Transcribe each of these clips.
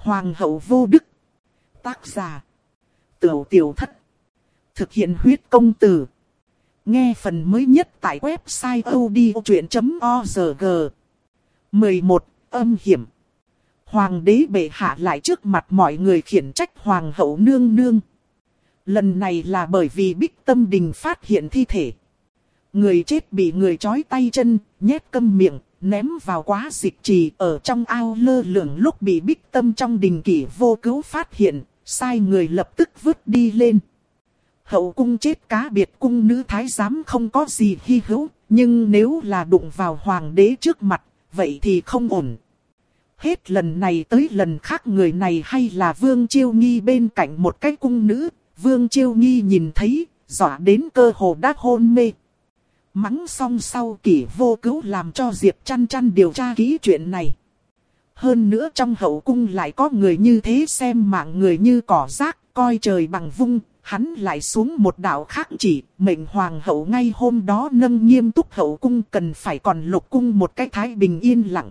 Hoàng hậu vô đức. Tác giả. Tiểu tiểu thất. Thực hiện huyết công từ. Nghe phần mới nhất tại website odchuyện.org. 11. Âm hiểm. Hoàng đế bệ hạ lại trước mặt mọi người khiển trách hoàng hậu nương nương. Lần này là bởi vì bích tâm đình phát hiện thi thể. Người chết bị người chói tay chân, nhét câm miệng, ném vào quá dịch trì ở trong ao lơ lửng lúc bị bích tâm trong đình kỷ vô cứu phát hiện, sai người lập tức vứt đi lên. Hậu cung chết cá biệt cung nữ thái giám không có gì hy hữu, nhưng nếu là đụng vào hoàng đế trước mặt, vậy thì không ổn. Hết lần này tới lần khác người này hay là Vương Chiêu Nghi bên cạnh một cái cung nữ, Vương Chiêu Nghi nhìn thấy, dọa đến cơ hồ đã hôn mê. Mắng xong sau kỷ vô cứu làm cho Diệp chăn chăn điều tra kỹ chuyện này. Hơn nữa trong hậu cung lại có người như thế xem mạng người như cỏ rác, coi trời bằng vung, hắn lại xuống một đạo khác chỉ, mệnh hoàng hậu ngay hôm đó nâng nghiêm túc hậu cung cần phải còn lục cung một cái thái bình yên lặng.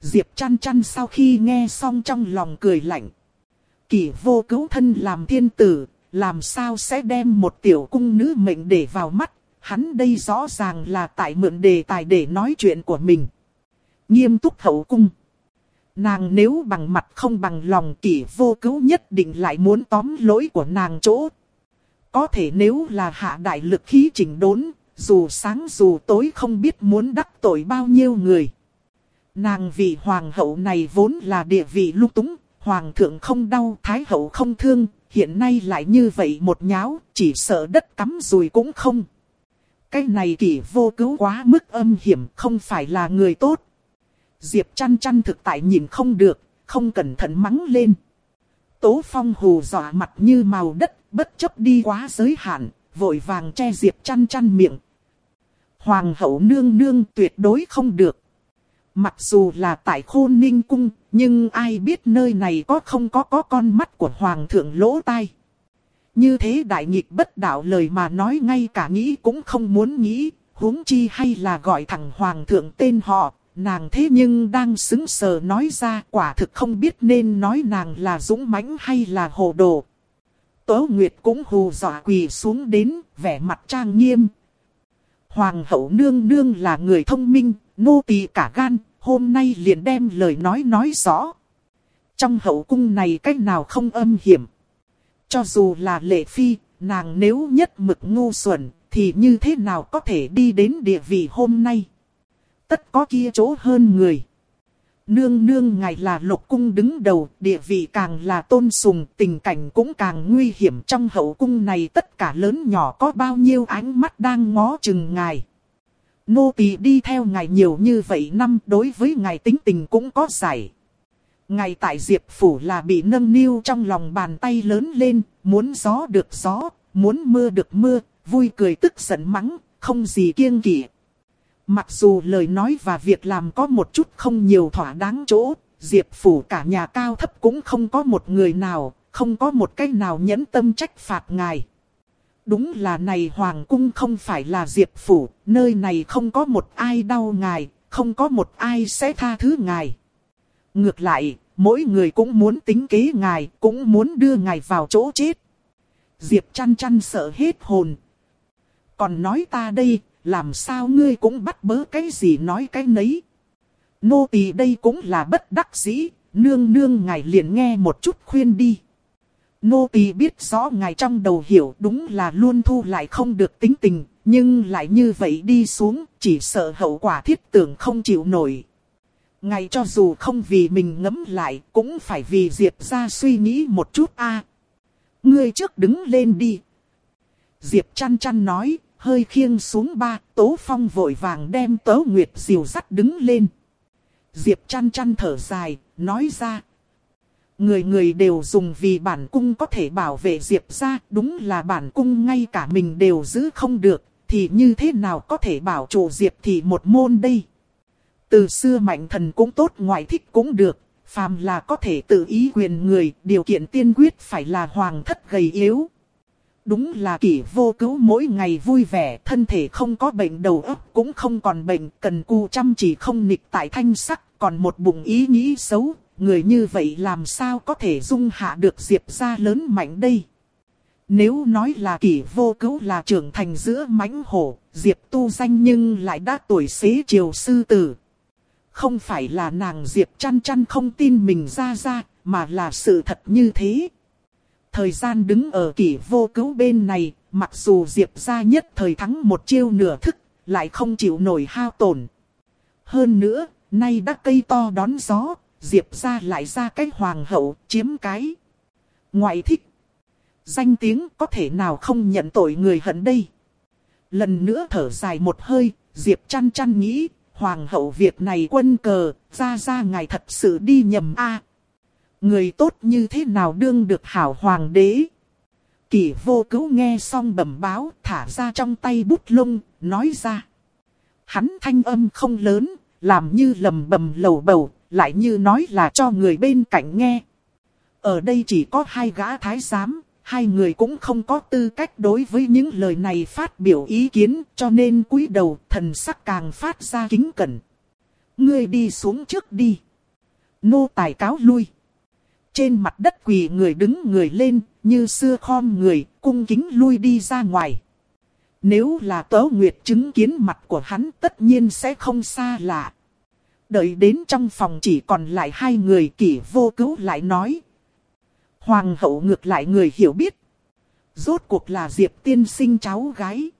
Diệp chăn chăn sau khi nghe xong trong lòng cười lạnh. Kỷ vô cứu thân làm thiên tử, làm sao sẽ đem một tiểu cung nữ mệnh để vào mắt, hắn đây rõ ràng là tại mượn đề tài để nói chuyện của mình. Nghiêm túc hậu cung. Nàng nếu bằng mặt không bằng lòng kỷ vô cứu nhất định lại muốn tóm lỗi của nàng chỗ. Có thể nếu là hạ đại lực khí chỉnh đốn, dù sáng dù tối không biết muốn đắc tội bao nhiêu người. Nàng vị hoàng hậu này vốn là địa vị lung túng, hoàng thượng không đau, thái hậu không thương, hiện nay lại như vậy một nháo, chỉ sợ đất cắm rùi cũng không. Cái này kỷ vô cứu quá mức âm hiểm, không phải là người tốt. Diệp chăn chăn thực tại nhìn không được, không cẩn thận mắng lên. Tố phong hù dọa mặt như màu đất, bất chấp đi quá giới hạn, vội vàng che Diệp chăn chăn miệng. Hoàng hậu nương nương tuyệt đối không được. Mặc dù là tại khôn ninh cung, nhưng ai biết nơi này có không có có con mắt của hoàng thượng lỗ tai. Như thế đại nghịch bất đạo lời mà nói ngay cả nghĩ cũng không muốn nghĩ, huống chi hay là gọi thẳng hoàng thượng tên họ, nàng thế nhưng đang xứng sờ nói ra quả thực không biết nên nói nàng là dũng mãnh hay là hồ đồ. Tố Nguyệt cũng hù dọa quỳ xuống đến, vẻ mặt trang nghiêm. Hoàng hậu nương nương là người thông minh, nô tỳ cả gan, hôm nay liền đem lời nói nói rõ. Trong hậu cung này cách nào không âm hiểm. Cho dù là lệ phi, nàng nếu nhất mực ngu xuẩn, thì như thế nào có thể đi đến địa vị hôm nay. Tất có kia chỗ hơn người. Nương nương ngài là lục cung đứng đầu, địa vị càng là tôn sùng, tình cảnh cũng càng nguy hiểm trong hậu cung này tất cả lớn nhỏ có bao nhiêu ánh mắt đang ngó chừng ngài. Nô tỳ đi theo ngài nhiều như vậy năm đối với ngài tính tình cũng có giải ngày tại Diệp Phủ là bị nâng niu trong lòng bàn tay lớn lên, muốn gió được gió, muốn mưa được mưa, vui cười tức giận mắng, không gì kiêng kỵ. Mặc dù lời nói và việc làm có một chút không nhiều thỏa đáng chỗ, Diệp Phủ cả nhà cao thấp cũng không có một người nào, không có một cách nào nhẫn tâm trách phạt ngài. Đúng là này Hoàng Cung không phải là Diệp Phủ, nơi này không có một ai đau ngài, không có một ai sẽ tha thứ ngài. Ngược lại, mỗi người cũng muốn tính kế ngài, cũng muốn đưa ngài vào chỗ chết. Diệp chăn chăn sợ hết hồn. Còn nói ta đây, làm sao ngươi cũng bắt bớ cái gì nói cái nấy. Nô tỳ đây cũng là bất đắc dĩ, nương nương ngài liền nghe một chút khuyên đi. Nô tỳ biết rõ ngài trong đầu hiểu đúng là luôn thu lại không được tính tình, nhưng lại như vậy đi xuống, chỉ sợ hậu quả thiết tưởng không chịu nổi ngày cho dù không vì mình ngấm lại, cũng phải vì Diệp ra suy nghĩ một chút a. Ngươi trước đứng lên đi. Diệp chăn chăn nói, hơi khiêng xuống ba, Tố Phong vội vàng đem Tố Nguyệt diều dắt đứng lên. Diệp chăn chăn thở dài, nói ra. Người người đều dùng vì bản cung có thể bảo vệ Diệp ra, đúng là bản cung ngay cả mình đều giữ không được, thì như thế nào có thể bảo chủ Diệp thì một môn đây. Từ xưa mạnh thần cũng tốt ngoại thích cũng được, phàm là có thể tự ý quyền người, điều kiện tiên quyết phải là hoàng thất gầy yếu. Đúng là kỷ vô cứu mỗi ngày vui vẻ, thân thể không có bệnh đầu óc cũng không còn bệnh, cần cù chăm chỉ không nịch tại thanh sắc, còn một bụng ý nghĩ xấu, người như vậy làm sao có thể dung hạ được Diệp gia lớn mạnh đây. Nếu nói là kỷ vô cứu là trưởng thành giữa mãnh hổ, Diệp tu danh nhưng lại đã tuổi xế triều sư tử. Không phải là nàng Diệp chăn chăn không tin mình ra ra, mà là sự thật như thế. Thời gian đứng ở kỷ vô cứu bên này, mặc dù Diệp ra nhất thời thắng một chiêu nửa thức, lại không chịu nổi hao tổn. Hơn nữa, nay đã cây to đón gió, Diệp ra lại ra cái hoàng hậu, chiếm cái. Ngoại thích. Danh tiếng có thể nào không nhận tội người hận đây. Lần nữa thở dài một hơi, Diệp chăn chăn nghĩ, hoàng hậu việc này quân cờ, ra ra ngài thật sự đi nhầm a Người tốt như thế nào đương được hảo hoàng đế. Kỷ vô cứu nghe xong bẩm báo, thả ra trong tay bút lông, nói ra. Hắn thanh âm không lớn, làm như lầm bầm lầu bầu, lại như nói là cho người bên cạnh nghe. Ở đây chỉ có hai gã thái giám, hai người cũng không có tư cách đối với những lời này phát biểu ý kiến, cho nên cúi đầu thần sắc càng phát ra kính cẩn. Ngươi đi xuống trước đi. Nô tài cáo lui. Trên mặt đất quỳ người đứng người lên, như xưa khom người, cung kính lui đi ra ngoài. Nếu là tớ nguyệt chứng kiến mặt của hắn tất nhiên sẽ không xa lạ. Đợi đến trong phòng chỉ còn lại hai người kỷ vô cứu lại nói. Hoàng hậu ngược lại người hiểu biết. Rốt cuộc là Diệp tiên sinh cháu gái.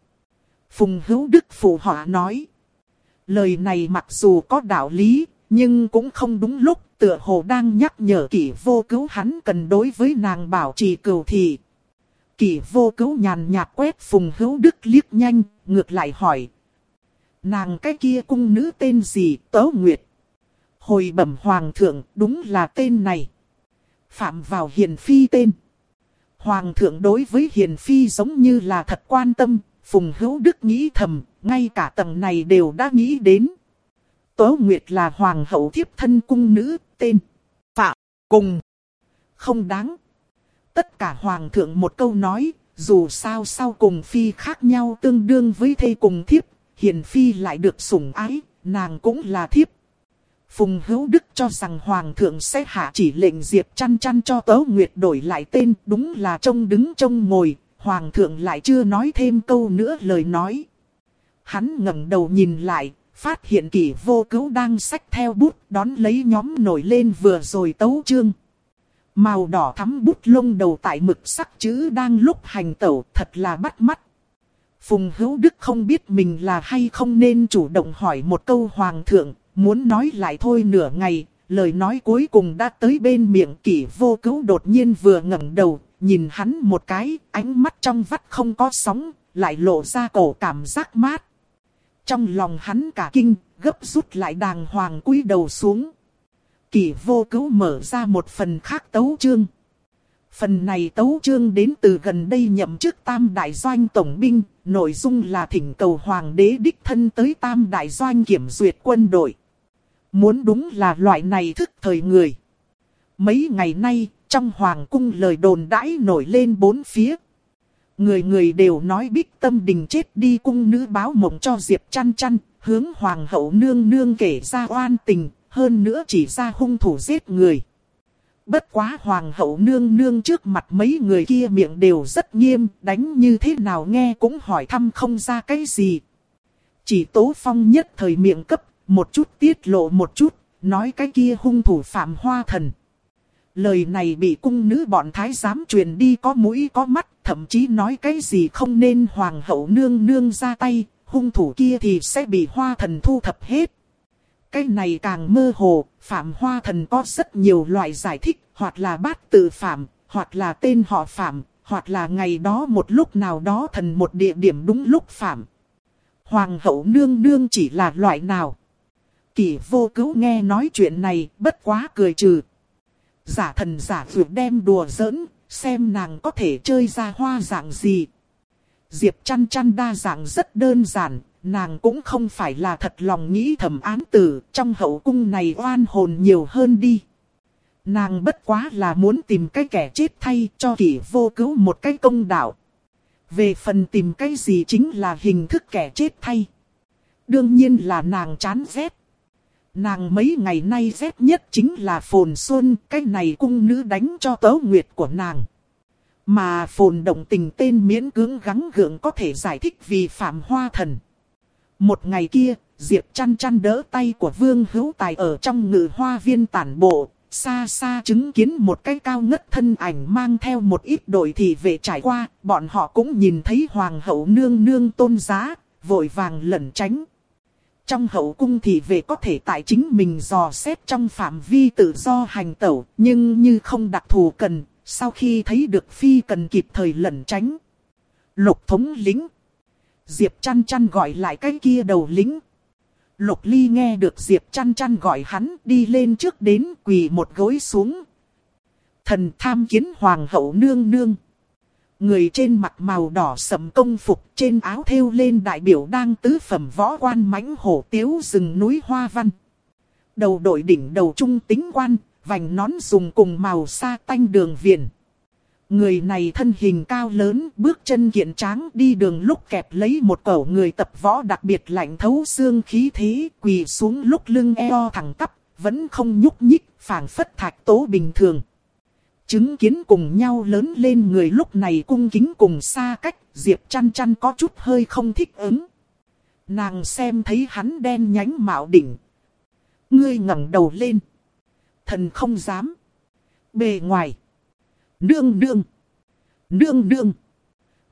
Phùng hữu đức phụ họa nói. Lời này mặc dù có đạo lý, nhưng cũng không đúng lúc tựa hồ đang nhắc nhở kỷ vô cứu hắn cần đối với nàng bảo trì cừu thị. Kỷ vô cứu nhàn nhạt quét phùng hữu đức liếc nhanh, ngược lại hỏi. Nàng cái kia cung nữ tên gì, tớ nguyệt. Hồi bẩm hoàng thượng, đúng là tên này. Phạm vào hiền phi tên. Hoàng thượng đối với hiền phi giống như là thật quan tâm, phùng hữu đức nghĩ thầm, ngay cả tầng này đều đã nghĩ đến. Tố Nguyệt là hoàng hậu thiếp thân cung nữ, tên Phạm Cùng. Không đáng. Tất cả hoàng thượng một câu nói, dù sao sau cùng phi khác nhau tương đương với thê cùng thiếp, hiền phi lại được sủng ái, nàng cũng là thiếp. Phùng Hữu Đức cho rằng Hoàng thượng sẽ hạ chỉ lệnh Diệp chăn chăn cho Tấu Nguyệt đổi lại tên, đúng là trông đứng trông ngồi, Hoàng thượng lại chưa nói thêm câu nữa lời nói. Hắn ngẩng đầu nhìn lại, phát hiện kỷ vô cứu đang sách theo bút đón lấy nhóm nổi lên vừa rồi tấu chương. Màu đỏ thắm bút lông đầu tại mực sắc chữ đang lúc hành tẩu thật là bắt mắt. Phùng hữu đức không biết mình là hay không nên chủ động hỏi một câu hoàng thượng, muốn nói lại thôi nửa ngày, lời nói cuối cùng đã tới bên miệng kỷ vô cứu đột nhiên vừa ngẩng đầu, nhìn hắn một cái, ánh mắt trong vắt không có sóng, lại lộ ra cổ cảm giác mát. Trong lòng hắn cả kinh, gấp rút lại đàng hoàng cúi đầu xuống. Kỷ vô cứu mở ra một phần khác tấu chương. Phần này tấu chương đến từ gần đây nhậm chức tam đại doanh tổng binh, nội dung là thỉnh cầu hoàng đế đích thân tới tam đại doanh kiểm duyệt quân đội. Muốn đúng là loại này thức thời người. Mấy ngày nay, trong hoàng cung lời đồn đãi nổi lên bốn phía. Người người đều nói bích tâm đình chết đi cung nữ báo mộng cho Diệp chăn chăn, hướng hoàng hậu nương nương kể ra oan tình, hơn nữa chỉ ra hung thủ giết người. Bất quá hoàng hậu nương nương trước mặt mấy người kia miệng đều rất nghiêm, đánh như thế nào nghe cũng hỏi thăm không ra cái gì. Chỉ tố phong nhất thời miệng cấp, một chút tiết lộ một chút, nói cái kia hung thủ phạm hoa thần. Lời này bị cung nữ bọn thái giám truyền đi có mũi có mắt, thậm chí nói cái gì không nên hoàng hậu nương nương ra tay, hung thủ kia thì sẽ bị hoa thần thu thập hết. Cái này càng mơ hồ, phạm hoa thần có rất nhiều loại giải thích, hoặc là bát tự phạm, hoặc là tên họ phạm, hoặc là ngày đó một lúc nào đó thần một địa điểm đúng lúc phạm. Hoàng hậu nương nương chỉ là loại nào? Kỳ vô cứu nghe nói chuyện này, bất quá cười trừ. Giả thần giả vượt đem đùa giỡn, xem nàng có thể chơi ra hoa dạng gì. Diệp chăn chăn đa dạng rất đơn giản, nàng cũng không phải là thật lòng nghĩ thầm án tử, trong hậu cung này oan hồn nhiều hơn đi. Nàng bất quá là muốn tìm cái kẻ chết thay cho kỷ vô cứu một cái công đạo. Về phần tìm cái gì chính là hình thức kẻ chết thay. Đương nhiên là nàng chán ghét. Nàng mấy ngày nay rét nhất chính là phồn xuân, cái này cung nữ đánh cho tớ nguyệt của nàng. Mà phồn động tình tên miễn cưỡng gắng gượng có thể giải thích vì phạm hoa thần. Một ngày kia, Diệp chăn chăn đỡ tay của Vương Hữu Tài ở trong ngự hoa viên tản bộ, xa xa chứng kiến một cái cao ngất thân ảnh mang theo một ít đội thị vệ trải qua, bọn họ cũng nhìn thấy hoàng hậu nương nương tôn giá, vội vàng lẩn tránh. Trong hậu cung thì về có thể tại chính mình dò xét trong phạm vi tự do hành tẩu, nhưng như không đặc thù cần, sau khi thấy được phi cần kịp thời lẩn tránh. Lục thống lính. Diệp chăn chăn gọi lại cái kia đầu lính. Lục ly nghe được Diệp chăn chăn gọi hắn đi lên trước đến quỳ một gối xuống. Thần tham kiến hoàng hậu nương nương. Người trên mặt màu đỏ sầm công phục trên áo thêu lên đại biểu đang tứ phẩm võ quan mãnh hổ tiếu rừng núi hoa văn. Đầu đội đỉnh đầu trung tính quan, vành nón dùng cùng màu sa tanh đường viền. Người này thân hình cao lớn, bước chân kiện tráng đi đường lúc kẹp lấy một cẩu người tập võ đặc biệt lạnh thấu xương khí thế, quỳ xuống lúc lưng eo thẳng tắp, vẫn không nhúc nhích, phảng phất thạch tố bình thường. Chứng kiến cùng nhau lớn lên người lúc này cung kính cùng xa cách, Diệp chăn chăn có chút hơi không thích ứng. Nàng xem thấy hắn đen nhánh mạo đỉnh. Ngươi ngẩng đầu lên. Thần không dám. Bề ngoài. đương đương đương đương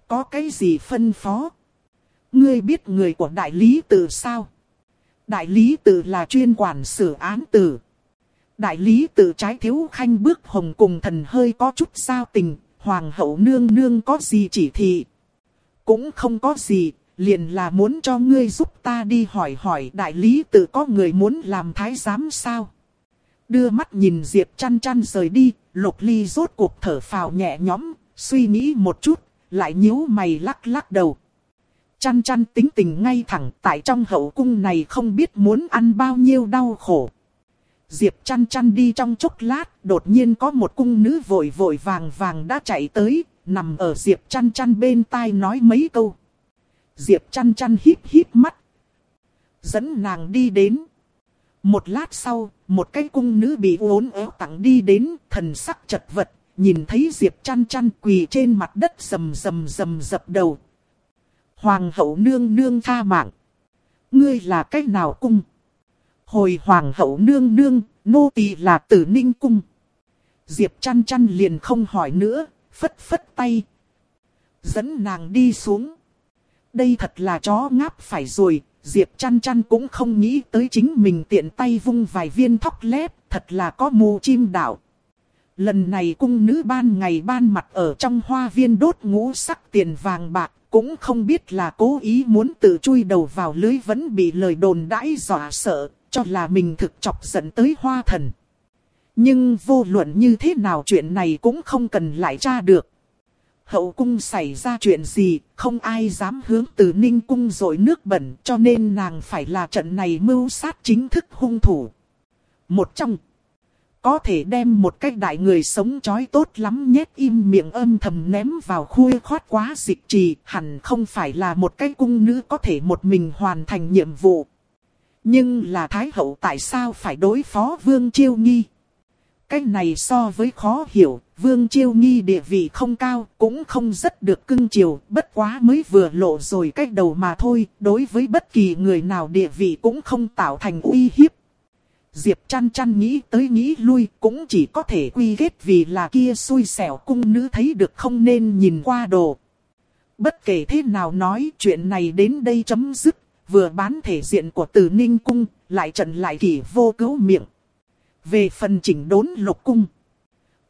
Có cái gì phân phó? Ngươi biết người của đại lý tử sao? Đại lý tử là chuyên quản xử án tử. Đại lý tự trái thiếu khanh bước hồng cùng thần hơi có chút sao tình, hoàng hậu nương nương có gì chỉ thị. Cũng không có gì, liền là muốn cho ngươi giúp ta đi hỏi hỏi đại lý tự có người muốn làm thái giám sao. Đưa mắt nhìn Diệp chăn chăn rời đi, lục ly rốt cuộc thở phào nhẹ nhõm, suy nghĩ một chút, lại nhíu mày lắc lắc đầu. Chăn chăn tính tình ngay thẳng tại trong hậu cung này không biết muốn ăn bao nhiêu đau khổ. Diệp chăn chăn đi trong chốc lát, đột nhiên có một cung nữ vội vội vàng vàng đã chạy tới, nằm ở Diệp chăn chăn bên tai nói mấy câu. Diệp chăn chăn híp híp mắt. Dẫn nàng đi đến. Một lát sau, một cái cung nữ bị uốn éo tặng đi đến, thần sắc chật vật, nhìn thấy Diệp chăn chăn quỳ trên mặt đất rầm rầm rầm dập đầu. Hoàng hậu nương nương tha mạng. Ngươi là cái nào cung? Hồi hoàng hậu nương nương, nô tỳ là tử ninh cung. Diệp chăn chăn liền không hỏi nữa, phất phất tay. Dẫn nàng đi xuống. Đây thật là chó ngáp phải rồi, Diệp chăn chăn cũng không nghĩ tới chính mình tiện tay vung vài viên thóc lép, thật là có mù chim đạo. Lần này cung nữ ban ngày ban mặt ở trong hoa viên đốt ngũ sắc tiền vàng bạc, cũng không biết là cố ý muốn tự chui đầu vào lưới vẫn bị lời đồn đãi dọa sợ, cho là mình thực chọc giận tới hoa thần. Nhưng vô luận như thế nào chuyện này cũng không cần lại tra được. Hậu cung xảy ra chuyện gì, không ai dám hướng từ ninh cung rồi nước bẩn cho nên nàng phải là trận này mưu sát chính thức hung thủ. Một trong, có thể đem một cái đại người sống chói tốt lắm nhét im miệng âm thầm ném vào khuê khoát quá dịch trì, hẳn không phải là một cái cung nữ có thể một mình hoàn thành nhiệm vụ. Nhưng là Thái Hậu tại sao phải đối phó Vương Chiêu Nghi? Cái này so với khó hiểu, Vương Chiêu Nghi địa vị không cao, cũng không rất được cưng chiều, bất quá mới vừa lộ rồi cách đầu mà thôi, đối với bất kỳ người nào địa vị cũng không tạo thành uy hiếp. Diệp chăn chăn nghĩ tới nghĩ lui, cũng chỉ có thể quy kết vì là kia xui xẻo cung nữ thấy được không nên nhìn qua đồ. Bất kể thế nào nói chuyện này đến đây chấm dứt, vừa bán thể diện của từ ninh cung, lại trận lại kỷ vô cứu miệng. Về phần chỉnh đốn lục cung.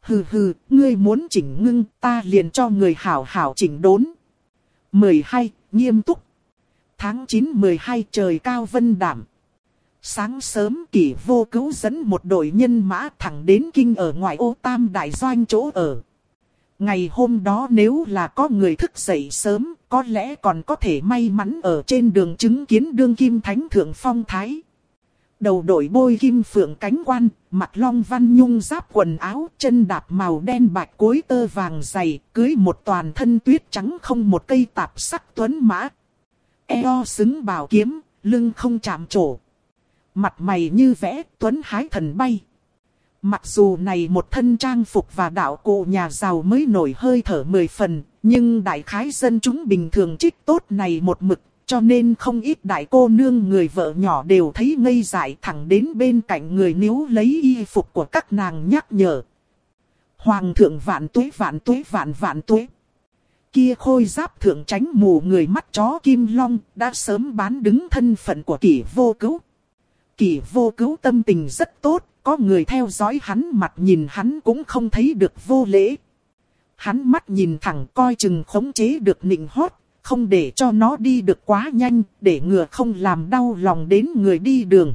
Hừ hừ, ngươi muốn chỉnh ngưng, ta liền cho người hảo hảo chỉnh đốn. 12. Nghiêm túc. Tháng 9 12 trời cao vân đảm. Sáng sớm kỷ vô cứu dẫn một đội nhân mã thẳng đến kinh ở ngoài ô tam đại doanh chỗ ở. Ngày hôm đó nếu là có người thức dậy sớm, có lẽ còn có thể may mắn ở trên đường chứng kiến đương kim thánh thượng phong thái. Đầu đội bôi kim phượng cánh quan, mặt long văn nhung giáp quần áo, chân đạp màu đen bạch cối tơ vàng dày, cưới một toàn thân tuyết trắng không một cây tạp sắc tuấn mã. Eo xứng bảo kiếm, lưng không chạm trổ. mặt mày như vẽ, tuấn hái thần bay. Mặc dù này một thân trang phục và đạo cụ nhà giàu mới nổi hơi thở mười phần, nhưng đại khái dân chúng bình thường trích tốt này một mực, cho nên không ít đại cô nương người vợ nhỏ đều thấy ngây dại thẳng đến bên cạnh người níu lấy y phục của các nàng nhắc nhở. Hoàng thượng vạn tuế vạn tuế vạn vạn tuế. Kia khôi giáp thượng tránh mù người mắt chó kim long đã sớm bán đứng thân phận của kỷ vô cứu. Kỷ vô cứu tâm tình rất tốt, có người theo dõi hắn mặt nhìn hắn cũng không thấy được vô lễ. Hắn mắt nhìn thẳng coi chừng khống chế được nịnh hót, không để cho nó đi được quá nhanh, để ngừa không làm đau lòng đến người đi đường.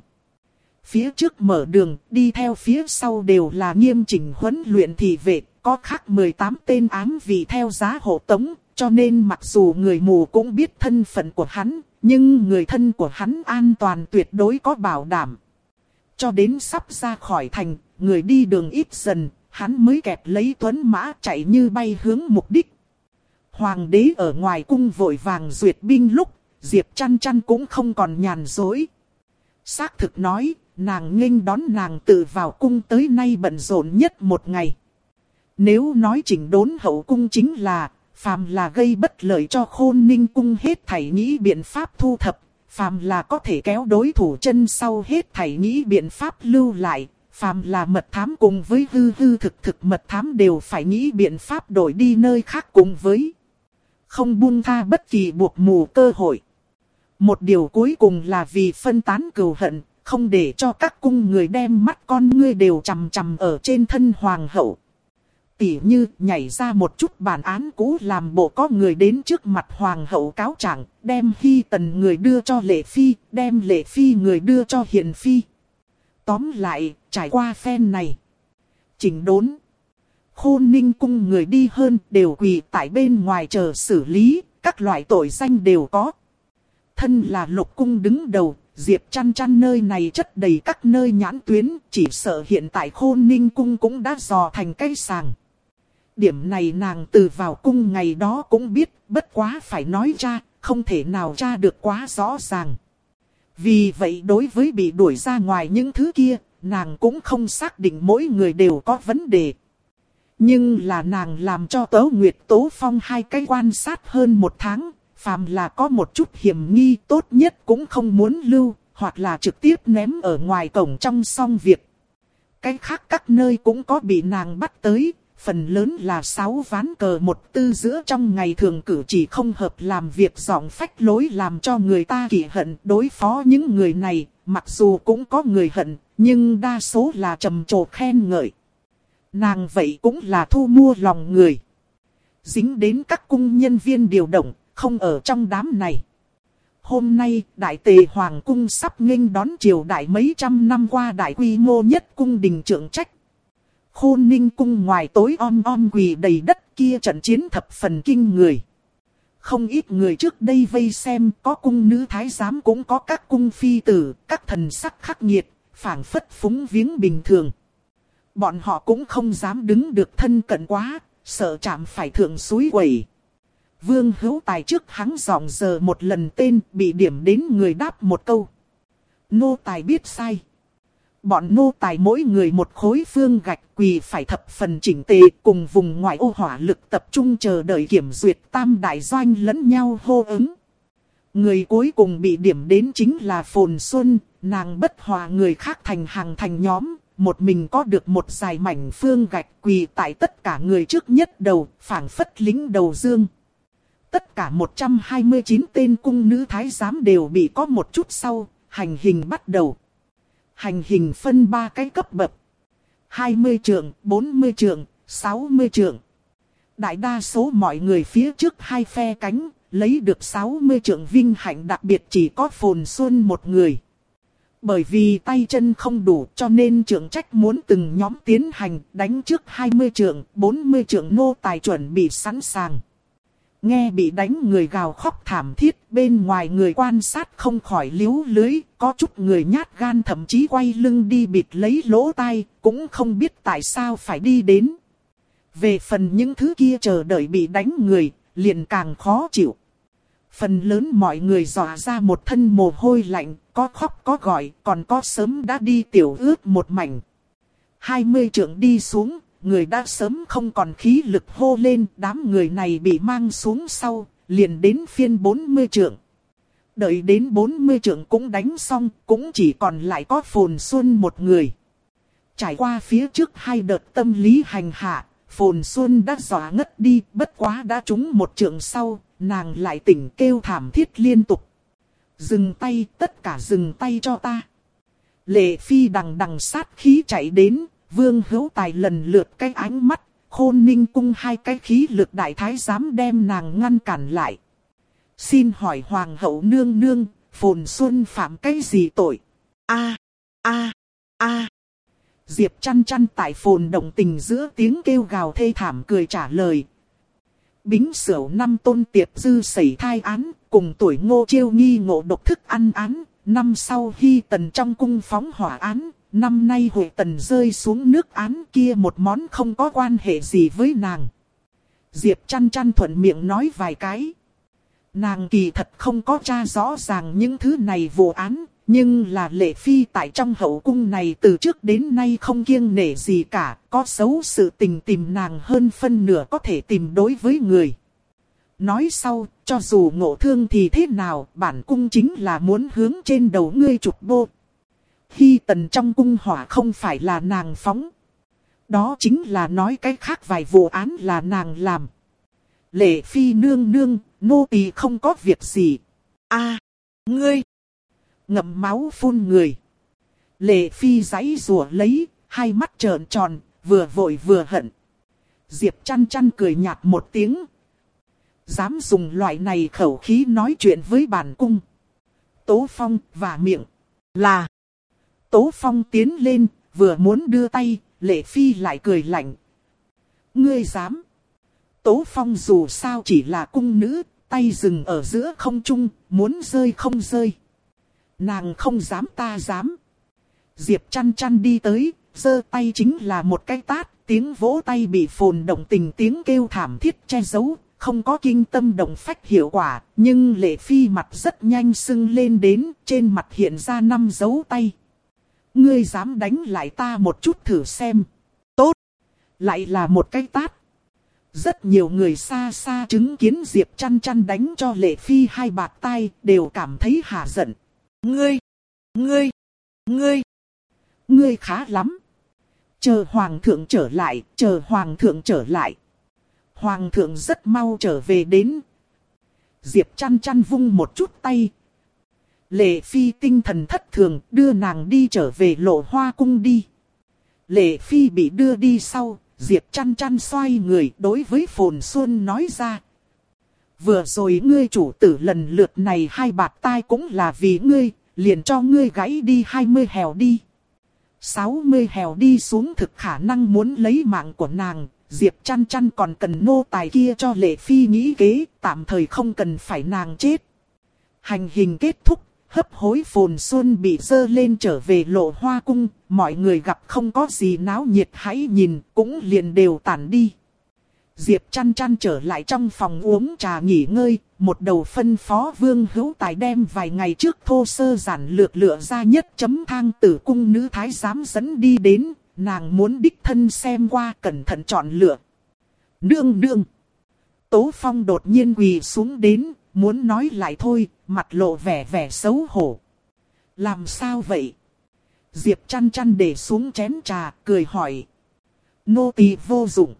Phía trước mở đường, đi theo phía sau đều là nghiêm chỉnh huấn luyện thị vệ, có khác 18 tên ám vì theo giá hộ tống, cho nên mặc dù người mù cũng biết thân phận của hắn, nhưng người thân của hắn an toàn tuyệt đối có bảo đảm. Cho đến sắp ra khỏi thành, người đi đường ít dần, hắn mới kẹp lấy tuấn mã chạy như bay hướng mục đích. Hoàng đế ở ngoài cung vội vàng duyệt binh lúc, Diệp chăn chăn cũng không còn nhàn dối. Xác thực nói, nàng nghênh đón nàng tự vào cung tới nay bận rộn nhất một ngày. Nếu nói chỉnh đốn hậu cung chính là, phàm là gây bất lợi cho khôn ninh cung hết thảy nghĩ biện pháp thu thập, phàm là có thể kéo đối thủ chân sau hết thảy nghĩ biện pháp lưu lại, phàm là mật thám cùng với hư hư thực thực mật thám đều phải nghĩ biện pháp đổi đi nơi khác cùng với. Không buông tha bất kỳ buộc mù cơ hội. Một điều cuối cùng là vì phân tán cừu hận, không để cho các cung người đem mắt con ngươi đều chằm chằm ở trên thân hoàng hậu. Tỉ như nhảy ra một chút bản án cũ làm bộ có người đến trước mặt hoàng hậu cáo trạng, đem hy tần người đưa cho lệ phi, đem lệ phi người đưa cho hiền phi. Tóm lại, trải qua phen này. Chỉnh đốn. Khôn ninh cung người đi hơn đều quỳ tại bên ngoài chờ xử lý, các loại tội danh đều có. Thân là lục cung đứng đầu, Diệp chăn chăn nơi này chất đầy các nơi nhãn tuyến, chỉ sợ hiện tại khôn ninh cung cũng đã dò thành cây sàng. Điểm này nàng từ vào cung ngày đó cũng biết, bất quá phải nói ra, không thể nào tra được quá rõ ràng. Vì vậy đối với bị đuổi ra ngoài những thứ kia, nàng cũng không xác định mỗi người đều có vấn đề. Nhưng là nàng làm cho Tố Nguyệt Tố Phong hai cái quan sát hơn một tháng, phàm là có một chút hiểm nghi tốt nhất cũng không muốn lưu, hoặc là trực tiếp ném ở ngoài cổng trong xong việc. Cái khác các nơi cũng có bị nàng bắt tới, phần lớn là sáu ván cờ một tư giữa trong ngày thường cử chỉ không hợp làm việc giọng phách lối làm cho người ta kỷ hận đối phó những người này, mặc dù cũng có người hận, nhưng đa số là trầm trồ khen ngợi. Nàng vậy cũng là thu mua lòng người. Dính đến các cung nhân viên điều động, không ở trong đám này. Hôm nay, Đại Tề Hoàng Cung sắp nghênh đón triều đại mấy trăm năm qua đại quy mô nhất cung đình trưởng trách. Khôn ninh cung ngoài tối om om quỳ đầy đất kia trận chiến thập phần kinh người. Không ít người trước đây vây xem có cung nữ thái giám cũng có các cung phi tử, các thần sắc khắc nghiệt, phảng phất phúng viếng bình thường. Bọn họ cũng không dám đứng được thân cận quá, sợ chạm phải thượng suối quẩy. Vương hữu tài trước hắn giọng giờ một lần tên bị điểm đến người đáp một câu. Nô tài biết sai. Bọn nô tài mỗi người một khối phương gạch quỳ phải thập phần chỉnh tề cùng vùng ngoại ô hỏa lực tập trung chờ đợi kiểm duyệt tam đại doanh lẫn nhau hô ứng. Người cuối cùng bị điểm đến chính là Phồn Xuân, nàng bất hòa người khác thành hàng thành nhóm, một mình có được một dài mảnh phương gạch quỳ tại tất cả người trước nhất đầu, phảng phất lính đầu dương. Tất cả 129 tên cung nữ thái giám đều bị có một chút sau, hành hình bắt đầu. Hành hình phân ba cái cấp bậc. 20 trượng, 40 trượng, 60 trượng. Đại đa số mọi người phía trước hai phe cánh, lấy được 60 trượng vinh hạnh đặc biệt chỉ có phồn xuân một người. Bởi vì tay chân không đủ cho nên trưởng trách muốn từng nhóm tiến hành đánh trước 20 trượng, 40 trượng nô tài chuẩn bị sẵn sàng. Nghe bị đánh người gào khóc thảm thiết, bên ngoài người quan sát không khỏi liếu lưới, có chút người nhát gan thậm chí quay lưng đi bịt lấy lỗ tai, cũng không biết tại sao phải đi đến. Về phần những thứ kia chờ đợi bị đánh người, liền càng khó chịu. Phần lớn mọi người dò ra một thân mồ hôi lạnh, có khóc có gọi, còn có sớm đã đi tiểu ướt một mảnh. 20 trượng đi xuống, người đã sớm không còn khí lực hô lên, đám người này bị mang xuống sau, liền đến phiên 40 trượng. Đợi đến 40 trượng cũng đánh xong, cũng chỉ còn lại có phồn xuân một người. Trải qua phía trước hai đợt tâm lý hành hạ, phồn xuân đã dọa ngất đi, bất quá đã trúng một trượng sau, nàng lại tỉnh kêu thảm thiết liên tục. Dừng tay, tất cả dừng tay cho ta. Lệ phi đằng đằng sát khí chạy đến, vương hữu tài lần lượt cái ánh mắt, khôn ninh cung hai cái khí lực đại thái dám đem nàng ngăn cản lại. Xin hỏi hoàng hậu nương nương, phồn xuân phạm cái gì tội? A, a, a. Diệp chăn chăn tại phồn động tình giữa tiếng kêu gào thê thảm cười trả lời. Bính sửu năm tôn tiệp dư xảy thai án, cùng tuổi ngô chiêu nghi ngộ độc thức ăn án, năm sau hy tần trong cung phóng hỏa án, năm nay hội tần rơi xuống nước án kia một món không có quan hệ gì với nàng. Diệp chăn chăn thuận miệng nói vài cái. Nàng kỳ thật không có tra rõ ràng những thứ này vụ án, nhưng là lệ phi tại trong hậu cung này từ trước đến nay không kiêng nể gì cả, có xấu sự tình tìm nàng hơn phân nửa có thể tìm đối với người. Nói sau, cho dù ngộ thương thì thế nào, bản cung chính là muốn hướng trên đầu ngươi chụp bô Hy tần trong cung hỏa không phải là nàng phóng. Đó chính là nói cái khác vài vụ án là nàng làm. Lệ phi nương nương, nô tỳ không có việc gì. a ngươi, ngậm máu phun người. Lệ phi giấy rùa lấy, hai mắt trợn tròn, vừa vội vừa hận. Diệp chăn chăn cười nhạt một tiếng. Dám dùng loại này khẩu khí nói chuyện với bản cung. Tố phong và miệng là. Tố phong tiến lên, vừa muốn đưa tay, lệ phi lại cười lạnh. Ngươi dám. Tố phong dù sao chỉ là cung nữ, tay dừng ở giữa không trung, muốn rơi không rơi. Nàng không dám ta dám. Diệp chăn chăn đi tới, giơ tay chính là một cái tát, tiếng vỗ tay bị phồn động tình tiếng kêu thảm thiết che giấu, không có kinh tâm động phách hiệu quả, nhưng lệ phi mặt rất nhanh sưng lên đến, trên mặt hiện ra năm dấu tay. Ngươi dám đánh lại ta một chút thử xem. Tốt. Lại là một cái tát. Rất nhiều người xa xa chứng kiến Diệp chăn chăn đánh cho lệ phi hai bạc tay, đều cảm thấy hà giận. Ngươi, ngươi, ngươi, ngươi khá lắm. Chờ hoàng thượng trở lại, chờ hoàng thượng trở lại. Hoàng thượng rất mau trở về đến. Diệp chăn chăn vung một chút tay. Lệ phi tinh thần thất thường đưa nàng đi trở về lộ hoa cung đi. Lệ phi bị đưa đi sau, Diệp chăn chăn xoay người đối với phồn xuân nói ra. Vừa rồi ngươi chủ tử lần lượt này hai bạc tai cũng là vì ngươi, liền cho ngươi gãy đi hai mươi hèo đi. sáu mươi hèo đi xuống thực khả năng muốn lấy mạng của nàng, Diệp chăn chăn còn cần nô tài kia cho lệ phi nghĩ kế, tạm thời không cần phải nàng chết. Hành hình kết thúc, hấp hối phồn xuân bị dơ lên trở về lộ hoa cung, mọi người gặp không có gì náo nhiệt hãy nhìn, cũng liền đều tản đi. Diệp chăn chăn trở lại trong phòng uống trà nghỉ ngơi, một đầu phân phó vương hữu tài đem vài ngày trước thô sơ giản lược lựa ra nhất chấm thang tử cung nữ thái giám dẫn đi đến, nàng muốn đích thân xem qua cẩn thận chọn lựa. Đương đương. Tố Phong đột nhiên quỳ xuống đến, muốn nói lại thôi, mặt lộ vẻ vẻ xấu hổ. Làm sao vậy? Diệp chăn chăn để xuống chén trà, cười hỏi. Nô tỳ vô dụng.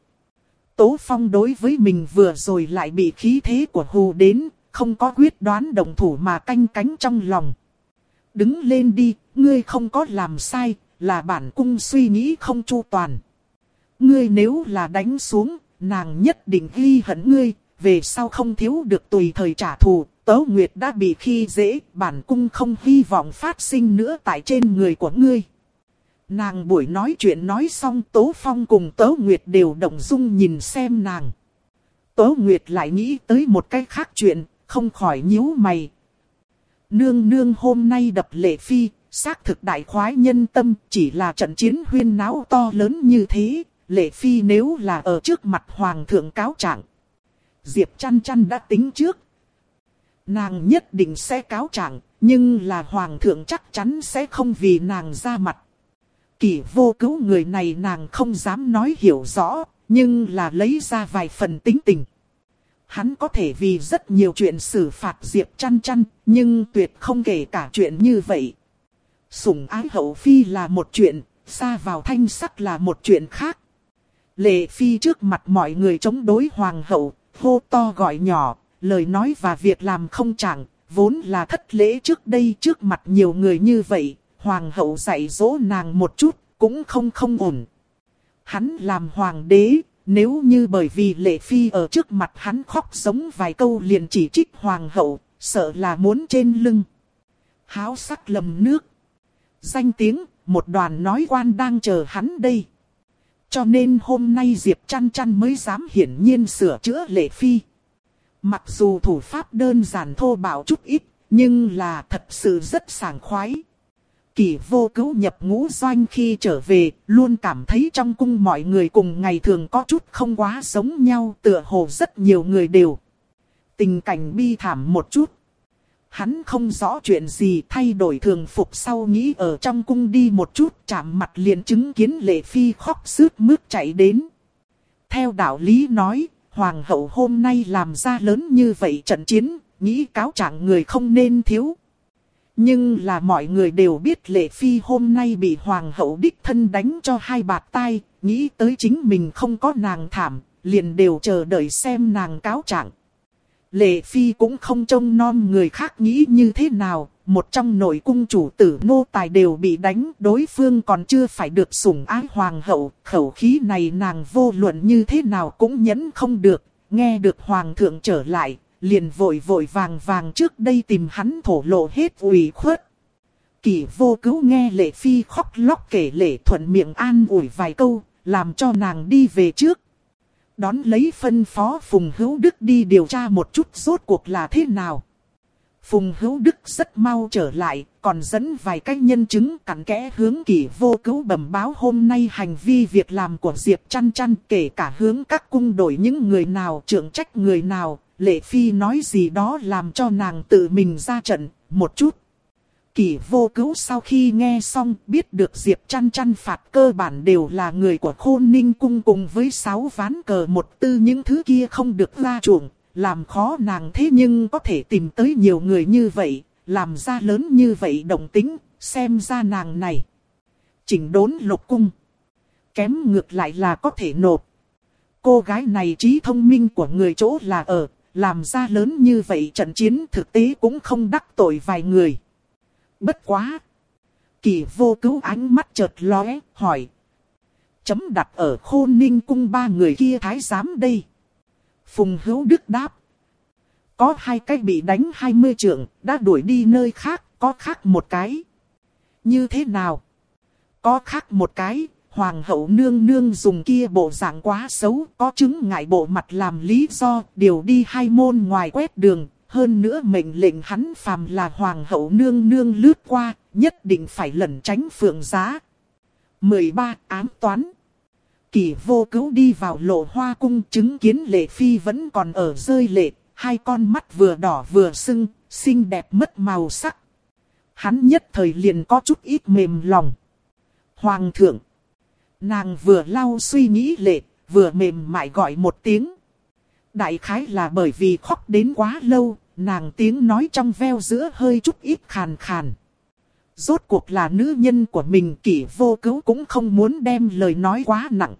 Tố Phong đối với mình vừa rồi lại bị khí thế của hù đến, không có quyết đoán đồng thủ mà canh cánh trong lòng. Đứng lên đi, ngươi không có làm sai, là bản cung suy nghĩ không chu toàn. Ngươi nếu là đánh xuống, nàng nhất định ghi hận ngươi, về sau không thiếu được tùy thời trả thù. Tấu Nguyệt đã bị khi dễ, bản cung không hy vọng phát sinh nữa tại trên người của ngươi. Nàng buổi nói chuyện nói xong Tố Phong cùng Tố Nguyệt đều động dung nhìn xem nàng. Tố Nguyệt lại nghĩ tới một cái khác chuyện, không khỏi nhíu mày. Nương nương hôm nay đập lệ phi, xác thực đại khoái nhân tâm, chỉ là trận chiến huyên náo to lớn như thế, lệ phi nếu là ở trước mặt hoàng thượng cáo trạng. Diệp chăn chăn đã tính trước. Nàng nhất định sẽ cáo trạng, Nhưng là hoàng thượng chắc chắn sẽ không vì nàng ra mặt. Kỷ vô cứu người này nàng không dám nói hiểu rõ, nhưng là lấy ra vài phần tính tình. Hắn có thể vì rất nhiều chuyện xử phạt Diệp chăn chăn, nhưng tuyệt không kể cả chuyện như vậy. Sủng ái hậu phi là một chuyện, xa vào thanh sắc là một chuyện khác. Lệ phi trước mặt mọi người chống đối hoàng hậu, hô to gọi nhỏ, lời nói và việc làm không chẳng, vốn là thất lễ trước đây trước mặt nhiều người như vậy, hoàng hậu dạy dỗ nàng một chút, cũng không không ổn. Hắn làm hoàng đế, nếu như bởi vì lệ phi ở trước mặt hắn khóc giống vài câu liền chỉ trích hoàng hậu, sợ là muốn trên lưng. Háo sắc lầm nước. Danh tiếng, một đoàn nói quan đang chờ hắn đây. Cho nên hôm nay Diệp chăn chăn mới dám hiển nhiên sửa chữa lệ phi. Mặc dù thủ pháp đơn giản thô bạo chút ít, nhưng là thật sự rất sảng khoái. Kỳ vô cứu nhập ngũ doanh khi trở về, luôn cảm thấy trong cung mọi người cùng ngày thường có chút không quá giống nhau, tựa hồ rất nhiều người đều. Tình cảnh bi thảm một chút. Hắn không rõ chuyện gì thay đổi thường phục sau nghĩ ở trong cung đi một chút chạm mặt liền chứng kiến lệ phi khóc sướt mướt chạy đến. Theo đạo lý nói, hoàng hậu hôm nay làm ra lớn như vậy trận chiến, nghĩ cáo trạng người không nên thiếu. Nhưng là mọi người đều biết lệ phi hôm nay bị hoàng hậu đích thân đánh cho hai bạt tay, nghĩ tới chính mình không có nàng thảm, liền đều chờ đợi xem nàng cáo trạng. Lệ phi cũng không trông non người khác nghĩ như thế nào, một trong nội cung chủ tử nô tài đều bị đánh, đối phương còn chưa phải được sủng ái hoàng hậu, khẩu khí này nàng vô luận như thế nào cũng nhẫn không được, nghe được hoàng thượng trở lại, liền vội vội vàng vàng trước đây tìm hắn thổ lộ hết ủy khuất. Kỷ vô cứu nghe lệ phi khóc lóc kể lệ thuận miệng an ủi vài câu, làm cho nàng đi về trước. Đón lấy phân phó Phùng Hữu Đức đi điều tra một chút rốt cuộc là thế nào. Phùng Hữu Đức rất mau trở lại, còn dẫn vài cách nhân chứng cặn kẽ hướng kỳ vô cứu bẩm báo hôm nay hành vi việc làm của Diệp chăn chăn kể cả hướng các cung đổi những người nào trưởng trách người nào, Lệ Phi nói gì đó làm cho nàng tự mình ra trận, một chút. Kỳ vô cứu sau khi nghe xong biết được Diệp chăn chăn phạt cơ bản đều là người của khôn ninh cung cùng với sáu ván cờ một tư những thứ kia không được ra chuộng, làm khó nàng thế nhưng có thể tìm tới nhiều người như vậy, làm ra lớn như vậy đồng tính, xem ra nàng này. Chỉnh đốn lục cung. Kém ngược lại là có thể nộp. Cô gái này trí thông minh của người chỗ là ở, làm ra lớn như vậy trận chiến thực tế cũng không đắc tội vài người. Bất quá. Kỳ vô cứu ánh mắt chợt lóe, hỏi. Chấm đặt ở khôn ninh cung ba người kia thái giám đây. Phùng hữu đức đáp. Có hai cái bị đánh hai mươi trượng, đã đuổi đi nơi khác, có khác một cái. Như thế nào? Có khác một cái, hoàng hậu nương nương dùng kia bộ dạng quá xấu, có chứng ngại bộ mặt làm lý do, điều đi hai môn ngoài quét đường, hơn nữa mệnh lệnh hắn phàm là hoàng hậu nương nương lướt qua, nhất định phải lẩn tránh phượng giá. 13. Ám toán Kỳ vô cứu đi vào lộ hoa cung chứng kiến lệ phi vẫn còn ở rơi lệ, hai con mắt vừa đỏ vừa sưng, xinh đẹp mất màu sắc. Hắn nhất thời liền có chút ít mềm lòng. Hoàng thượng Nàng vừa lau suy nghĩ lệ, vừa mềm mại gọi một tiếng. Đại khái là bởi vì khóc đến quá lâu, nàng tiếng nói trong veo giữa hơi chút ít khàn khàn. Rốt cuộc là nữ nhân của mình kỷ vô cứu cũng không muốn đem lời nói quá nặng.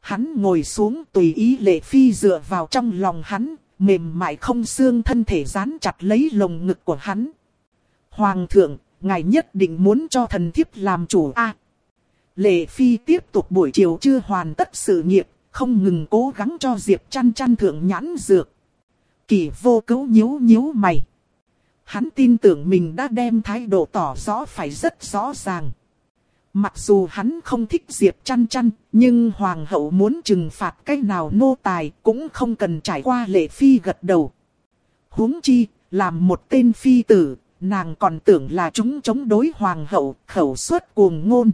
Hắn ngồi xuống tùy ý lệ phi dựa vào trong lòng hắn, mềm mại không xương thân thể dán chặt lấy lồng ngực của hắn. Hoàng thượng, ngài nhất định muốn cho thần thiếp làm chủ a Lệ Phi tiếp tục buổi chiều chưa hoàn tất sự nghiệp, không ngừng cố gắng cho Diệp chăn chăn thượng nhãn dược. Kỳ vô cứu nhíu nhíu mày. Hắn tin tưởng mình đã đem thái độ tỏ rõ phải rất rõ ràng. Mặc dù hắn không thích Diệp chăn chăn, nhưng Hoàng hậu muốn trừng phạt cái nào nô tài cũng không cần trải qua lệ phi gật đầu. huống chi, làm một tên phi tử, nàng còn tưởng là chúng chống đối Hoàng hậu, khẩu suất cuồng ngôn.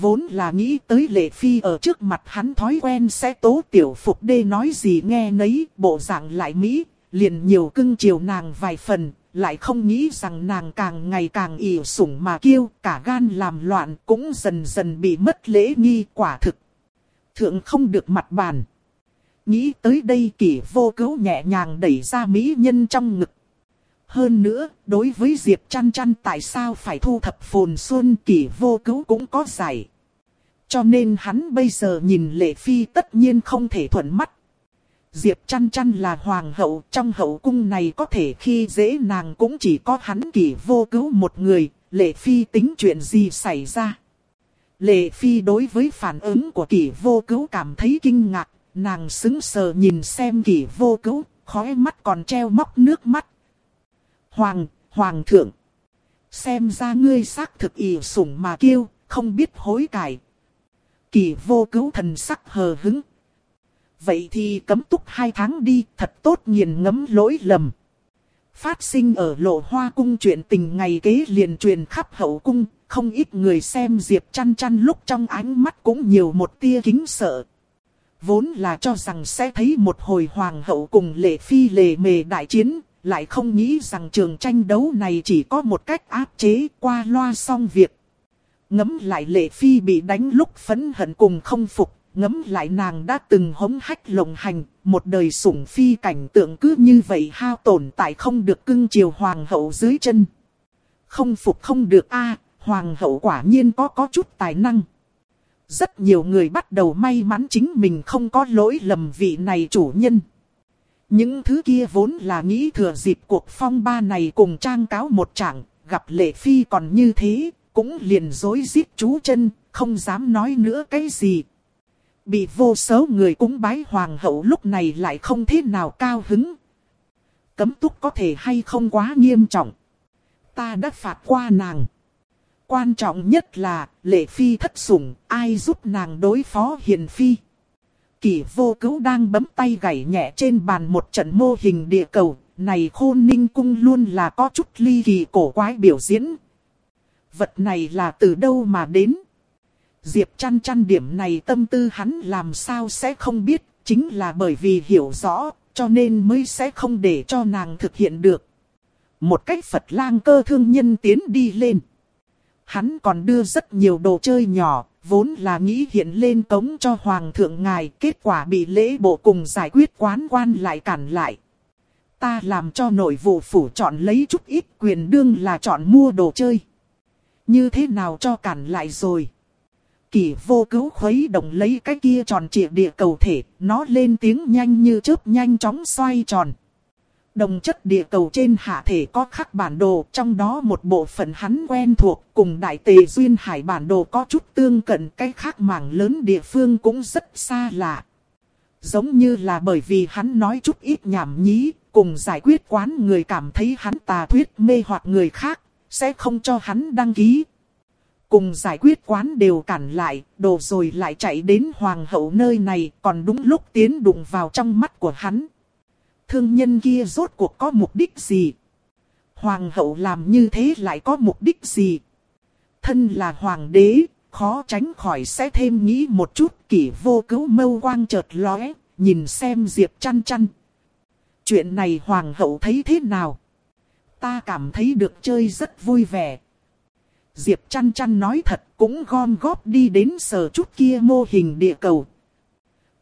Vốn là nghĩ tới lệ phi ở trước mặt hắn thói quen sẽ tố tiểu phục đê nói gì nghe nấy, bộ dạng lại Mỹ, liền nhiều cưng chiều nàng vài phần, lại không nghĩ rằng nàng càng ngày càng ỉ sủng mà kêu, cả gan làm loạn cũng dần dần bị mất lễ nghi quả thực. Thượng không được mặt bàn. Nghĩ tới đây kỷ vô cứu nhẹ nhàng đẩy ra mỹ nhân trong ngực. Hơn nữa, đối với Diệp chăn chăn tại sao phải thu thập phồn xuân kỷ vô cứu cũng có giải. Cho nên hắn bây giờ nhìn lệ phi tất nhiên không thể thuận mắt. Diệp chăn chăn là hoàng hậu, trong hậu cung này có thể khi dễ nàng cũng chỉ có hắn kỷ vô cứu một người, lệ phi tính chuyện gì xảy ra. Lệ phi đối với phản ứng của kỷ vô cứu cảm thấy kinh ngạc, nàng xứng sờ nhìn xem kỷ vô cứu, khói mắt còn treo móc nước mắt. Hoàng, hoàng thượng, xem ra ngươi xác thực ỉ sủng mà kêu, không biết hối cải. kỳ vô cứu thần sắc hờ hứng, Vậy thì cấm túc hai tháng đi, thật tốt nghiền ngấm lỗi lầm. Phát sinh ở lộ hoa cung chuyện tình ngày kế liền truyền khắp hậu cung, không ít người xem Diệp chăn chăn lúc trong ánh mắt cũng nhiều một tia kính sợ. Vốn là cho rằng sẽ thấy một hồi hoàng hậu cùng lệ phi lệ mề đại chiến, lại không nghĩ rằng trường tranh đấu này chỉ có một cách áp chế qua loa xong việc. Ngấm lại lệ phi bị đánh lúc phấn hận cùng không phục, ngấm lại nàng đã từng hống hách lồng hành, một đời sủng phi cảnh tượng cứ như vậy hao tổn tại không được cưng chiều hoàng hậu dưới chân. Không phục không được a hoàng hậu quả nhiên có có chút tài năng. Rất nhiều người bắt đầu may mắn chính mình không có lỗi lầm vị này chủ nhân. Những thứ kia vốn là nghĩ thừa dịp cuộc phong ba này cùng trang cáo một trạng, gặp lệ phi còn như thế, cũng liền dối giết chú chân, không dám nói nữa cái gì. Bị vô số người cúng bái hoàng hậu lúc này lại không thế nào cao hứng. Cấm túc có thể hay không quá nghiêm trọng. Ta đã phạt qua nàng. Quan trọng nhất là lệ phi thất sủng, ai giúp nàng đối phó hiền phi. Kỷ vô cứu đang bấm tay gảy nhẹ trên bàn một trận mô hình địa cầu, này khôn ninh cung luôn là có chút ly kỳ cổ quái biểu diễn. Vật này là từ đâu mà đến? Diệp chăn chăn điểm này tâm tư hắn làm sao sẽ không biết, chính là bởi vì hiểu rõ, cho nên mới sẽ không để cho nàng thực hiện được. Một cách Phật lang cơ thương nhân tiến đi lên. Hắn còn đưa rất nhiều đồ chơi nhỏ, vốn là nghĩ hiện lên cống cho Hoàng thượng ngài, kết quả bị lễ bộ cùng giải quyết quán quan lại cản lại. Ta làm cho nội vụ phủ chọn lấy chút ít quyền đương là chọn mua đồ chơi. Như thế nào cho cản lại rồi? Kỳ vô cứu khuấy động lấy cái kia tròn trịa địa cầu thể, nó lên tiếng nhanh như chớp nhanh chóng xoay tròn. Đồng chất địa cầu trên hạ thể có khắc bản đồ, trong đó một bộ phận hắn quen thuộc, cùng đại tề duyên hải bản đồ có chút tương cận, cái khác mảng lớn địa phương cũng rất xa lạ. Giống như là bởi vì hắn nói chút ít nhảm nhí, cùng giải quyết quán người cảm thấy hắn tà thuyết mê hoặc người khác, sẽ không cho hắn đăng ký, Cùng giải quyết quán đều cản lại, đồ rồi lại chạy đến hoàng hậu nơi này, còn đúng lúc tiến đụng vào trong mắt của hắn. Thương nhân kia rốt cuộc có mục đích gì? Hoàng hậu làm như thế lại có mục đích gì? Thân là hoàng đế, khó tránh khỏi sẽ thêm nghĩ một chút kỷ vô cứu mâu quang chợt lóe, nhìn xem Diệp chăn chăn. Chuyện này hoàng hậu thấy thế nào? Ta cảm thấy được chơi rất vui vẻ, Diệp chăn chăn nói thật cũng gom góp đi đến sở chút kia mô hình địa cầu.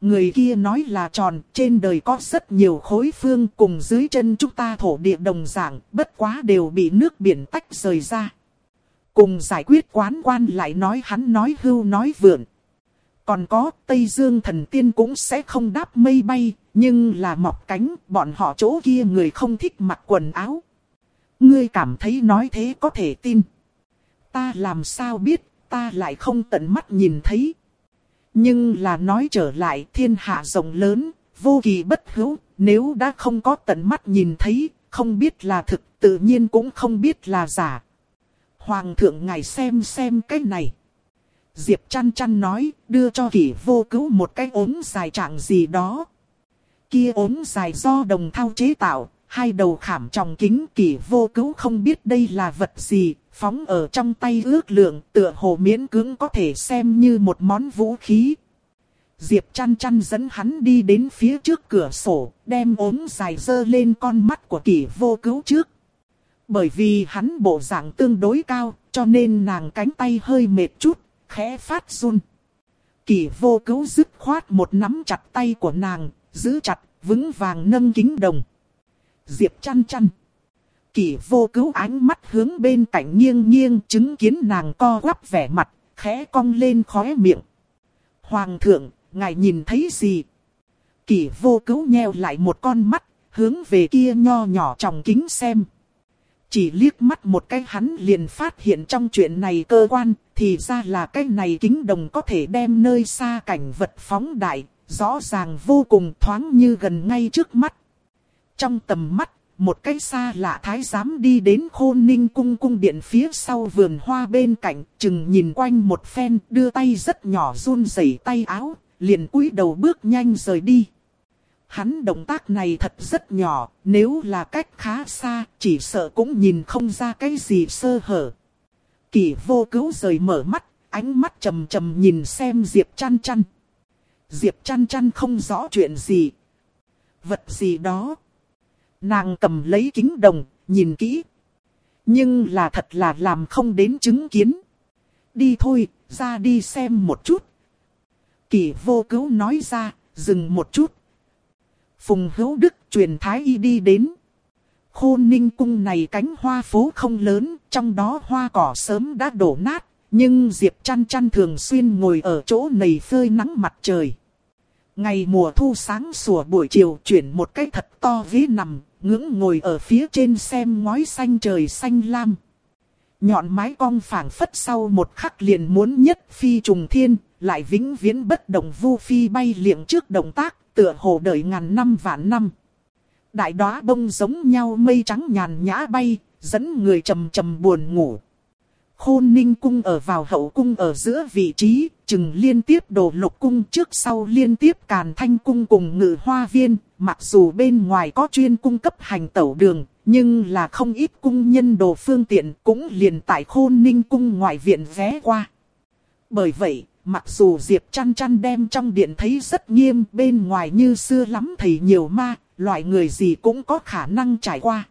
Người kia nói là tròn, trên đời có rất nhiều khối phương cùng dưới chân chúng ta thổ địa đồng dạng, bất quá đều bị nước biển tách rời ra. Cùng giải quyết quán quan lại nói hắn nói hưu nói vượn. Còn có Tây Dương thần tiên cũng sẽ không đáp mây bay, nhưng là mọc cánh, bọn họ chỗ kia người không thích mặc quần áo. Ngươi cảm thấy nói thế có thể tin. Ta làm sao biết, ta lại không tận mắt nhìn thấy. Nhưng là nói trở lại thiên hạ rộng lớn, vô kỳ bất hữu, nếu đã không có tận mắt nhìn thấy, không biết là thực, tự nhiên cũng không biết là giả. Hoàng thượng ngài xem xem cái này. Diệp chăn chăn nói, đưa cho kỷ vô cứu một cái ốm dài trạng gì đó. Kia ốm dài do đồng thao chế tạo, hai đầu khảm trong kính kỷ vô cứu không biết đây là vật gì, phóng ở trong tay ước lượng tựa hồ miễn cưỡng có thể xem như một món vũ khí. Diệp chăn chăn dẫn hắn đi đến phía trước cửa sổ, đem ốm dài dơ lên con mắt của kỷ vô cứu trước. Bởi vì hắn bộ dạng tương đối cao, cho nên nàng cánh tay hơi mệt chút, khẽ phát run. Kỷ vô cứu dứt khoát một nắm chặt tay của nàng, giữ chặt, vững vàng nâng kính đồng. Diệp chăn chăn. Kỳ vô cứu ánh mắt hướng bên cạnh nghiêng nghiêng chứng kiến nàng co quắp vẻ mặt, khẽ cong lên khóe miệng. Hoàng thượng, ngài nhìn thấy gì? Kỳ vô cứu nheo lại một con mắt, hướng về kia nho nhỏ trong kính xem. Chỉ liếc mắt một cái hắn liền phát hiện trong chuyện này cơ quan, thì ra là cái này kính đồng có thể đem nơi xa cảnh vật phóng đại, rõ ràng vô cùng thoáng như gần ngay trước mắt. Trong tầm mắt, một cái xa lạ thái giám đi đến khôn ninh cung cung điện phía sau vườn hoa bên cạnh, chừng nhìn quanh một phen, đưa tay rất nhỏ run rẩy tay áo, liền cúi đầu bước nhanh rời đi. Hắn động tác này thật rất nhỏ, nếu là cách khá xa, chỉ sợ cũng nhìn không ra cái gì sơ hở. kỷ vô cứu rời mở mắt, ánh mắt trầm trầm nhìn xem Diệp chăn chăn. Diệp chăn chăn không rõ chuyện gì. Vật gì đó. Nàng cầm lấy kính đồng, nhìn kỹ. Nhưng là thật là làm không đến chứng kiến. Đi thôi, ra đi xem một chút. Kỳ vô cứu nói ra, dừng một chút. Phùng hữu đức truyền thái y đi đến. Khôn ninh cung này cánh hoa phố không lớn, trong đó hoa cỏ sớm đã đổ nát. Nhưng Diệp chăn chăn thường xuyên ngồi ở chỗ này phơi nắng mặt trời. Ngày mùa thu sáng sủa buổi chiều chuyển một cái thật to ghế nằm, ngưỡng ngồi ở phía trên xem ngói xanh trời xanh lam. Nhọn mái cong phảng phất sau một khắc liền muốn nhất phi trùng thiên, lại vĩnh viễn bất động vu phi bay liệng trước động tác, tựa hồ đợi ngàn năm vạn năm. Đại đóa bông giống nhau mây trắng nhàn nhã bay, dẫn người trầm trầm buồn ngủ. Khôn ninh cung ở vào hậu cung ở giữa vị trí, chừng liên tiếp đồ lục cung trước sau liên tiếp càn thanh cung cùng ngự hoa viên, mặc dù bên ngoài có chuyên cung cấp hành tẩu đường, nhưng là không ít cung nhân đồ phương tiện cũng liền tại khôn ninh cung ngoại viện vé qua. Bởi vậy, mặc dù Diệp chăn chăn đem trong điện thấy rất nghiêm bên ngoài như xưa lắm thầy nhiều ma, loại người gì cũng có khả năng trải qua.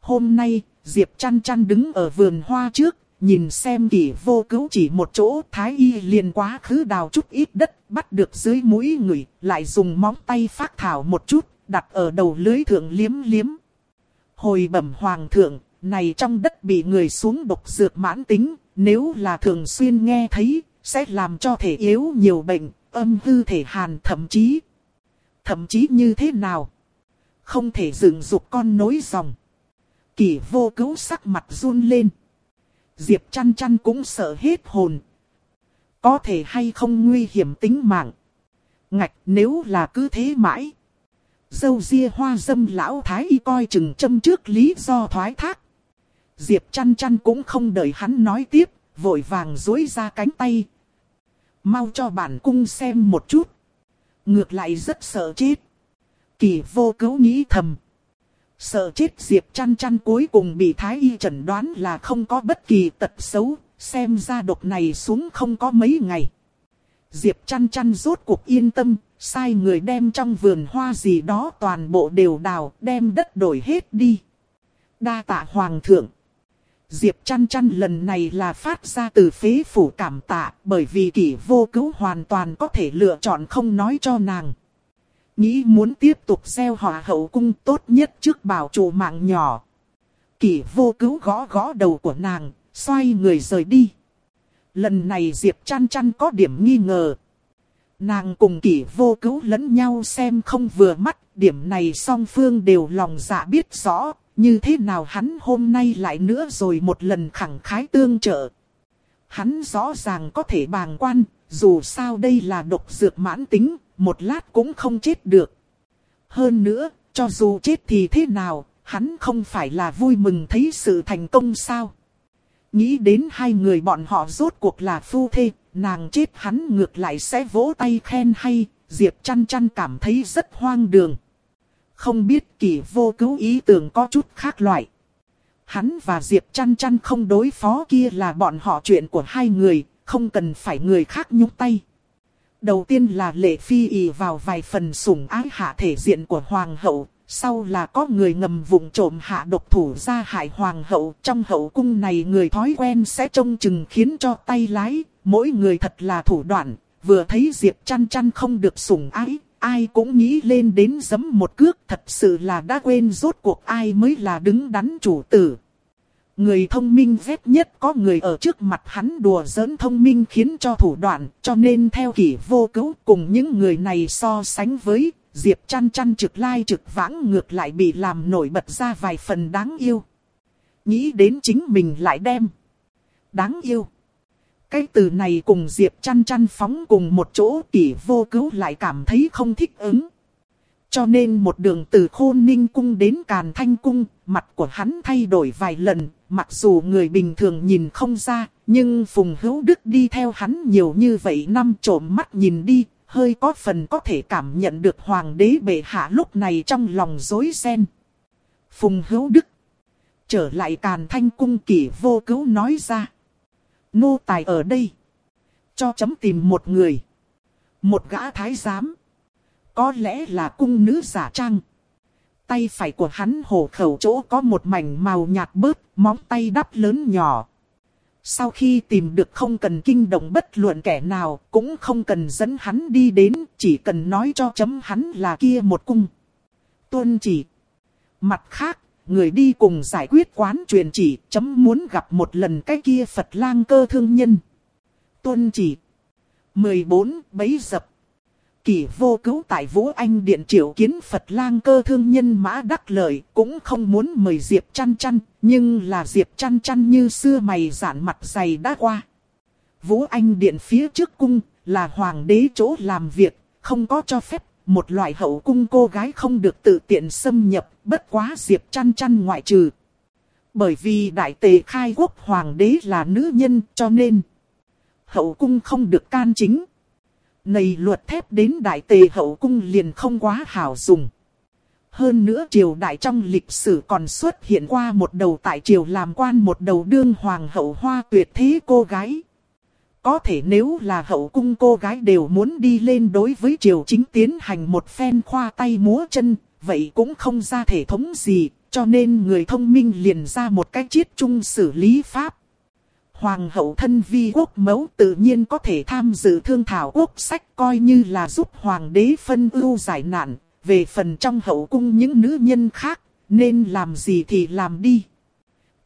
Hôm nay, Diệp chăn chăn đứng ở vườn hoa trước, nhìn xem kỷ vô cứu chỉ một chỗ thái y liền quá khứ đào chút ít đất, bắt được dưới mũi người, lại dùng móng tay phát thảo một chút, đặt ở đầu lưới thượng liếm liếm. Hồi bẩm hoàng thượng, này trong đất bị người xuống độc dược mãn tính, nếu là thường xuyên nghe thấy, sẽ làm cho thể yếu nhiều bệnh, âm hư thể hàn thậm chí. Thậm chí như thế nào? Không thể dựng dục con nối dòng. Kỷ vô cứu sắc mặt run lên. Diệp chăn chăn cũng sợ hết hồn. Có thể hay không nguy hiểm tính mạng. Ngạch nếu là cứ thế mãi. Dâu ria hoa dâm lão thái y coi chừng châm trước lý do thoái thác. Diệp chăn chăn cũng không đợi hắn nói tiếp, vội vàng dối ra cánh tay. Mau cho bản cung xem một chút. Ngược lại rất sợ chết. Kỳ vô cứu nghĩ thầm. Sợ chết Diệp chăn chăn cuối cùng bị Thái Y chẩn đoán là không có bất kỳ tật xấu, xem ra độc này xuống không có mấy ngày. Diệp chăn chăn rốt cuộc yên tâm, sai người đem trong vườn hoa gì đó toàn bộ đều đào, đem đất đổi hết đi. Đa tạ hoàng thượng. Diệp chăn chăn lần này là phát ra từ phế phủ cảm tạ, bởi vì kỷ vô cứu hoàn toàn có thể lựa chọn không nói cho nàng. Nghĩ muốn tiếp tục gieo họa hậu cung tốt nhất trước bảo chủ mạng nhỏ. Kỷ vô cứu gõ gõ đầu của nàng, xoay người rời đi. Lần này Diệp chăn chăn có điểm nghi ngờ. Nàng cùng kỷ vô cứu lẫn nhau xem không vừa mắt, điểm này song phương đều lòng dạ biết rõ, như thế nào hắn hôm nay lại nữa rồi một lần khẳng khái tương trợ. Hắn rõ ràng có thể bàng quan, dù sao đây là độc dược mãn tính, một lát cũng không chết được. Hơn nữa, cho dù chết thì thế nào, hắn không phải là vui mừng thấy sự thành công sao. Nghĩ đến hai người bọn họ rốt cuộc là phu thê, nàng chết hắn ngược lại sẽ vỗ tay khen hay, Diệp chăn chăn cảm thấy rất hoang đường. Không biết kỳ vô cứu ý tưởng có chút khác loại. Hắn và Diệp chăn chăn không đối phó kia là bọn họ chuyện của hai người, không cần phải người khác nhúc tay. Đầu tiên là lệ phi ỉ vào vài phần sủng ái hạ thể diện của hoàng hậu, Sau là có người ngầm vụng trộm hạ độc thủ ra hại hoàng hậu. Trong hậu cung này người thói quen sẽ trông chừng khiến cho tay lái. Mỗi người thật là thủ đoạn. Vừa thấy Diệp chăn chăn không được sủng ái. Ai cũng nghĩ lên đến giấm một cước. Thật sự là đã quên rốt cuộc ai mới là đứng đắn chủ tử. Người thông minh ghét nhất có người ở trước mặt hắn đùa giỡn thông minh khiến cho thủ đoạn, cho nên theo kỷ vô cứu cùng những người này so sánh với, Diệp chăn chăn trực lai trực vãng ngược lại bị làm nổi bật ra vài phần đáng yêu. Nghĩ đến chính mình lại đem. Đáng yêu. Cái từ này cùng Diệp chăn chăn phóng cùng một chỗ kỷ vô cứu lại cảm thấy không thích ứng. Cho nên một đường từ khôn ninh cung đến càn thanh cung, mặt của hắn thay đổi vài lần, mặc dù người bình thường nhìn không ra, nhưng Phùng Hữu Đức đi theo hắn nhiều như vậy năm trộm mắt nhìn đi, hơi có phần có thể cảm nhận được hoàng đế bệ hạ lúc này trong lòng rối ren. Phùng Hữu Đức trở lại càn thanh cung kỷ vô cứu nói ra. Nô tài ở đây. Cho chấm tìm một người. Một gã thái giám. Có lẽ là cung nữ giả trang. Tay phải của hắn hổ khẩu chỗ có một mảnh màu nhạt bớt, móng tay đắp lớn nhỏ. Sau khi tìm được không cần kinh động bất luận kẻ nào, cũng không cần dẫn hắn đi đến, chỉ cần nói cho chấm hắn là kia một cung. Tuân chỉ. Mặt khác, người đi cùng giải quyết quán truyền chỉ, chấm muốn gặp một lần cái kia Phật lang cơ thương nhân. Tuân chỉ. 14. Bấy dập kỳ vô cứu tại Vũ Anh Điện triệu kiến Phật lang cơ thương nhân mã đắc lợi cũng không muốn mời Diệp chăn chăn, nhưng là Diệp chăn chăn như xưa mày giản mặt dày đã qua. Vũ Anh Điện phía trước cung là hoàng đế chỗ làm việc, không có cho phép một loại hậu cung cô gái không được tự tiện xâm nhập, bất quá Diệp chăn chăn ngoại trừ. Bởi vì đại tề khai quốc hoàng đế là nữ nhân cho nên hậu cung không được can chính. Này luật thép đến đại tề hậu cung liền không quá hảo dùng. Hơn nữa triều đại trong lịch sử còn xuất hiện qua một đầu tại triều làm quan một đầu đương hoàng hậu hoa tuyệt thế cô gái. Có thể nếu là hậu cung cô gái đều muốn đi lên đối với triều chính tiến hành một phen khoa tay múa chân, vậy cũng không ra thể thống gì, cho nên người thông minh liền ra một cách chiết chung xử lý pháp. Hoàng hậu thân vi quốc mẫu tự nhiên có thể tham dự thương thảo quốc sách coi như là giúp hoàng đế phân ưu giải nạn. Về phần trong hậu cung những nữ nhân khác, nên làm gì thì làm đi.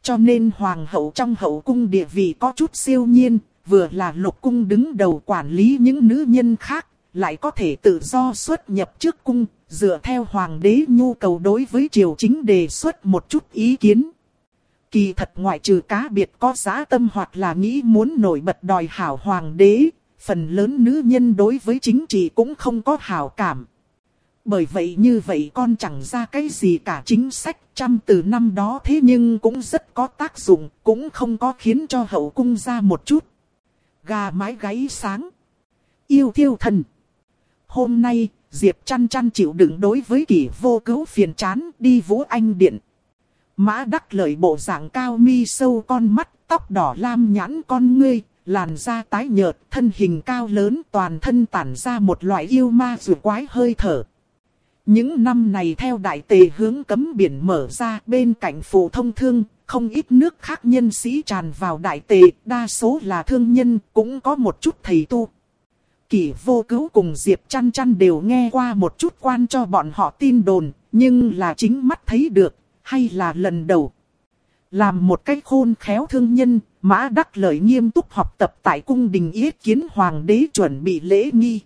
Cho nên hoàng hậu trong hậu cung địa vị có chút siêu nhiên, vừa là lục cung đứng đầu quản lý những nữ nhân khác, lại có thể tự do xuất nhập trước cung, dựa theo hoàng đế nhu cầu đối với triều chính đề xuất một chút ý kiến. Kỳ thật ngoại trừ cá biệt có giá tâm hoặc là nghĩ muốn nổi bật đòi hảo hoàng đế, phần lớn nữ nhân đối với chính trị cũng không có hảo cảm. Bởi vậy như vậy con chẳng ra cái gì cả chính sách trăm từ năm đó thế nhưng cũng rất có tác dụng, cũng không có khiến cho hậu cung ra một chút. Gà mái gáy sáng. Yêu thiêu thần. Hôm nay, Diệp chăn chăn chịu đựng đối với kỷ vô cứu phiền chán đi vũ anh điện. Mã đắc lợi bộ dạng cao mi sâu con mắt, tóc đỏ lam nhãn con ngươi, làn da tái nhợt, thân hình cao lớn toàn thân tản ra một loại yêu ma rùa quái hơi thở. Những năm này theo đại tề hướng cấm biển mở ra bên cạnh phụ thông thương, không ít nước khác nhân sĩ tràn vào đại tề, đa số là thương nhân, cũng có một chút thầy tu. Kỷ vô cứu cùng Diệp chăn chăn đều nghe qua một chút quan cho bọn họ tin đồn, nhưng là chính mắt thấy được, hay là lần đầu. Làm một cách khôn khéo thương nhân, Mã Đắc Lợi nghiêm túc học tập tại cung đình yết kiến hoàng đế chuẩn bị lễ nghi.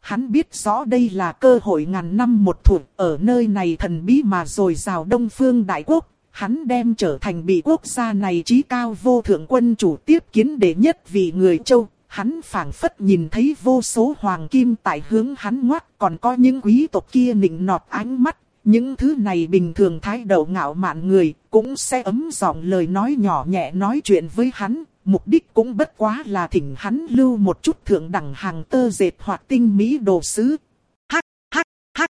Hắn biết rõ đây là cơ hội ngàn năm một thuộc ở nơi này thần bí mà rồi rào đông phương đại quốc. Hắn đem trở thành bị quốc gia này trí cao vô thượng quân chủ tiếp kiến đệ nhất vì người châu. Hắn phảng phất nhìn thấy vô số hoàng kim tại hướng hắn ngoắt còn có những quý tộc kia nịnh nọt ánh mắt những thứ này bình thường thái độ ngạo mạn người, cũng sẽ ấm giọng lời nói nhỏ nhẹ nói chuyện với hắn, mục đích cũng bất quá là thỉnh hắn lưu một chút thượng đẳng hàng tơ dệt hoặc tinh mỹ đồ sứ. Hắc, hắc, hắc.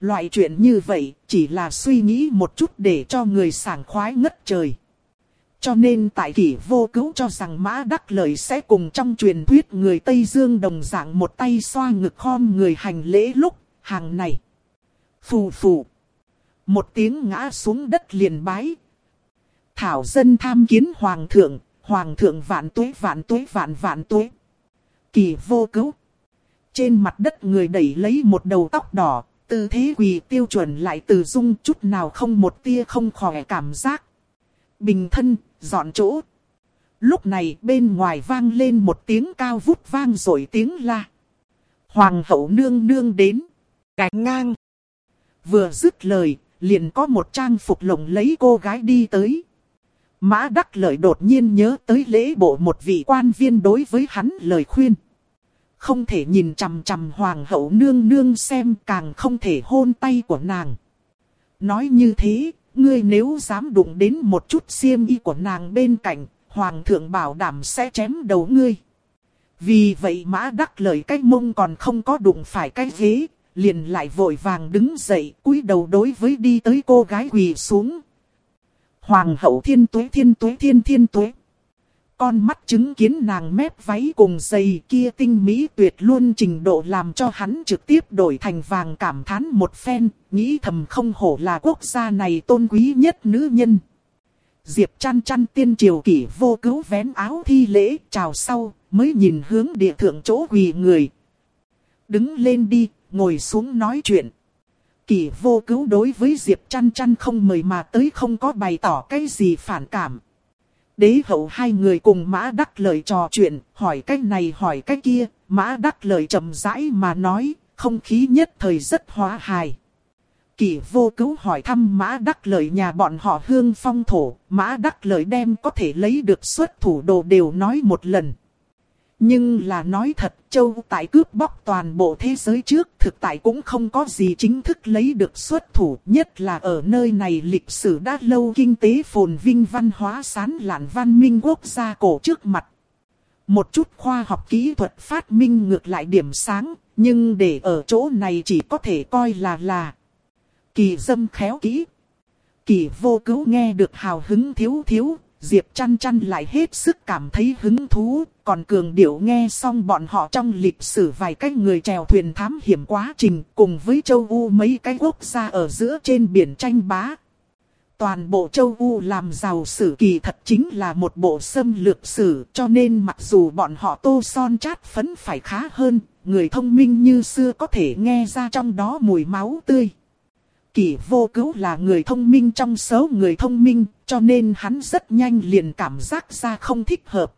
Loại chuyện như vậy, chỉ là suy nghĩ một chút để cho người sảng khoái ngất trời. Cho nên tại kỷ vô cứu cho rằng mã đắc lợi sẽ cùng trong truyền thuyết người Tây Dương đồng dạng một tay xoa ngực khom người hành lễ lúc, hàng này phù phù. Một tiếng ngã xuống đất liền bái. Thảo dân tham kiến hoàng thượng, hoàng thượng vạn tuế vạn tuế vạn vạn tuế. Kỳ vô cứu. Trên mặt đất người đẩy lấy một đầu tóc đỏ, tư thế quỳ tiêu chuẩn lại từ dung chút nào không một tia không khỏe cảm giác. Bình thân, dọn chỗ. Lúc này bên ngoài vang lên một tiếng cao vút vang rồi tiếng la. Hoàng hậu nương nương đến. Gạch ngang. Vừa dứt lời, liền có một trang phục lồng lấy cô gái đi tới. Mã Đắc Lợi đột nhiên nhớ tới lễ bộ một vị quan viên đối với hắn lời khuyên. Không thể nhìn chằm chằm hoàng hậu nương nương xem càng không thể hôn tay của nàng. Nói như thế, ngươi nếu dám đụng đến một chút xiêm y của nàng bên cạnh, hoàng thượng bảo đảm sẽ chém đầu ngươi. Vì vậy mã đắc lời cái mông còn không có đụng phải cái ghế, liền lại vội vàng đứng dậy, cúi đầu đối với đi tới cô gái quỳ xuống. Hoàng hậu thiên tuế thiên tuế thiên thiên tuế. Con mắt chứng kiến nàng mép váy cùng giày kia tinh mỹ tuyệt luôn trình độ làm cho hắn trực tiếp đổi thành vàng cảm thán một phen, nghĩ thầm không hổ là quốc gia này tôn quý nhất nữ nhân. Diệp chăn chăn tiên triều kỷ vô cứu vén áo thi lễ chào sau, mới nhìn hướng địa thượng chỗ quỳ người. Đứng lên đi, ngồi xuống nói chuyện. Kỳ vô cứu đối với Diệp chăn chăn không mời mà tới không có bày tỏ cái gì phản cảm. Đế hậu hai người cùng mã đắc lời trò chuyện, hỏi cái này hỏi cái kia, mã đắc lời chậm rãi mà nói, không khí nhất thời rất hóa hài. Kỳ vô cứu hỏi thăm mã đắc lợi nhà bọn họ hương phong thổ, mã đắc lợi đem có thể lấy được xuất thủ đồ đều nói một lần. Nhưng là nói thật, châu tại cướp bóc toàn bộ thế giới trước, thực tại cũng không có gì chính thức lấy được xuất thủ, nhất là ở nơi này lịch sử đã lâu kinh tế phồn vinh văn hóa sán lạn văn minh quốc gia cổ trước mặt. Một chút khoa học kỹ thuật phát minh ngược lại điểm sáng, nhưng để ở chỗ này chỉ có thể coi là là kỳ dâm khéo kỹ. Kỳ vô cứu nghe được hào hứng thiếu thiếu, Diệp chăn chăn lại hết sức cảm thấy hứng thú, còn cường điệu nghe xong bọn họ trong lịch sử vài cái người chèo thuyền thám hiểm quá trình cùng với châu U mấy cái quốc gia ở giữa trên biển tranh bá. Toàn bộ châu U làm giàu sử kỳ thật chính là một bộ xâm lược sử cho nên mặc dù bọn họ tô son chát phấn phải khá hơn, người thông minh như xưa có thể nghe ra trong đó mùi máu tươi. Kỷ vô cứu là người thông minh trong số người thông minh, cho nên hắn rất nhanh liền cảm giác ra không thích hợp.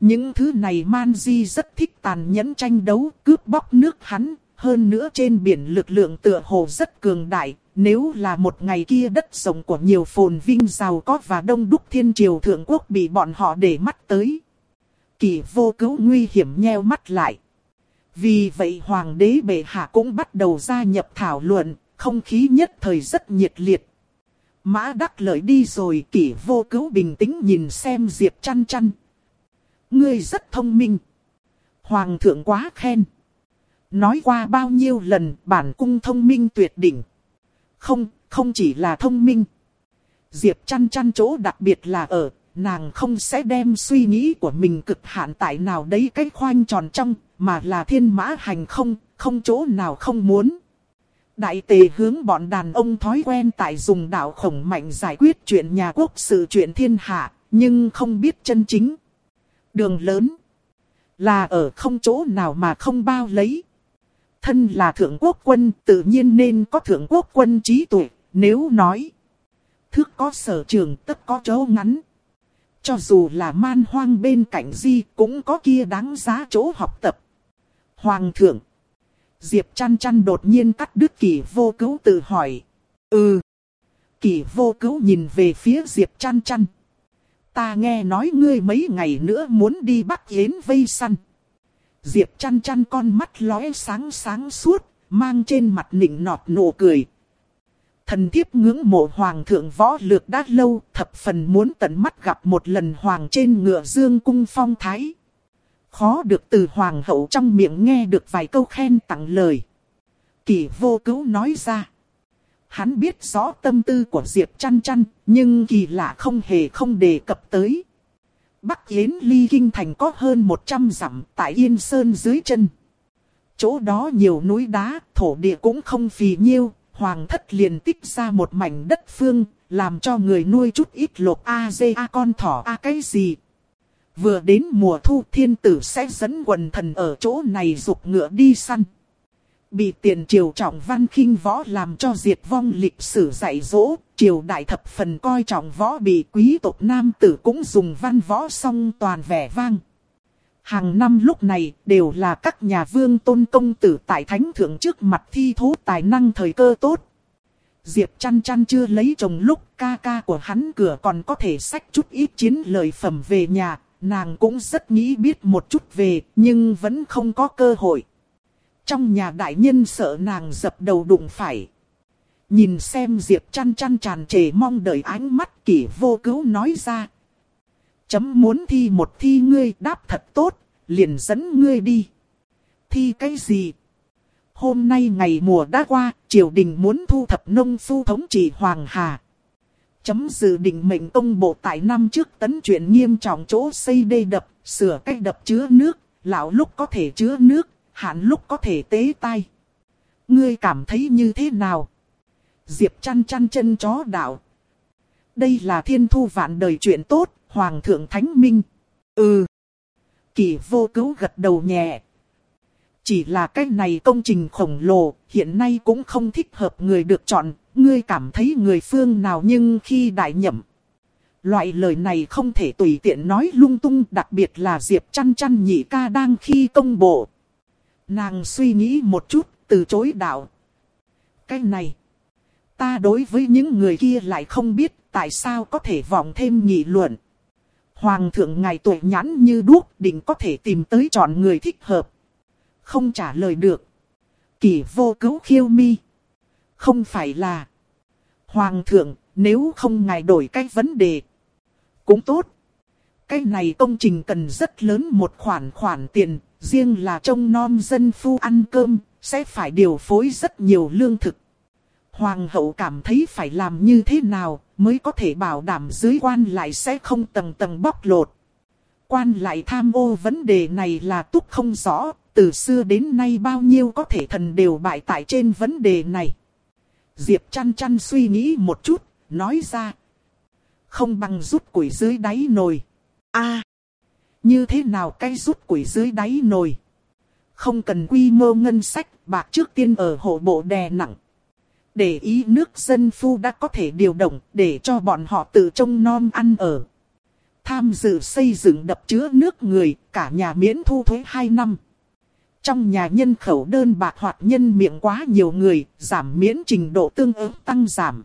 Những thứ này Man Di rất thích tàn nhẫn tranh đấu, cướp bóc nước hắn, hơn nữa trên biển lực lượng tựa hồ rất cường đại. Nếu là một ngày kia đất rộng của nhiều phồn vinh giàu có và đông đúc thiên triều thượng quốc bị bọn họ để mắt tới. Kỳ vô cứu nguy hiểm nheo mắt lại. Vì vậy hoàng đế bệ hạ cũng bắt đầu gia nhập thảo luận, không khí nhất thời rất nhiệt liệt. Mã đắc lợi đi rồi kỷ vô cứu bình tĩnh nhìn xem Diệp chăn chăn. Ngươi rất thông minh. Hoàng thượng quá khen. Nói qua bao nhiêu lần bản cung thông minh tuyệt đỉnh. Không, không chỉ là thông minh. Diệp chăn chăn chỗ đặc biệt là ở, nàng không sẽ đem suy nghĩ của mình cực hạn tại nào đấy cái khoanh tròn trong, mà là thiên mã hành không, không chỗ nào không muốn. Đại tề hướng bọn đàn ông thói quen tại dùng đạo khổng mạnh giải quyết chuyện nhà quốc sự chuyện thiên hạ, nhưng không biết chân chính. Đường lớn là ở không chỗ nào mà không bao lấy. Thân là thượng quốc quân tự nhiên nên có thượng quốc quân trí tuệ, nếu nói. Thước có sở trường tất có chỗ ngắn. Cho dù là man hoang bên cạnh di cũng có kia đáng giá chỗ học tập. Hoàng thượng Diệp chăn chăn đột nhiên cắt đứt kỷ vô cứu tự hỏi. Ừ. Kỷ vô cứu nhìn về phía Diệp chăn chăn. Ta nghe nói ngươi mấy ngày nữa muốn đi bắt yến vây săn. Diệp chăn chăn con mắt lóe sáng sáng suốt, mang trên mặt nịnh nọt nụ cười. Thần thiếp ngưỡng mộ hoàng thượng võ lược đã lâu, thập phần muốn tận mắt gặp một lần hoàng trên ngựa dương cung phong thái. Khó được từ hoàng hậu trong miệng nghe được vài câu khen tặng lời. Kỳ vô cứu nói ra. Hắn biết rõ tâm tư của Diệp chăn chăn, nhưng kỳ lạ không hề không đề cập tới. Bắc Yến ly kinh thành có hơn 100 dặm tại Yên Sơn dưới chân. Chỗ đó nhiều núi đá, thổ địa cũng không phì nhiêu, hoàng thất liền tích ra một mảnh đất phương, làm cho người nuôi chút ít lột a dê a con thỏ a cái gì. Vừa đến mùa thu thiên tử sẽ dẫn quần thần ở chỗ này dục ngựa đi săn. Bị tiền triều trọng văn khinh võ làm cho diệt vong lịch sử dạy dỗ, triều đại thập phần coi trọng võ bị quý tộc nam tử cũng dùng văn võ song toàn vẻ vang. Hàng năm lúc này đều là các nhà vương tôn công tử tại thánh thượng trước mặt thi thú tài năng thời cơ tốt. Diệp chăn chăn chưa lấy chồng lúc ca ca của hắn cửa còn có thể sách chút ít chiến lợi phẩm về nhà, nàng cũng rất nghĩ biết một chút về, nhưng vẫn không có cơ hội. Trong nhà đại nhân sợ nàng dập đầu đụng phải. Nhìn xem Diệp chăn chăn tràn trề mong đợi ánh mắt kỷ vô cứu nói ra. Chấm muốn thi một thi ngươi đáp thật tốt, liền dẫn ngươi đi. Thi cái gì? Hôm nay ngày mùa đã qua, triều đình muốn thu thập nông phu thống trị Hoàng Hà. Chấm dự định mệnh công bộ tại năm trước tấn chuyển nghiêm trọng chỗ xây đê đập, sửa cách đập chứa nước, lão lúc có thể chứa nước, hạn lúc có thể tế tai. Ngươi cảm thấy như thế nào? Diệp chăn chăn chân chó đạo. Đây là thiên thu vạn đời chuyện tốt, Hoàng thượng Thánh Minh. Ừ. Kỳ vô cứu gật đầu nhẹ. Chỉ là cái này công trình khổng lồ, hiện nay cũng không thích hợp người được chọn, ngươi cảm thấy người phương nào nhưng khi đại nhậm. Loại lời này không thể tùy tiện nói lung tung, đặc biệt là Diệp chăn chăn nhị ca đang khi công bộ. Nàng suy nghĩ một chút, từ chối đạo. Cái này, ta đối với những người kia lại không biết tại sao có thể vọng thêm nghị luận. Hoàng thượng ngài tuổi nhãn như đuốc định có thể tìm tới chọn người thích hợp. Không trả lời được. Kỳ vô cứu khiêu mi. Không phải là. Hoàng thượng, nếu không ngài đổi cái vấn đề. Cũng tốt. Cái này công trình cần rất lớn một khoản khoản tiền, riêng là trông non dân phu ăn cơm, sẽ phải điều phối rất nhiều lương thực. Hoàng hậu cảm thấy phải làm như thế nào mới có thể bảo đảm dưới quan lại sẽ không tầng tầng bóc lột. Quan lại tham ô vấn đề này là túc không rõ, từ xưa đến nay bao nhiêu có thể thần đều bại tại trên vấn đề này. Diệp chăn chăn suy nghĩ một chút, nói ra. Không bằng rút củi dưới đáy nồi. a như thế nào cái rút củi dưới đáy nồi? Không cần quy mô ngân sách, bạc trước tiên ở hộ bộ đè nặng. Để ý nước dân phu đã có thể điều động để cho bọn họ tự trông nom ăn ở. Tham dự xây dựng đập chứa nước người, cả nhà miễn thu thuế 2 năm. Trong nhà nhân khẩu đơn bạc hoặc nhân miệng quá nhiều người, giảm miễn trình độ tương ứng tăng giảm.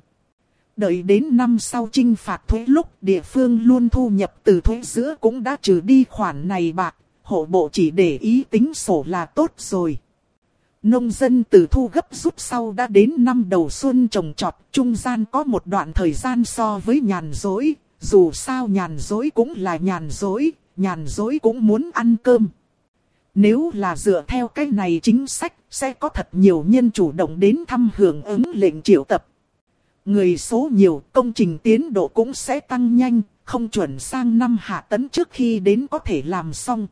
Đợi đến năm sau trinh phạt thuế lúc địa phương luôn thu nhập từ thuế giữa cũng đã trừ đi khoản này bạc, hộ bộ chỉ để ý tính sổ là tốt rồi. Nông dân từ thu gấp rút sau đã đến năm đầu xuân trồng trọt, trung gian có một đoạn thời gian so với nhàn dối, dù sao nhàn dối cũng là nhàn dối, nhàn dối cũng muốn ăn cơm. Nếu là dựa theo cái này chính sách, sẽ có thật nhiều nhân chủ động đến thăm hưởng ứng lệnh triệu tập. Người số nhiều, công trình tiến độ cũng sẽ tăng nhanh, không chuẩn sang năm hạ tấn trước khi đến có thể làm xong.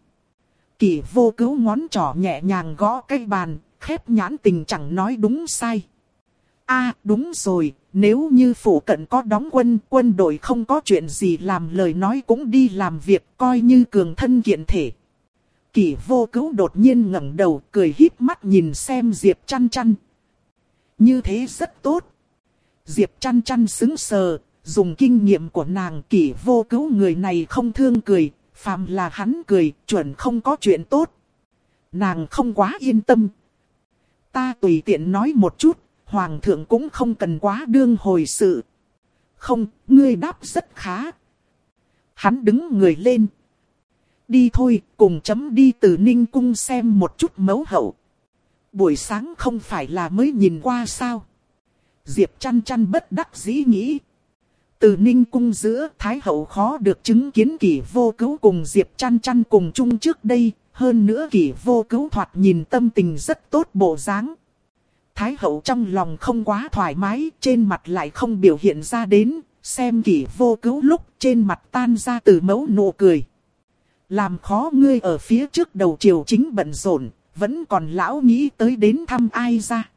Kỳ vô cứu ngón trỏ nhẹ nhàng gõ cái bàn, khép nhãn tình chẳng nói đúng sai. a đúng rồi, nếu như phủ cận có đóng quân, quân đội không có chuyện gì làm lời nói cũng đi làm việc coi như cường thân kiện thể kỷ vô cứu đột nhiên ngẩng đầu cười híp mắt nhìn xem Diệp chăn chăn. Như thế rất tốt. Diệp chăn chăn xứng sờ, dùng kinh nghiệm của nàng kỷ vô cứu người này không thương cười, phàm là hắn cười, chuẩn không có chuyện tốt. Nàng không quá yên tâm. Ta tùy tiện nói một chút, hoàng thượng cũng không cần quá đương hồi sự. Không, ngươi đáp rất khá. Hắn đứng người lên. Đi thôi, cùng chấm đi từ Ninh Cung xem một chút mấu hậu. Buổi sáng không phải là mới nhìn qua sao. Diệp chăn chăn bất đắc dĩ nghĩ. Từ Ninh Cung giữa Thái Hậu khó được chứng kiến kỷ vô cứu cùng Diệp chăn chăn cùng chung trước đây. Hơn nữa kỷ vô cứu thoạt nhìn tâm tình rất tốt bộ dáng. Thái Hậu trong lòng không quá thoải mái, trên mặt lại không biểu hiện ra đến, xem kỷ vô cứu lúc trên mặt tan ra từ mẫu nụ cười. Làm khó ngươi ở phía trước đầu triều chính bận rộn, vẫn còn lão nghĩ tới đến thăm ai ra.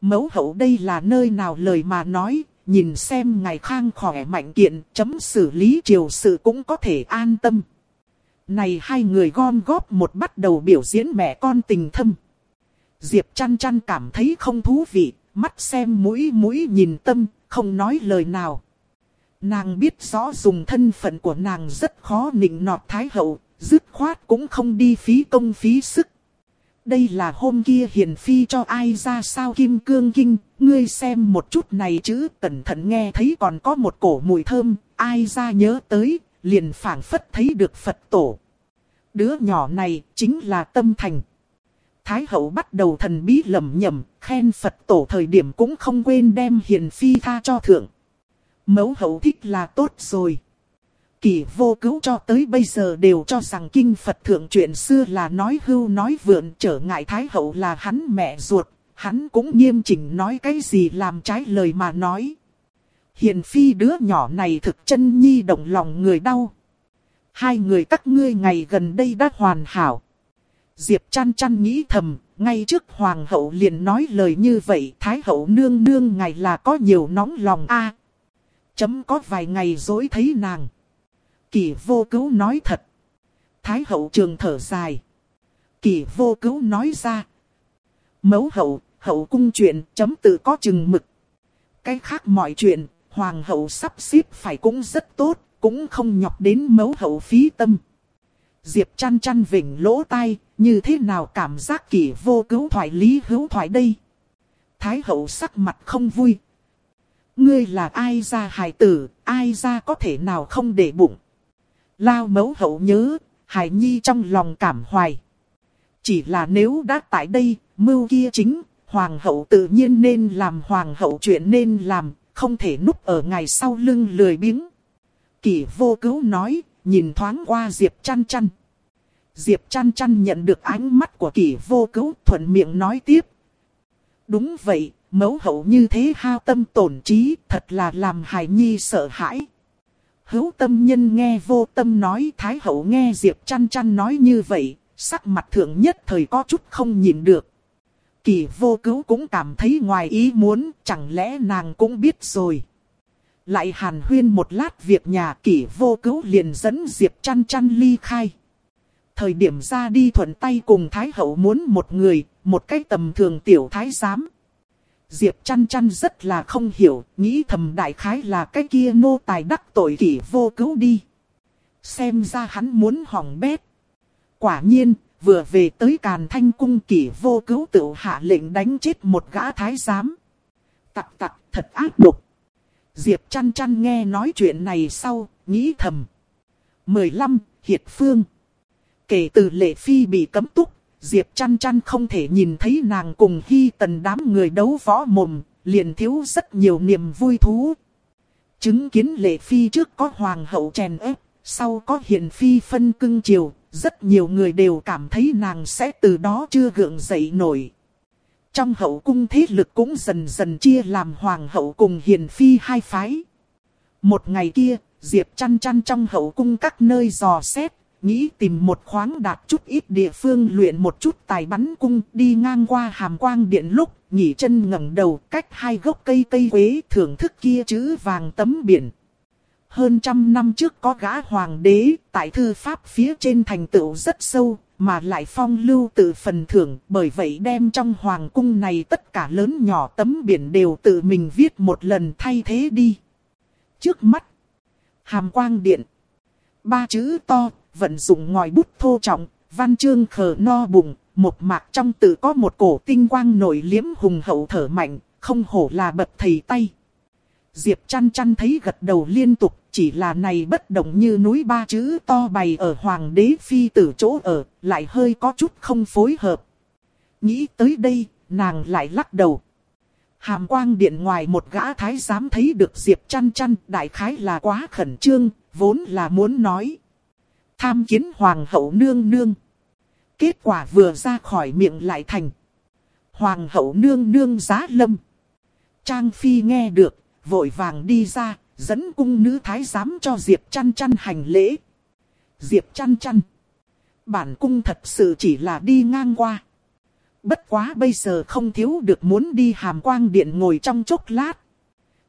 Mẫu hậu đây là nơi nào lời mà nói, nhìn xem ngài khang khỏe mạnh kiện, chấm xử lý triều sự cũng có thể an tâm. Này hai người gom góp một bắt đầu biểu diễn mẹ con tình thâm. Diệp chăn chăn cảm thấy không thú vị, mắt xem mũi mũi nhìn tâm, không nói lời nào. Nàng biết rõ dùng thân phận của nàng rất khó nịnh nọt thái hậu, dứt khoát cũng không đi phí công phí sức. Đây là hôm kia hiền phi cho ai ra sao kim cương kinh, ngươi xem một chút này chứ cẩn thận nghe thấy còn có một cổ mùi thơm, ai ra nhớ tới, liền phảng phất thấy được Phật tổ. Đứa nhỏ này chính là tâm thành. Thái hậu bắt đầu thần bí lầm nhầm, khen Phật tổ thời điểm cũng không quên đem hiền phi tha cho thượng. Mẫu hậu thích là tốt rồi. Kỳ vô cứu cho tới bây giờ đều cho rằng kinh Phật thượng chuyện xưa là nói hưu nói vượn trở ngại Thái hậu là hắn mẹ ruột, hắn cũng nghiêm chỉnh nói cái gì làm trái lời mà nói. Hiền phi đứa nhỏ này thực chân nhi động lòng người đau. Hai người các ngươi ngày gần đây đã hoàn hảo. Diệp chăn chăn nghĩ thầm, ngay trước hoàng hậu liền nói lời như vậy, thái hậu nương nương ngày là có nhiều nóng lòng a chấm có vài ngày dối thấy nàng. Kỳ vô cứu nói thật. Thái hậu trường thở dài. Kỳ vô cứu nói ra. Mẫu hậu, hậu cung chuyện chấm tự có chừng mực. Cái khác mọi chuyện, hoàng hậu sắp xếp phải cũng rất tốt, cũng không nhọc đến mẫu hậu phí tâm. Diệp chăn chăn vỉnh lỗ tai, như thế nào cảm giác kỳ vô cứu thoại lý hữu thoại đây? Thái hậu sắc mặt không vui. Ngươi là ai ra hài tử, ai ra có thể nào không để bụng. Lao mẫu hậu nhớ, hài nhi trong lòng cảm hoài. Chỉ là nếu đã tại đây, mưu kia chính, hoàng hậu tự nhiên nên làm hoàng hậu chuyện nên làm, không thể núp ở ngày sau lưng lười biếng. Kỷ vô cứu nói, nhìn thoáng qua Diệp chăn chăn. Diệp chăn chăn nhận được ánh mắt của kỷ vô cứu thuận miệng nói tiếp. Đúng vậy, mẫu hậu như thế hao tâm tổn trí, thật là làm hài nhi sợ hãi. Hữu tâm nhân nghe vô tâm nói Thái hậu nghe Diệp chăn chăn nói như vậy, sắc mặt thượng nhất thời có chút không nhìn được. Kỳ vô cứu cũng cảm thấy ngoài ý muốn, chẳng lẽ nàng cũng biết rồi. Lại hàn huyên một lát việc nhà kỷ vô cứu liền dẫn Diệp chăn chăn ly khai. Thời điểm ra đi thuận tay cùng Thái hậu muốn một người, một cái tầm thường tiểu thái giám. Diệp chăn chăn rất là không hiểu, nghĩ thầm đại khái là cái kia nô tài đắc tội kỷ vô cứu đi. Xem ra hắn muốn hỏng bét. Quả nhiên, vừa về tới càn thanh cung kỷ vô cứu tự hạ lệnh đánh chết một gã thái giám. Tặc tặc, thật ác độc. Diệp chăn chăn nghe nói chuyện này sau, nghĩ thầm. 15. Hiệt Phương Kể từ lệ phi bị cấm túc, Diệp chăn chăn không thể nhìn thấy nàng cùng khi tần đám người đấu võ mồm, liền thiếu rất nhiều niềm vui thú. Chứng kiến lệ phi trước có hoàng hậu chèn ép, sau có hiền phi phân cưng chiều, rất nhiều người đều cảm thấy nàng sẽ từ đó chưa gượng dậy nổi. Trong hậu cung thế lực cũng dần dần chia làm hoàng hậu cùng hiền phi hai phái. Một ngày kia, Diệp chăn chăn trong hậu cung các nơi dò xét, nghĩ tìm một khoáng đạt chút ít địa phương luyện một chút tài bắn cung đi ngang qua hàm quang điện lúc, nhỉ chân ngẩng đầu cách hai gốc cây cây quế thưởng thức kia chữ vàng tấm biển. Hơn trăm năm trước có gã hoàng đế, tại thư pháp phía trên thành tựu rất sâu, mà lại phong lưu tự phần thưởng, bởi vậy đem trong hoàng cung này tất cả lớn nhỏ tấm biển đều tự mình viết một lần thay thế đi. Trước mắt, hàm quang điện, ba chữ to, vận dụng ngòi bút thô trọng, văn chương khờ no bụng, một mạc trong tự có một cổ tinh quang nổi liếm hùng hậu thở mạnh, không hổ là bậc thầy tay. Diệp chăn chăn thấy gật đầu liên tục, chỉ là này bất động như núi ba chữ to bày ở hoàng đế phi tử chỗ ở, lại hơi có chút không phối hợp. Nghĩ tới đây, nàng lại lắc đầu. Hàm quang điện ngoài một gã thái giám thấy được Diệp chăn chăn, đại khái là quá khẩn trương, vốn là muốn nói. Tham kiến hoàng hậu nương nương. Kết quả vừa ra khỏi miệng lại thành. Hoàng hậu nương nương giá lâm. Trang Phi nghe được, vội vàng đi ra, dẫn cung nữ thái giám cho Diệp chăn chăn hành lễ. Diệp chăn chăn. Bản cung thật sự chỉ là đi ngang qua. bất quá bây giờ không thiếu được muốn đi hàm quang điện ngồi trong chốc lát.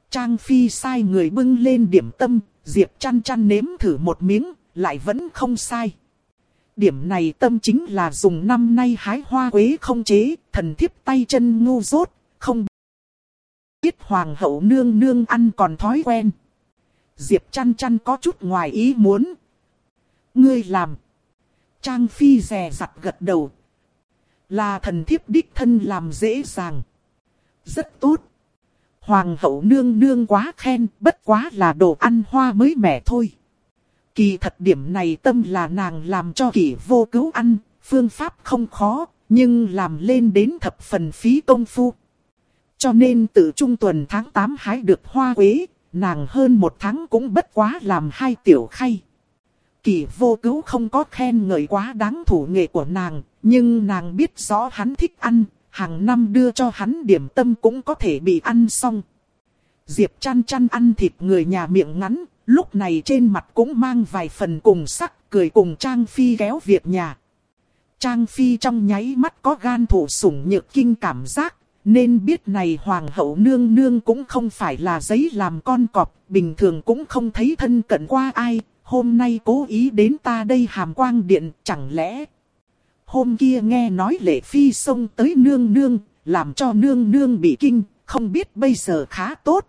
Trang Phi sai người bưng lên điểm tâm, Diệp chăn chăn nếm thử một miếng, lại vẫn không sai. Điểm này tâm chính là dùng năm nay hái hoa quế không chế, thần thiếp tay chân ngu dốt, không biết hoàng hậu nương nương ăn còn thói quen. Diệp chăn chăn có chút ngoài ý muốn. Ngươi làm. Trang Phi rè rặt gật đầu. Là thần thiếp đích thân làm dễ dàng. Rất tốt. Hoàng hậu nương nương quá khen, bất quá là đồ ăn hoa mới mẻ thôi. Kỳ thật điểm này tâm là nàng làm cho kỷ vô cứu ăn, phương pháp không khó, nhưng làm lên đến thập phần phí công phu. Cho nên từ trung tuần tháng 8 hái được hoa quế, nàng hơn một tháng cũng bất quá làm hai tiểu khay. Kỳ vô cứu không có khen ngợi quá đáng thủ nghệ của nàng, nhưng nàng biết rõ hắn thích ăn, hàng năm đưa cho hắn điểm tâm cũng có thể bị ăn xong. Diệp chăn chăn ăn thịt người nhà miệng ngắn, lúc này trên mặt cũng mang vài phần cùng sắc, cười cùng Trang Phi kéo việc nhà. Trang Phi trong nháy mắt có gan thủ sủng nhược kinh cảm giác, nên biết này hoàng hậu nương nương cũng không phải là giấy làm con cọp, bình thường cũng không thấy thân cận qua ai, hôm nay cố ý đến ta đây hàm quang điện, chẳng lẽ... Hôm kia nghe nói lệ phi xông tới nương nương, làm cho nương nương bị kinh, không biết bây giờ khá tốt.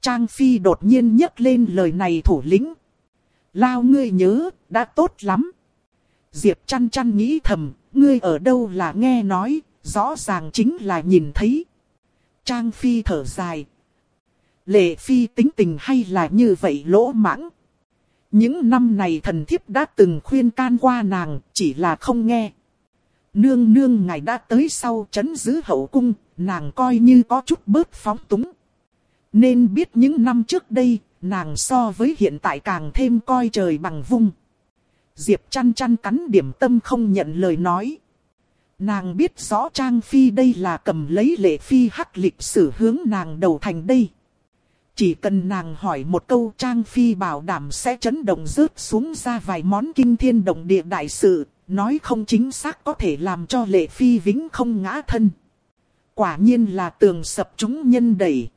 Trang phi đột nhiên nhấc lên lời này thủ lĩnh. Lao ngươi nhớ, đã tốt lắm. Diệp chăn chăn nghĩ thầm, ngươi ở đâu là nghe nói, rõ ràng chính là nhìn thấy. Trang Phi thở dài. Lệ Phi tính tình hay là như vậy lỗ mãng. Những năm này thần thiếp đã từng khuyên can qua nàng, chỉ là không nghe. Nương nương ngài đã tới sau chấn giữ hậu cung, nàng coi như có chút bớt phóng túng. Nên biết những năm trước đây, nàng so với hiện tại càng thêm coi trời bằng vung. Diệp chăn chăn cắn điểm tâm không nhận lời nói. Nàng biết rõ Trang Phi đây là cầm lấy lệ phi hắc lịch sử hướng nàng đầu thành đây. Chỉ cần nàng hỏi một câu Trang Phi bảo đảm sẽ chấn động rớt xuống ra vài món kinh thiên động địa đại sự, nói không chính xác có thể làm cho lệ phi vĩnh không ngã thân. Quả nhiên là tường sập chúng nhân đẩy.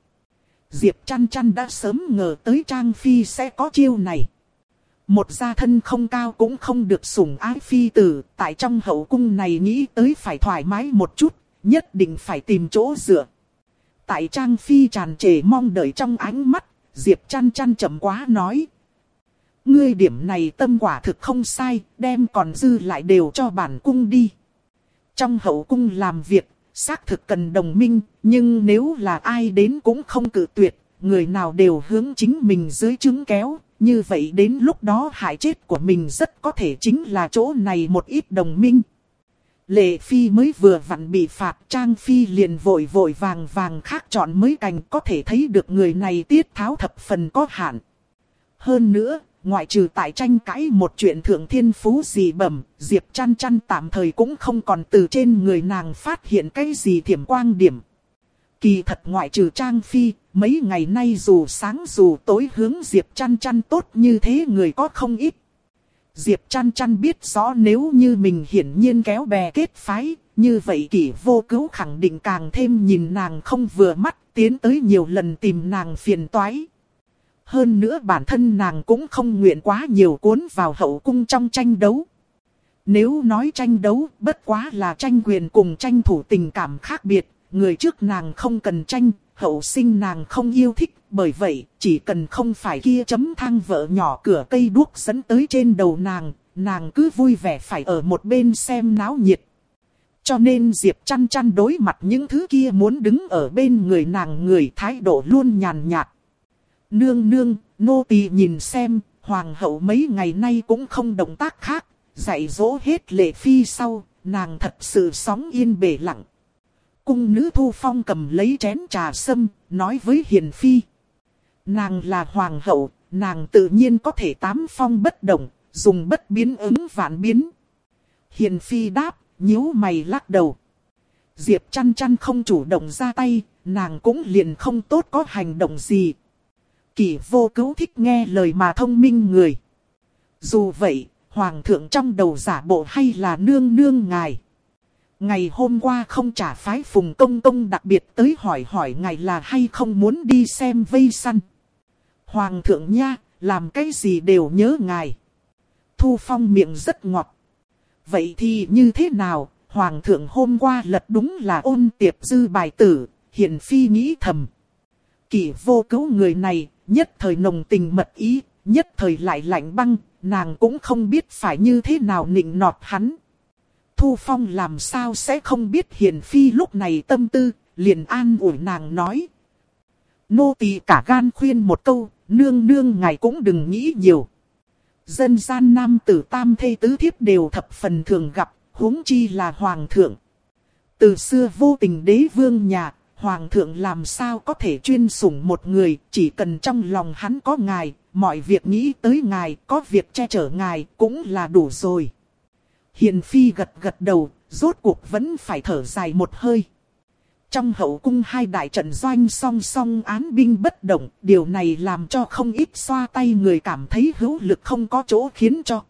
Diệp chăn chăn đã sớm ngờ tới Trang Phi sẽ có chiêu này. Một gia thân không cao cũng không được sủng ái phi tử, tại trong hậu cung này nghĩ tới phải thoải mái một chút, nhất định phải tìm chỗ dựa. Tại Trang Phi tràn trề mong đợi trong ánh mắt, Diệp chăn chăn chậm quá nói. Ngươi điểm này tâm quả thực không sai, đem còn dư lại đều cho bản cung đi. Trong hậu cung làm việc, xác thực cần đồng minh, nhưng nếu là ai đến cũng không cự tuyệt, người nào đều hướng chính mình dưới trứng kéo, như vậy đến lúc đó hại chết của mình rất có thể chính là chỗ này một ít đồng minh. Lệ Phi mới vừa vặn bị phạt Trang Phi liền vội vội vàng vàng khác chọn mới cành có thể thấy được người này tiết tháo thập phần có hạn. Hơn nữa, ngoại trừ tại tranh cãi một chuyện thượng thiên phú gì bẩm, Diệp chăn chăn tạm thời cũng không còn từ trên người nàng phát hiện cái gì thiểm quang điểm. Kỳ thật ngoại trừ Trang Phi, mấy ngày nay dù sáng dù tối hướng Diệp chăn chăn tốt như thế người có không ít. Diệp chăn chăn biết rõ nếu như mình hiển nhiên kéo bè kết phái, như vậy kỷ vô cứu khẳng định càng thêm nhìn nàng không vừa mắt, tiến tới nhiều lần tìm nàng phiền toái. Hơn nữa bản thân nàng cũng không nguyện quá nhiều cuốn vào hậu cung trong tranh đấu. Nếu nói tranh đấu, bất quá là tranh quyền cùng tranh thủ tình cảm khác biệt, người trước nàng không cần tranh, hậu sinh nàng không yêu thích, bởi vậy, chỉ cần không phải kia chấm thang vợ nhỏ cửa cây đuốc dẫn tới trên đầu nàng, nàng cứ vui vẻ phải ở một bên xem náo nhiệt. Cho nên Diệp chăn chăn đối mặt những thứ kia muốn đứng ở bên người nàng người thái độ luôn nhàn nhạt. Nương nương, nô tỳ nhìn xem, hoàng hậu mấy ngày nay cũng không động tác khác, dạy dỗ hết lệ phi sau, nàng thật sự sóng yên bể lặng. Cung nữ thu phong cầm lấy chén trà sâm, nói với hiền phi. Nàng là hoàng hậu, nàng tự nhiên có thể tám phong bất động, dùng bất biến ứng vạn biến. Hiền phi đáp, nhíu mày lắc đầu. Diệp chăn chăn không chủ động ra tay, nàng cũng liền không tốt có hành động gì. Kỳ vô cứu thích nghe lời mà thông minh người. Dù vậy, hoàng thượng trong đầu giả bộ hay là nương nương ngài. Ngày hôm qua không trả phái phùng công công đặc biệt tới hỏi hỏi ngài là hay không muốn đi xem vây săn. Hoàng thượng nha, làm cái gì đều nhớ ngài. Thu Phong miệng rất ngọt. Vậy thì như thế nào, Hoàng thượng hôm qua lật đúng là ôn tiệp dư bài tử, hiển phi nghĩ thầm. Kỷ vô cứu người này, nhất thời nồng tình mật ý, nhất thời lại lạnh băng, nàng cũng không biết phải như thế nào nịnh nọt hắn. Thu Phong làm sao sẽ không biết hiền phi lúc này tâm tư, liền an ủi nàng nói. Nô tỳ cả gan khuyên một câu, nương nương ngài cũng đừng nghĩ nhiều. Dân gian nam tử tam thê tứ thiếp đều thập phần thường gặp, huống chi là hoàng thượng. Từ xưa vô tình đế vương nhà, hoàng thượng làm sao có thể chuyên sủng một người, chỉ cần trong lòng hắn có ngài, mọi việc nghĩ tới ngài, có việc che chở ngài, cũng là đủ rồi. Hiền phi gật gật đầu, rốt cuộc vẫn phải thở dài một hơi. Trong hậu cung hai đại trận doanh song song án binh bất động, điều này làm cho không ít xoa tay người cảm thấy hữu lực không có chỗ khiến cho.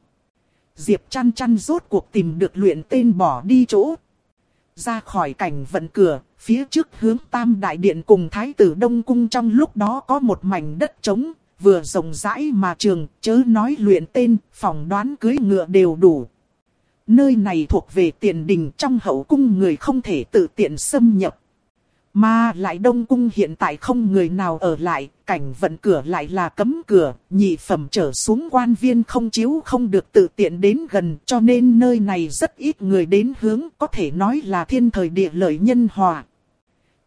Diệp chăn chăn rốt cuộc tìm được luyện tên bỏ đi chỗ. Ra khỏi cảnh vận cửa, phía trước hướng tam đại điện cùng thái tử Đông Cung trong lúc đó có một mảnh đất trống, vừa rộng rãi mà trường, chớ nói luyện tên, phòng đoán cưới ngựa đều đủ. Nơi này thuộc về tiền đình trong hậu cung người không thể tự tiện xâm nhập. Mà lại đông cung hiện tại không người nào ở lại, cảnh vận cửa lại là cấm cửa, nhị phẩm trở xuống quan viên không chiếu không được tự tiện đến gần cho nên nơi này rất ít người đến hướng có thể nói là thiên thời địa lợi nhân hòa.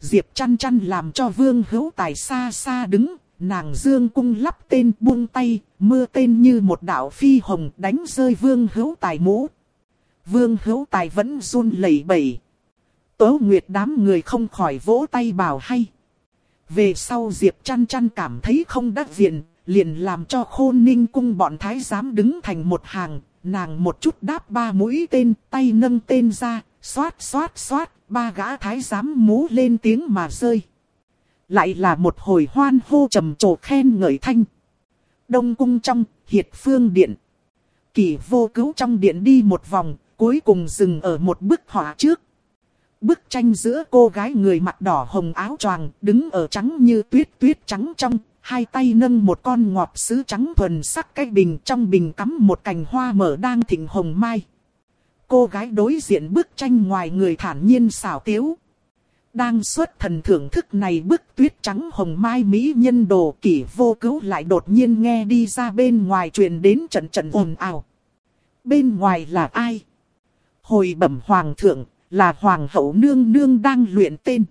Diệp chăn chăn làm cho vương hữu tài xa xa đứng, nàng dương cung lắp tên buông tay, mưa tên như một đạo phi hồng đánh rơi vương hữu tài mũ. Vương hữu tài vẫn run lẩy bẩy. Tố Nguyệt đám người không khỏi vỗ tay bảo hay. Về sau Diệp chăn chăn cảm thấy không đắc viện, liền làm cho khôn ninh cung bọn thái giám đứng thành một hàng, nàng một chút đáp ba mũi tên, tay nâng tên ra, xoát xoát xoát, ba gã thái giám mú lên tiếng mà rơi. Lại là một hồi hoan hô trầm trồ khen ngợi thanh. Đông cung trong, hiệt phương điện. Kỳ vô cứu trong điện đi một vòng, cuối cùng dừng ở một bức họa trước. Bức tranh giữa cô gái người mặt đỏ hồng áo choàng đứng ở trắng như tuyết tuyết trắng trong, hai tay nâng một con ngọt sứ trắng thuần sắc cái bình trong bình cắm một cành hoa mở đang thịnh hồng mai. Cô gái đối diện bức tranh ngoài người thản nhiên xảo tiếu. Đang xuất thần thưởng thức này bức tuyết trắng hồng mai mỹ nhân đồ kỷ vô cứu lại đột nhiên nghe đi ra bên ngoài truyền đến trận trận ồn ào. Bên ngoài là ai? Hồi bẩm hoàng thượng, là hoàng hậu nương nương đang luyện tên.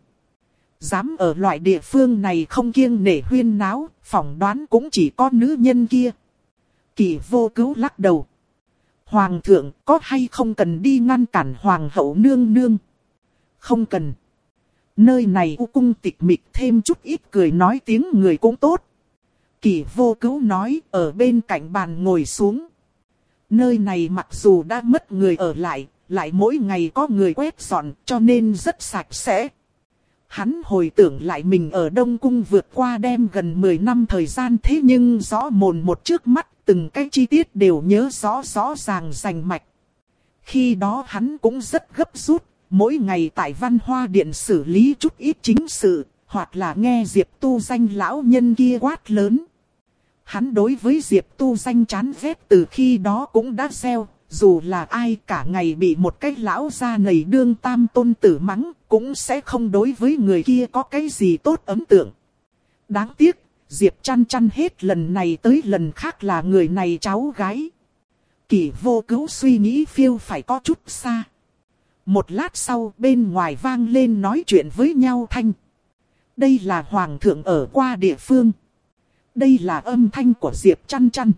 Dám ở loại địa phương này không kiêng nể huyên náo, phỏng đoán cũng chỉ có nữ nhân kia. Kỳ vô cứu lắc đầu. Hoàng thượng có hay không cần đi ngăn cản hoàng hậu nương nương? Không cần. Nơi này u cung tịch mịch thêm chút ít cười nói tiếng người cũng tốt. Kỳ vô cứu nói ở bên cạnh bàn ngồi xuống. Nơi này mặc dù đã mất người ở lại, lại mỗi ngày có người quét dọn cho nên rất sạch sẽ. Hắn hồi tưởng lại mình ở Đông Cung vượt qua đêm gần 10 năm thời gian thế nhưng rõ mồn một trước mắt từng cái chi tiết đều nhớ rõ rõ ràng rành mạch. Khi đó hắn cũng rất gấp rút, mỗi ngày tại văn hoa điện xử lý chút ít chính sự, hoặc là nghe Diệp tu danh lão nhân kia quát lớn. Hắn đối với Diệp tu danh chán ghét từ khi đó cũng đã gieo, dù là ai cả ngày bị một cái lão gia nầy đương tam tôn tử mắng, cũng sẽ không đối với người kia có cái gì tốt ấn tượng. Đáng tiếc, Diệp chăn chăn hết lần này tới lần khác là người này cháu gái. Kỳ vô cứu suy nghĩ phiêu phải có chút xa. Một lát sau bên ngoài vang lên nói chuyện với nhau thanh. Đây là hoàng thượng ở qua địa phương. Đây là âm thanh của Diệp chăn chăn.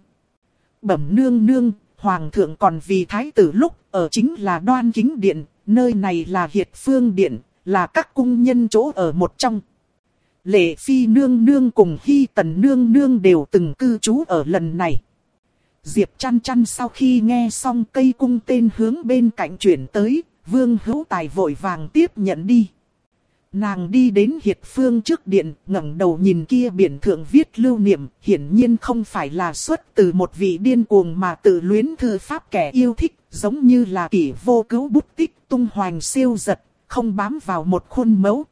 Bẩm nương nương, Hoàng thượng còn vì thái tử lúc ở chính là đoan kính điện, nơi này là hiệt phương điện, là các cung nhân chỗ ở một trong. Lệ phi nương nương cùng hy tần nương nương đều từng cư trú ở lần này. Diệp chăn chăn sau khi nghe xong cây cung tên hướng bên cạnh chuyển tới, vương hữu tài vội vàng tiếp nhận đi. Nàng đi đến hiệt phương trước điện, ngẩng đầu nhìn kia biển thượng viết lưu niệm, hiển nhiên không phải là xuất từ một vị điên cuồng mà tự luyến thư pháp kẻ yêu thích, giống như là kỷ vô cứu bút tích tung hoành siêu giật, không bám vào một khuôn mẫu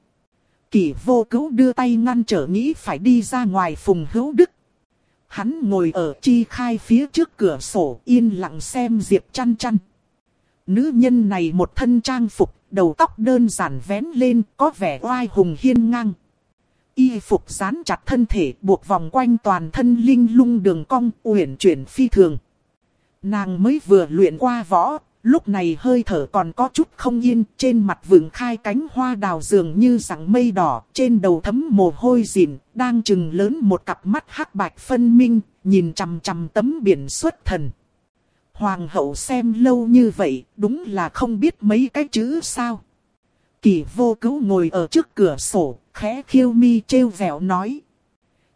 kỳ vô cứu đưa tay ngăn trở nghĩ phải đi ra ngoài phùng hữu đức. Hắn ngồi ở chi khai phía trước cửa sổ yên lặng xem Diệp chăn chăn. Nữ nhân này một thân trang phục, đầu tóc đơn giản vén lên, có vẻ oai hùng hiên ngang. Y phục dán chặt thân thể, buộc vòng quanh toàn thân linh lung đường cong, uyển chuyển phi thường. Nàng mới vừa luyện qua võ, lúc này hơi thở còn có chút không yên, trên mặt vừng khai cánh hoa đào dường như dạng mây đỏ, trên đầu thấm mồ hôi dịn, đang trừng lớn một cặp mắt hắc bạch phân minh, nhìn chằm chằm tấm biển xuất thần. Hoàng hậu xem lâu như vậy, đúng là không biết mấy cái chữ sao. Kỳ vô cứu ngồi ở trước cửa sổ, khẽ khiêu mi treo vẻo nói.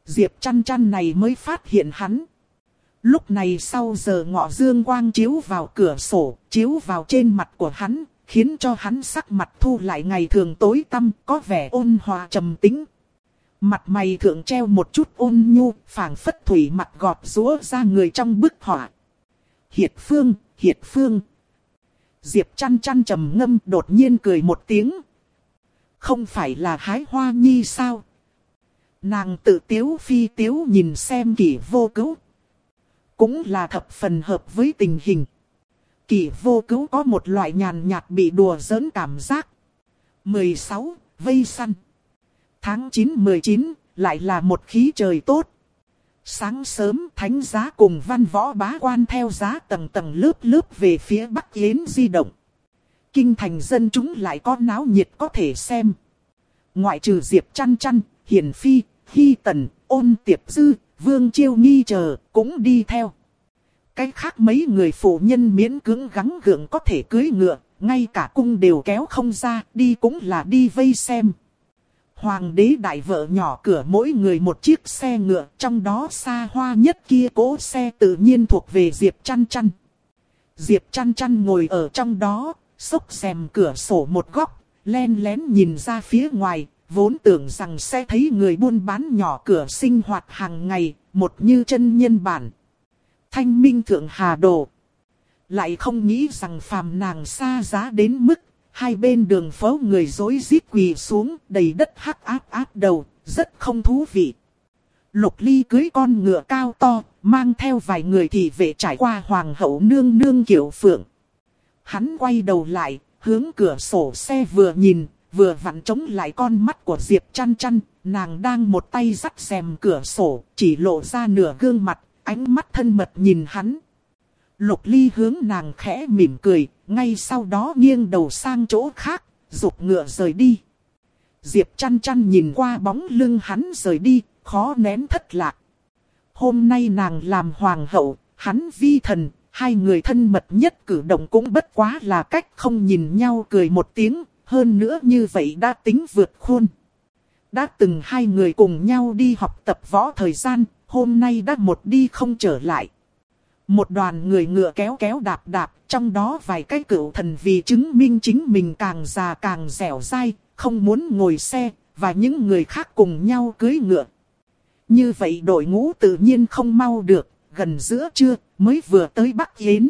Diệp chăn chăn này mới phát hiện hắn. Lúc này sau giờ ngọ dương quang chiếu vào cửa sổ, chiếu vào trên mặt của hắn, khiến cho hắn sắc mặt thu lại ngày thường tối tăm, có vẻ ôn hòa trầm tĩnh. Mặt mày thượng treo một chút ôn nhu, phảng phất thủy mặt gọt rúa ra người trong bức họa. Hiệt phương, hiệt phương. Diệp chăn chăn trầm ngâm đột nhiên cười một tiếng. Không phải là hái hoa nhi sao? Nàng tự tiếu phi tiếu nhìn xem kỷ vô cứu. Cũng là thập phần hợp với tình hình. Kỷ vô cứu có một loại nhàn nhạt bị đùa giỡn cảm giác. 16. Vây săn. Tháng 9-19, lại là một khí trời tốt. Sáng sớm thánh giá cùng văn võ bá quan theo giá tầng tầng lớp lớp về phía Bắc Yến di động. Kinh thành dân chúng lại có náo nhiệt có thể xem. Ngoại trừ Diệp chăn chăn, Hiền Phi, Hy Tần, Ôn Tiệp Dư, Vương Chiêu Nghi chờ cũng đi theo. Cái khác mấy người phụ nhân miễn cưỡng gắng gượng có thể cưới ngựa, ngay cả cung đều kéo không ra, đi cũng là đi vây xem. Hoàng đế đại vợ nhỏ cửa mỗi người một chiếc xe ngựa, trong đó xa hoa nhất kia cố xe tự nhiên thuộc về Diệp Chăn Chăn. Diệp Chăn Chăn ngồi ở trong đó, xốc xèm cửa sổ một góc, len lén nhìn ra phía ngoài, vốn tưởng rằng sẽ thấy người buôn bán nhỏ cửa sinh hoạt hàng ngày, một như chân nhân bản. Thanh minh thượng hà đồ. Lại không nghĩ rằng phàm nàng xa giá đến mức Hai bên đường phố người dối rít quỳ xuống, đầy đất hắc áp áp đầu, rất không thú vị. Lục ly cưới con ngựa cao to, mang theo vài người thì vệ trải qua hoàng hậu nương nương kiểu phượng. Hắn quay đầu lại, hướng cửa sổ xe vừa nhìn, vừa vặn chống lại con mắt của Diệp chăn chăn, nàng đang một tay dắt xèm cửa sổ, chỉ lộ ra nửa gương mặt, ánh mắt thân mật nhìn hắn. Lục ly hướng nàng khẽ mỉm cười, ngay sau đó nghiêng đầu sang chỗ khác, rụt ngựa rời đi. Diệp chăn chăn nhìn qua bóng lưng hắn rời đi, khó nén thất lạc. Hôm nay nàng làm hoàng hậu, hắn vi thần, hai người thân mật nhất cử động cũng bất quá là cách không nhìn nhau cười một tiếng, hơn nữa như vậy đã tính vượt khuôn. Đã từng hai người cùng nhau đi học tập võ thời gian, hôm nay đã một đi không trở lại. Một đoàn người ngựa kéo kéo đạp đạp, trong đó vài cái cựu thần vì chứng minh chính mình càng già càng dẻo dai, không muốn ngồi xe, và những người khác cùng nhau cưới ngựa. Như vậy đội ngũ tự nhiên không mau được, gần giữa trưa mới vừa tới Bắc Yến.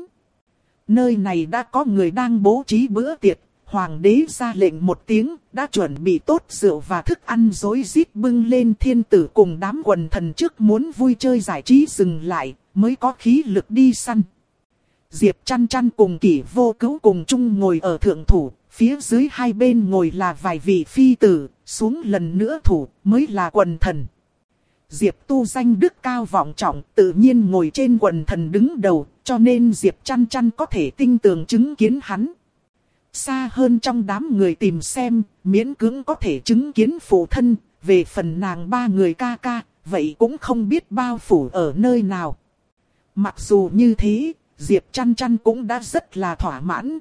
Nơi này đã có người đang bố trí bữa tiệc, hoàng đế ra lệnh một tiếng, đã chuẩn bị tốt rượu và thức ăn dối rít bưng lên thiên tử cùng đám quần thần trước muốn vui chơi giải trí dừng lại, mới có khí lực đi săn. Diệp chăn chăn cùng kỷ vô cứu cùng chung ngồi ở thượng thủ, phía dưới hai bên ngồi là vài vị phi tử, xuống lần nữa thủ mới là quần thần. Diệp tu danh đức cao vọng trọng, tự nhiên ngồi trên quần thần đứng đầu, cho nên Diệp chăn chăn có thể tinh tường chứng kiến hắn. Xa hơn trong đám người tìm xem, miễn cưỡng có thể chứng kiến phụ thân, về phần nàng ba người ca ca, vậy cũng không biết bao phủ ở nơi nào. Mặc dù như thế, Diệp chăn chăn cũng đã rất là thỏa mãn.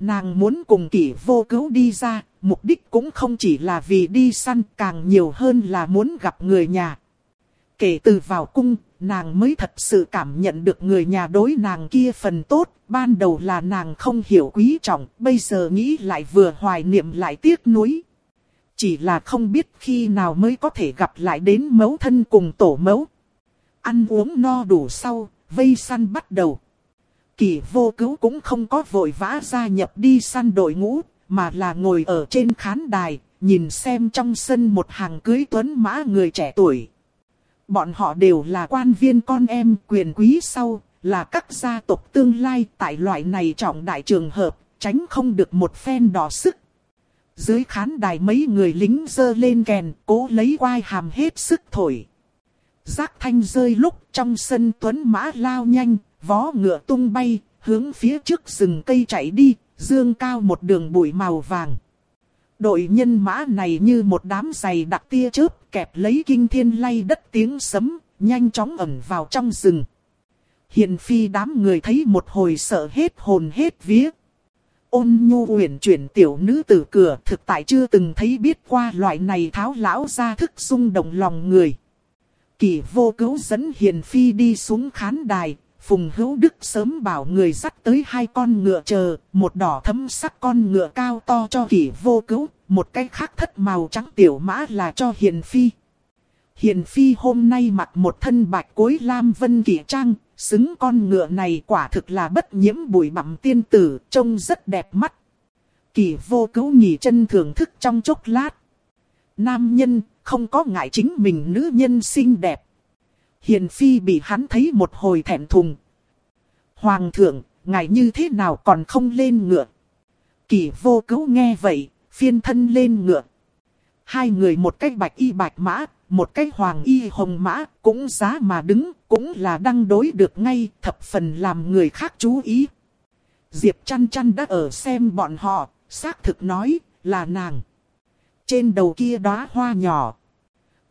Nàng muốn cùng kỷ vô cứu đi ra, mục đích cũng không chỉ là vì đi săn, càng nhiều hơn là muốn gặp người nhà. Kể từ vào cung, nàng mới thật sự cảm nhận được người nhà đối nàng kia phần tốt, ban đầu là nàng không hiểu quý trọng, bây giờ nghĩ lại vừa hoài niệm lại tiếc nuối. Chỉ là không biết khi nào mới có thể gặp lại đến mẫu thân cùng tổ mẫu. Ăn uống no đủ sau, vây săn bắt đầu. Kỳ vô cứu cũng không có vội vã gia nhập đi săn đội ngũ, mà là ngồi ở trên khán đài, nhìn xem trong sân một hàng cưới tuấn mã người trẻ tuổi. Bọn họ đều là quan viên con em quyền quý sau, là các gia tộc tương lai tại loại này trọng đại trường hợp, tránh không được một phen đỏ sức. Dưới khán đài mấy người lính dơ lên kèn, cố lấy quai hàm hết sức thổi. Giác thanh rơi lúc trong sân tuấn mã lao nhanh, vó ngựa tung bay, hướng phía trước rừng cây chạy đi, dương cao một đường bụi màu vàng. Đội nhân mã này như một đám giày đặc tia chớp kẹp lấy kinh thiên lay đất tiếng sấm, nhanh chóng ẩn vào trong rừng. Hiền phi đám người thấy một hồi sợ hết hồn hết vía. Ôn nhu uyển chuyển tiểu nữ tử cửa thực tại chưa từng thấy biết qua loại này tháo lão ra thức rung động lòng người. Kỳ vô cứu dẫn hiền phi đi xuống khán đài, Phùng Hữu Đức sớm bảo người dắt tới hai con ngựa chờ, một đỏ thấm sắc con ngựa cao to cho kỷ vô cứu, một cái khác thất màu trắng tiểu mã là cho Hiền Phi. Hiền Phi hôm nay mặc một thân bạch cối lam vân kỷ trang, xứng con ngựa này quả thực là bất nhiễm bụi bặm tiên tử, trông rất đẹp mắt. Kỷ vô cứu nhì chân thưởng thức trong chốc lát. Nam nhân, không có ngại chính mình nữ nhân xinh đẹp. Hiền Phi bị hắn thấy một hồi thẹn thùng. Hoàng thượng, ngài như thế nào còn không lên ngựa? Kỳ vô cứu nghe vậy, phiên thân lên ngựa. Hai người một cách bạch y bạch mã, một cách hoàng y hồng mã, cũng giá mà đứng, cũng là đăng đối được ngay, thập phần làm người khác chú ý. Diệp chăn chăn đã ở xem bọn họ, xác thực nói, là nàng. Trên đầu kia đóa hoa nhỏ.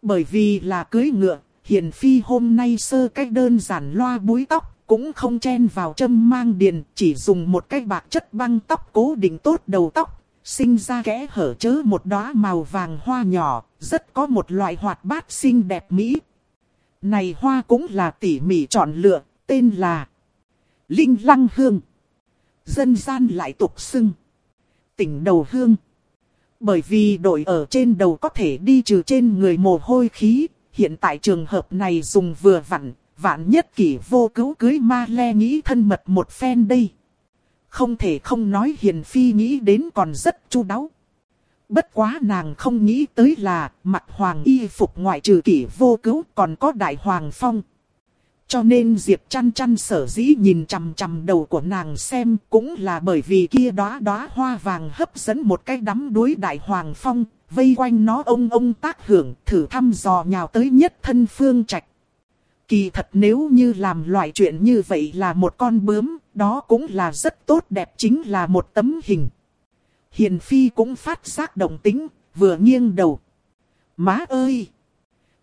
Bởi vì là cưới ngựa, Hiền Phi hôm nay sơ cách đơn giản loa búi tóc, cũng không chen vào châm mang điền, chỉ dùng một cái bạc chất băng tóc cố định tốt đầu tóc, sinh ra kẽ hở chớ một đóa màu vàng hoa nhỏ, rất có một loại hoạt bát xinh đẹp mỹ. Này hoa cũng là tỉ mỉ chọn lựa, tên là Linh Lăng Hương. Dân gian lại tục xưng. Tỉnh đầu hương. Bởi vì đội ở trên đầu có thể đi trừ trên người mồ hôi khí, hiện tại trường hợp này dùng vừa vặn, vạn nhất kỷ vô cứu cưới ma le nghĩ thân mật một phen đây. Không thể không nói hiền phi nghĩ đến còn rất chu đáo. Bất quá nàng không nghĩ tới là mặt hoàng y phục ngoại trừ kỷ vô cứu còn có đại hoàng phong. Cho nên Diệp chăn chăn sở dĩ nhìn chằm chằm đầu của nàng xem cũng là bởi vì kia đóa đóa hoa vàng hấp dẫn một cái đắm đuối đại hoàng phong, vây quanh nó ông ông tác hưởng thử thăm dò nhào tới nhất thân phương trạch. Kỳ thật nếu như làm loại chuyện như vậy là một con bướm, đó cũng là rất tốt đẹp chính là một tấm hình. Hiền Phi cũng phát giác động tính, vừa nghiêng đầu. Má ơi!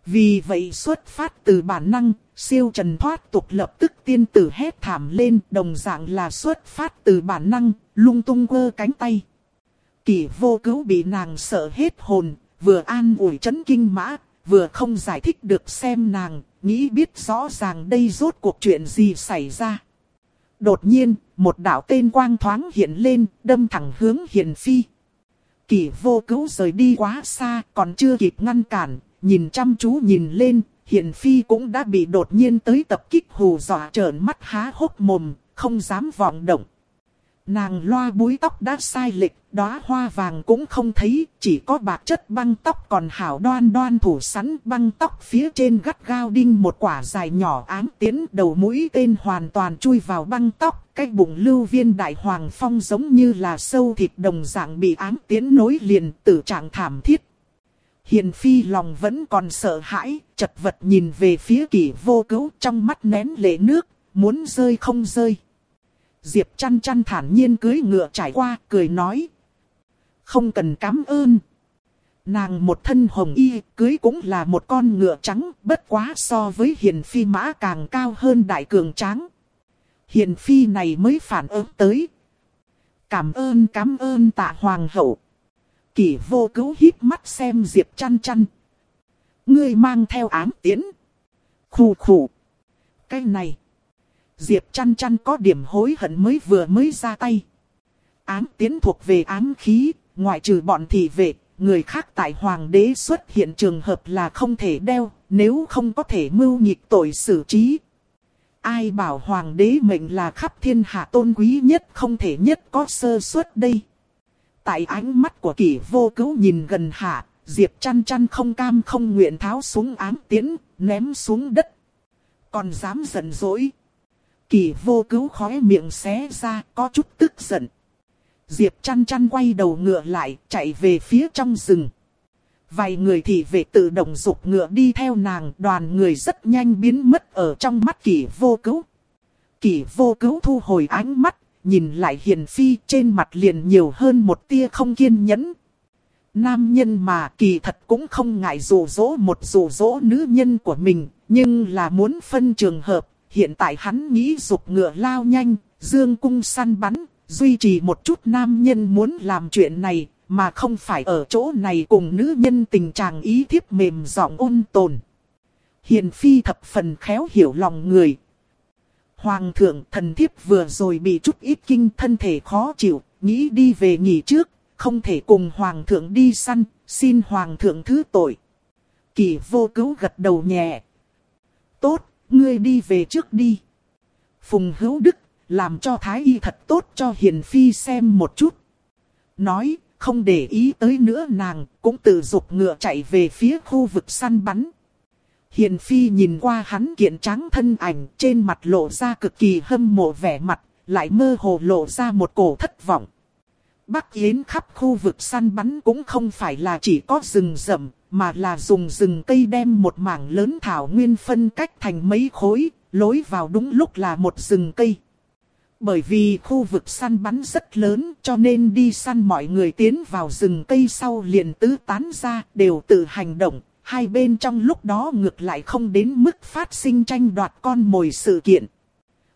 Vì vậy xuất phát từ bản năng, siêu trần thoát tục lập tức tiên tử hét thảm lên, đồng dạng là xuất phát từ bản năng, lung tung quơ cánh tay. Kỳ vô cứu bị nàng sợ hết hồn, vừa an ủi chấn kinh mã, vừa không giải thích được xem nàng, nghĩ biết rõ ràng đây rốt cuộc chuyện gì xảy ra. Đột nhiên, một đạo tên quang thoáng hiện lên, đâm thẳng hướng hiền phi. Kỳ vô cứu rời đi quá xa, còn chưa kịp ngăn cản, nhìn chăm chú nhìn lên, hiền phi cũng đã bị đột nhiên tới tập kích hù dọa trợn mắt há hốc mồm, không dám vọng động. Nàng loa búi tóc đã sai lệch, đóa hoa vàng cũng không thấy, chỉ có bạc chất băng tóc còn hảo đoan đoan thủ sắn băng tóc phía trên gắt gao đinh một quả dài nhỏ ám tiến đầu mũi tên hoàn toàn chui vào băng tóc, cái bụng lưu viên đại hoàng phong giống như là sâu thịt đồng dạng bị ám tiến nối liền tử trạng thảm thiết. Hiền phi lòng vẫn còn sợ hãi, chật vật nhìn về phía kỷ vô cứu trong mắt nén lệ nước, muốn rơi không rơi. Diệp chăn chăn thản nhiên cưới ngựa trải qua, cười nói. Không cần cảm ơn. Nàng một thân hồng y, cưới cũng là một con ngựa trắng, bất quá so với hiền phi mã càng cao hơn đại cường tráng. Hiền phi này mới phản ứng tới. Cảm ơn cảm ơn tạ hoàng hậu. Kỷ vô cứu hít mắt xem Diệp chăn chăn. Ngươi mang theo ám tiến. Khủ khủ. Cái này. Diệp chăn chăn có điểm hối hận mới vừa mới ra tay. Ám tiến thuộc về ám khí, ngoại trừ bọn thị vệ, người khác tại hoàng đế xuất hiện trường hợp là không thể đeo, nếu không có thể mưu nhịp tội xử trí. Ai bảo hoàng đế mệnh là khắp thiên hạ tôn quý nhất không thể nhất có sơ suất đây. Tại ánh mắt của kỷ vô cứu nhìn gần hạ, Diệp chăn chăn không cam không nguyện tháo xuống ám Tiến, ném xuống đất. Còn dám giận dỗi kỳ vô cứu khóe miệng xé ra, có chút tức giận. Diệp chăn chăn quay đầu ngựa lại, chạy về phía trong rừng. Vài người thì về tự động dục ngựa đi theo nàng, đoàn người rất nhanh biến mất ở trong mắt kỳ vô cứu. kỳ vô cứu thu hồi ánh mắt, nhìn lại hiền phi trên mặt liền nhiều hơn một tia không kiên nhẫn. Nam nhân mà kỳ thật cũng không ngại rủ rỗ một rủ rỗ nữ nhân của mình, nhưng là muốn phân trường hợp, hiện tại hắn nghĩ dục ngựa lao nhanh, dương cung săn bắn, duy trì một chút nam nhân muốn làm chuyện này, mà không phải ở chỗ này cùng nữ nhân tình trạng ý thiếp mềm giọng ôn tồn. Hiền phi thập phần khéo hiểu lòng người. Hoàng thượng thần thiếp vừa rồi bị chút ít kinh thân thể khó chịu, nghĩ đi về nghỉ trước, không thể cùng hoàng thượng đi săn, xin hoàng thượng thứ tội. Kỳ vô cứu gật đầu nhẹ. Tốt, ngươi đi về trước đi. Phùng hữu đức, làm cho thái y thật tốt cho hiền phi xem một chút. Nói, không để ý tới nữa nàng, cũng tự dục ngựa chạy về phía khu vực săn bắn. Hiền Phi nhìn qua hắn kiện trắng thân ảnh trên mặt lộ ra cực kỳ hâm mộ vẻ mặt, lại mơ hồ lộ ra một cổ thất vọng. Bắc Yến khắp khu vực săn bắn cũng không phải là chỉ có rừng rậm, mà là dùng rừng cây đem một mảng lớn thảo nguyên phân cách thành mấy khối, lối vào đúng lúc là một rừng cây. Bởi vì khu vực săn bắn rất lớn cho nên đi săn mọi người tiến vào rừng cây sau liền tứ tán ra đều tự hành động. Hai bên trong lúc đó ngược lại không đến mức phát sinh tranh đoạt con mồi sự kiện.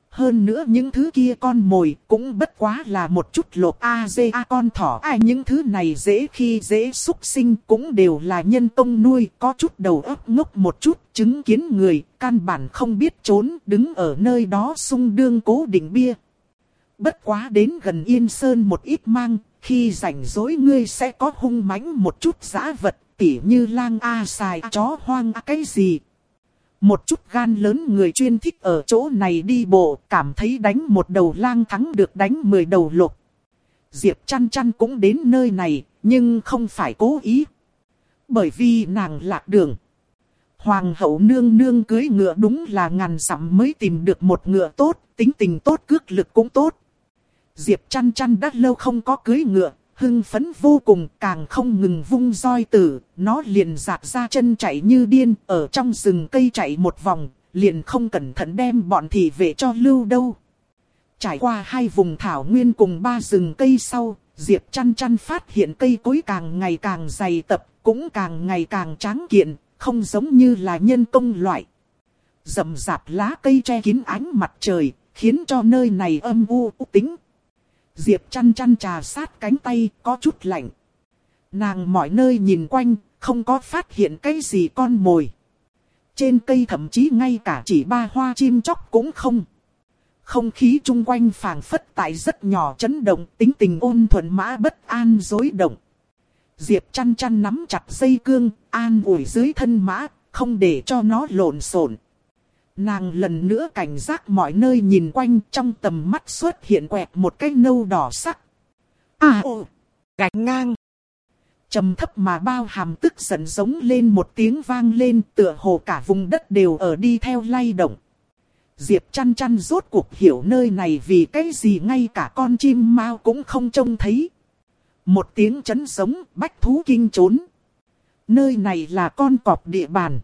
Hơn nữa những thứ kia con mồi cũng bất quá là một chút lột a dê a con thỏ. Ai những thứ này dễ khi dễ xúc sinh cũng đều là nhân tông nuôi. Có chút đầu óc ngốc một chút chứng kiến người căn bản không biết trốn đứng ở nơi đó sung đương cố định bia. Bất quá đến gần Yên Sơn một ít mang, khi rảnh rỗi ngươi sẽ có hung mãnh một chút giã vật, tỉ như lang a xài chó hoang a cái gì. Một chút gan lớn người chuyên thích ở chỗ này đi bộ, cảm thấy đánh một đầu lang thắng được đánh mười đầu lục. Diệp chăn chăn cũng đến nơi này, nhưng không phải cố ý. Bởi vì nàng lạc đường. Hoàng hậu nương nương cưới ngựa đúng là ngàn dặm mới tìm được một ngựa tốt, tính tình tốt cước lực cũng tốt. Diệp chăn chăn đã lâu không có cưới ngựa, hưng phấn vô cùng càng không ngừng vung roi tử, nó liền dạt ra chân chạy như điên, ở trong rừng cây chạy một vòng, liền không cẩn thận đem bọn thị vệ cho lưu đâu. Trải qua hai vùng thảo nguyên cùng ba rừng cây sau, Diệp chăn chăn phát hiện cây cối càng ngày càng dày tập, cũng càng ngày càng tráng kiện, không giống như là nhân công loại. Rậm rạp lá cây che kín ánh mặt trời, khiến cho nơi này âm u tính, Diệp chăn chăn trà sát cánh tay, có chút lạnh. Nàng mọi nơi nhìn quanh, không có phát hiện cái gì con mồi. Trên cây thậm chí ngay cả chỉ ba hoa chim chóc cũng không. Không khí chung quanh phảng phất tại rất nhỏ chấn động, tính tình ôn thuận mã bất an dối động. Diệp chăn chăn nắm chặt dây cương, an ủi dưới thân mã, không để cho nó lộn xộn. Nàng lần nữa cảnh giác mọi nơi nhìn quanh trong tầm mắt xuất hiện quẹt một cái nâu đỏ sắc. À ồ, gạch ngang. trầm thấp mà bao hàm tức giận giống lên một tiếng vang lên tựa hồ cả vùng đất đều ở đi theo lay động. Diệp chăn chăn rốt cuộc hiểu nơi này vì cái gì ngay cả con chim mau cũng không trông thấy. Một tiếng chấn sống bách thú kinh trốn. Nơi này là con cọp địa bàn.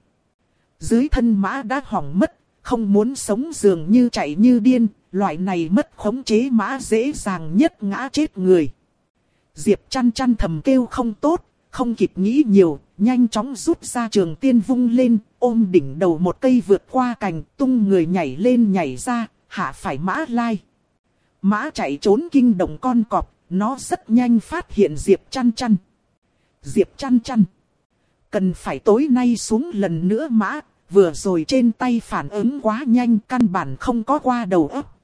Dưới thân mã đã hỏng mất, không muốn sống dường như chạy như điên, loại này mất khống chế mã dễ dàng nhất ngã chết người. Diệp chăn chăn thầm kêu không tốt, không kịp nghĩ nhiều, nhanh chóng rút ra trường tiên vung lên, ôm đỉnh đầu một cây vượt qua cành, tung người nhảy lên nhảy ra, hạ phải mã lai. Mã chạy trốn kinh động con cọp, nó rất nhanh phát hiện Diệp chăn chăn. Diệp chăn chăn. Cần phải tối nay xuống lần nữa mã, vừa rồi trên tay phản ứng quá nhanh căn bản không có qua đầu óc.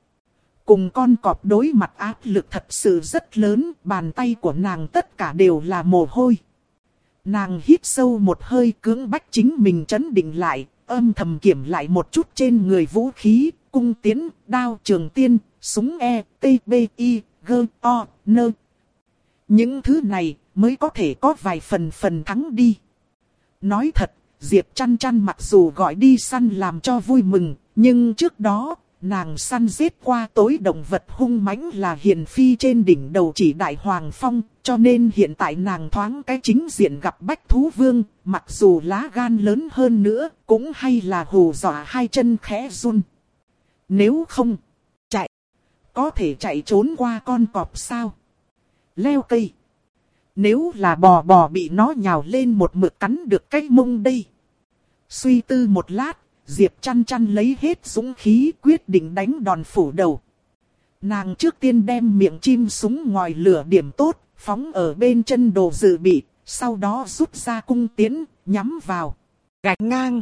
Cùng con cọp đối mặt áp lực thật sự rất lớn, bàn tay của nàng tất cả đều là mồ hôi. Nàng hít sâu một hơi cưỡng bách chính mình chấn định lại, âm thầm kiểm lại một chút trên người vũ khí, cung tiến, đao trường tiên, súng E, T, B, I, G, O, N. Những thứ này mới có thể có vài phần phần thắng đi. Nói thật, Diệp chăn chăn mặc dù gọi đi săn làm cho vui mừng, nhưng trước đó, nàng săn giết qua tối động vật hung mãnh là hiền phi trên đỉnh đầu chỉ đại hoàng phong, cho nên hiện tại nàng thoáng cái chính diện gặp bách thú vương, mặc dù lá gan lớn hơn nữa, cũng hay là hù dọa hai chân khẽ run. Nếu không, chạy, có thể chạy trốn qua con cọp sao? Leo cây. Nếu là bò bò bị nó nhào lên một mực cắn được cái mông đây. Suy tư một lát, Diệp chăn chăn lấy hết dũng khí quyết định đánh đòn phủ đầu. Nàng trước tiên đem miệng chim súng ngòi lửa điểm tốt, phóng ở bên chân đồ dự bị, sau đó rút ra cung tiến, nhắm vào. Gạch ngang.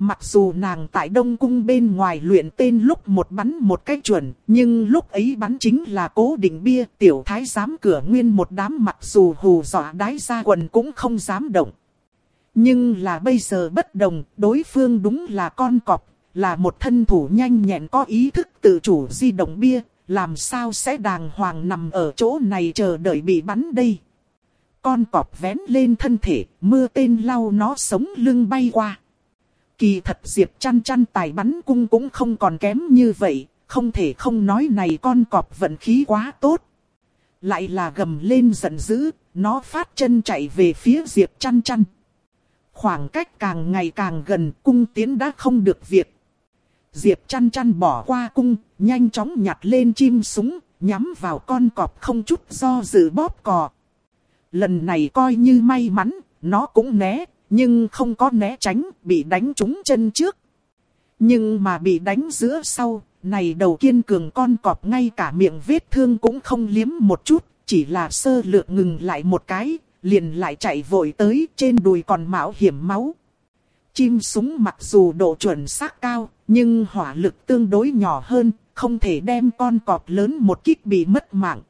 Mặc dù nàng tại Đông Cung bên ngoài luyện tên lúc một bắn một cách chuẩn, nhưng lúc ấy bắn chính là cố định bia, tiểu thái giám cửa nguyên một đám mặc dù hù dọa đái ra quần cũng không dám động. Nhưng là bây giờ bất đồng, đối phương đúng là con cọp, là một thân thủ nhanh nhẹn có ý thức tự chủ di động bia, làm sao sẽ đàng hoàng nằm ở chỗ này chờ đợi bị bắn đây. Con cọp vén lên thân thể, mưa tên lau nó sống lưng bay qua. Kỳ thật Diệp chăn chăn tài bắn cung cũng không còn kém như vậy, không thể không nói này con cọp vận khí quá tốt. Lại là gầm lên giận dữ, nó phát chân chạy về phía Diệp chăn chăn. Khoảng cách càng ngày càng gần cung tiến đã không được việc. Diệp chăn chăn bỏ qua cung, nhanh chóng nhặt lên chim súng, nhắm vào con cọp không chút do dự bóp cò. Lần này coi như may mắn, nó cũng né, nhưng không có né tránh, bị đánh trúng chân trước. Nhưng mà bị đánh giữa sau, này đầu kiên cường con cọp ngay cả miệng vết thương cũng không liếm một chút, chỉ là sơ lược ngừng lại một cái, liền lại chạy vội tới trên đùi còn mạo hiểm máu. Chim súng mặc dù độ chuẩn xác cao, nhưng hỏa lực tương đối nhỏ hơn, không thể đem con cọp lớn một kích bị mất mạng.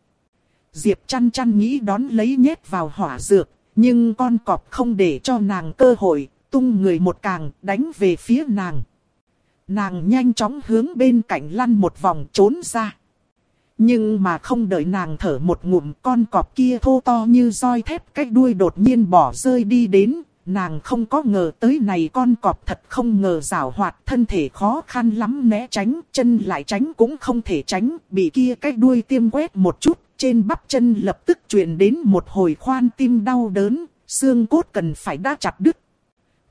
Diệp chăn chăn nghĩ đón lấy nhét vào hỏa dược, nhưng con cọp không để cho nàng cơ hội, tung người một càng đánh về phía nàng. Nàng nhanh chóng hướng bên cạnh lăn một vòng trốn ra. Nhưng mà không đợi nàng thở một ngụm con cọp kia thô to như roi thép cách đuôi đột nhiên bỏ rơi đi đến. Nàng không có ngờ tới này con cọp thật không ngờ rào hoạt thân thể khó khăn lắm né tránh, chân lại tránh cũng không thể tránh, bị kia cách đuôi tiêm quét một chút, trên bắp chân lập tức truyền đến một hồi khoan tim đau đớn, xương cốt cần phải đã chặt đứt.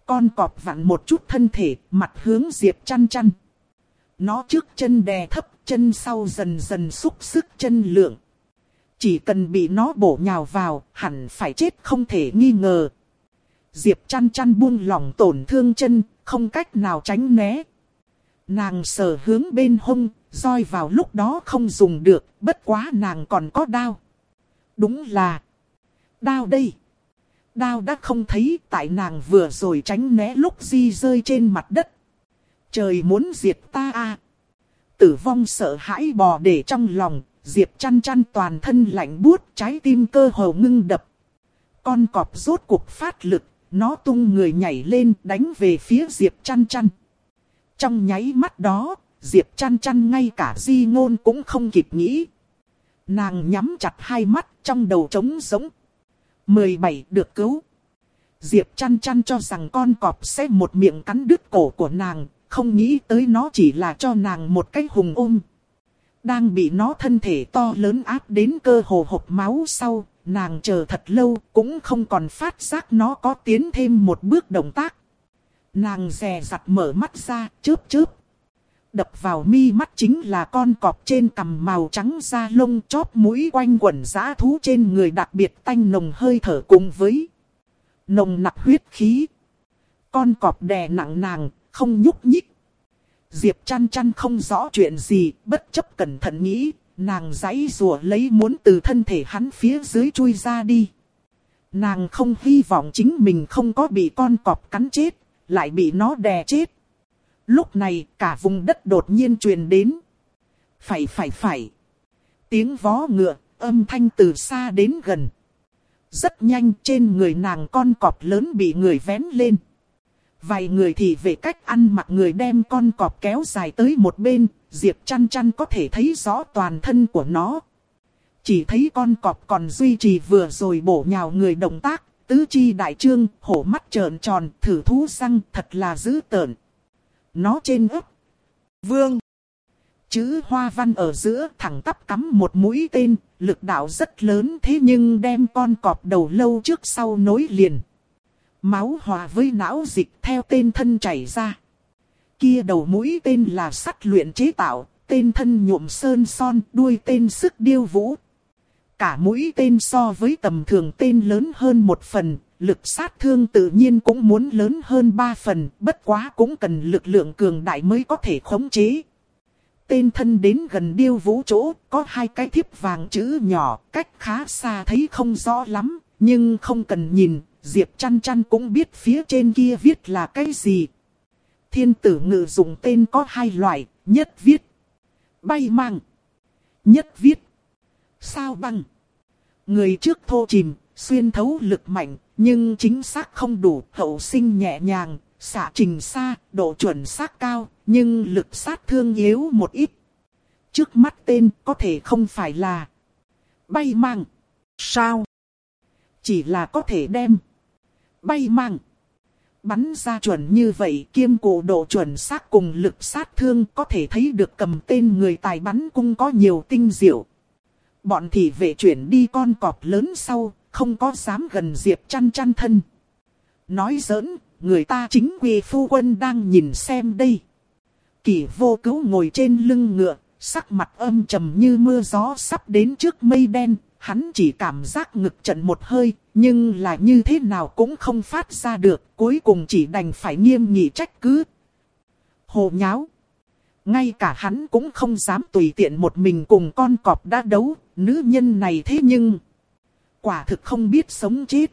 Con cọp vặn một chút thân thể, mặt hướng Diệp chăn chăn. Nó trước chân đè thấp, chân sau dần dần xúc sức chân lượng. Chỉ cần bị nó bổ nhào vào, hẳn phải chết không thể nghi ngờ. Diệp chăn chăn buông lỏng tổn thương chân, không cách nào tránh né. Nàng sờ hướng bên hông, roi vào lúc đó không dùng được, bất quá nàng còn có đao. Đúng là, đao đây. Đao đã không thấy tại nàng vừa rồi tránh né lúc di rơi trên mặt đất. Trời muốn diệt ta a Tử vong sợ hãi bò để trong lòng, Diệp chăn chăn toàn thân lạnh buốt trái tim cơ hồ ngưng đập. Con cọp rốt cuộc phát lực, nó tung người nhảy lên đánh về phía Diệp chăn chăn. Trong nháy mắt đó, Diệp chăn chăn ngay cả di ngôn cũng không kịp nghĩ. Nàng nhắm chặt hai mắt trong đầu trống giống. 17 được cứu. Diệp chăn chăn cho rằng con cọp sẽ một miệng cắn đứt cổ của nàng, không nghĩ tới nó chỉ là cho nàng một cái hùng ôm. Đang bị nó thân thể to lớn áp đến cơ hồ hộp máu sau, nàng chờ thật lâu cũng không còn phát giác nó có tiến thêm một bước động tác. Nàng dè dặt mở mắt ra, chớp chớp. Đập vào mi mắt chính là con cọp trên cằm màu trắng da lông chóp mũi quanh quẩn giã thú trên người đặc biệt tanh nồng hơi thở cùng với nồng nặc huyết khí. Con cọp đè nặng nàng, không nhúc nhích. Diệp chăn chăn không rõ chuyện gì, bất chấp cẩn thận nghĩ, nàng giãy rùa lấy muốn từ thân thể hắn phía dưới chui ra đi. Nàng không hy vọng chính mình không có bị con cọp cắn chết, lại bị nó đè chết. Lúc này cả vùng đất đột nhiên truyền đến. Phải phải phải. Tiếng vó ngựa, âm thanh từ xa đến gần. Rất nhanh trên người nàng con cọp lớn bị người vén lên. Vài người thì về cách ăn mặc người đem con cọp kéo dài tới một bên, Diệp chăn chăn có thể thấy rõ toàn thân của nó. Chỉ thấy con cọp còn duy trì vừa rồi bổ nhào người động tác, tứ chi đại trương, hổ mắt trợn tròn, thử thú răng thật là dữ tợn. Nó trên ức. Vương. Chữ hoa văn ở giữa thẳng tắp cắm một mũi tên, lực đạo rất lớn thế nhưng đem con cọp đầu lâu trước sau nối liền. Máu hòa với não dịch theo tên thân chảy ra. Kia đầu mũi tên là sắt luyện chế tạo, tên thân nhuộm sơn son, đuôi tên sức điêu vũ. Cả mũi tên so với tầm thường tên lớn hơn một phần, lực sát thương tự nhiên cũng muốn lớn hơn ba phần, bất quá cũng cần lực lượng cường đại mới có thể khống chế. Tên thân đến gần điêu vũ chỗ, có hai cái thiếp vàng chữ nhỏ, cách khá xa thấy không rõ lắm, nhưng không cần nhìn, Diệp chăn chăn cũng biết phía trên kia viết là cái gì. Thiên tử ngự dùng tên có hai loại, nhất viết, bay mang, nhất viết, sao băng. Người trước thô chìm, xuyên thấu lực mạnh, nhưng chính xác không đủ, hậu sinh nhẹ nhàng, xạ trình xa, độ chuẩn xác cao, nhưng lực sát thương yếu một ít. Trước mắt tên có thể không phải là bay mang. Sao? Chỉ là có thể đem bay mang. Bắn ra chuẩn như vậy kiêm cụ độ chuẩn xác cùng lực sát thương có thể thấy được cầm tên người tài bắn cung có nhiều tinh diệu. Bọn thị vệ chuyển đi con cọp lớn sau, không có dám gần Diệp chăn chăn thân. Nói giỡn, người ta chính quy phu quân đang nhìn xem đây. Kỷ vô cứu ngồi trên lưng ngựa, sắc mặt âm trầm như mưa gió sắp đến trước mây đen, hắn chỉ cảm giác ngực trận một hơi, nhưng là như thế nào cũng không phát ra được, cuối cùng chỉ đành phải nghiêm nghị trách cứ. Hồ nháo. Ngay cả hắn cũng không dám tùy tiện một mình cùng con cọp đã đấu, nữ nhân này thế nhưng... Quả thực không biết sống chết.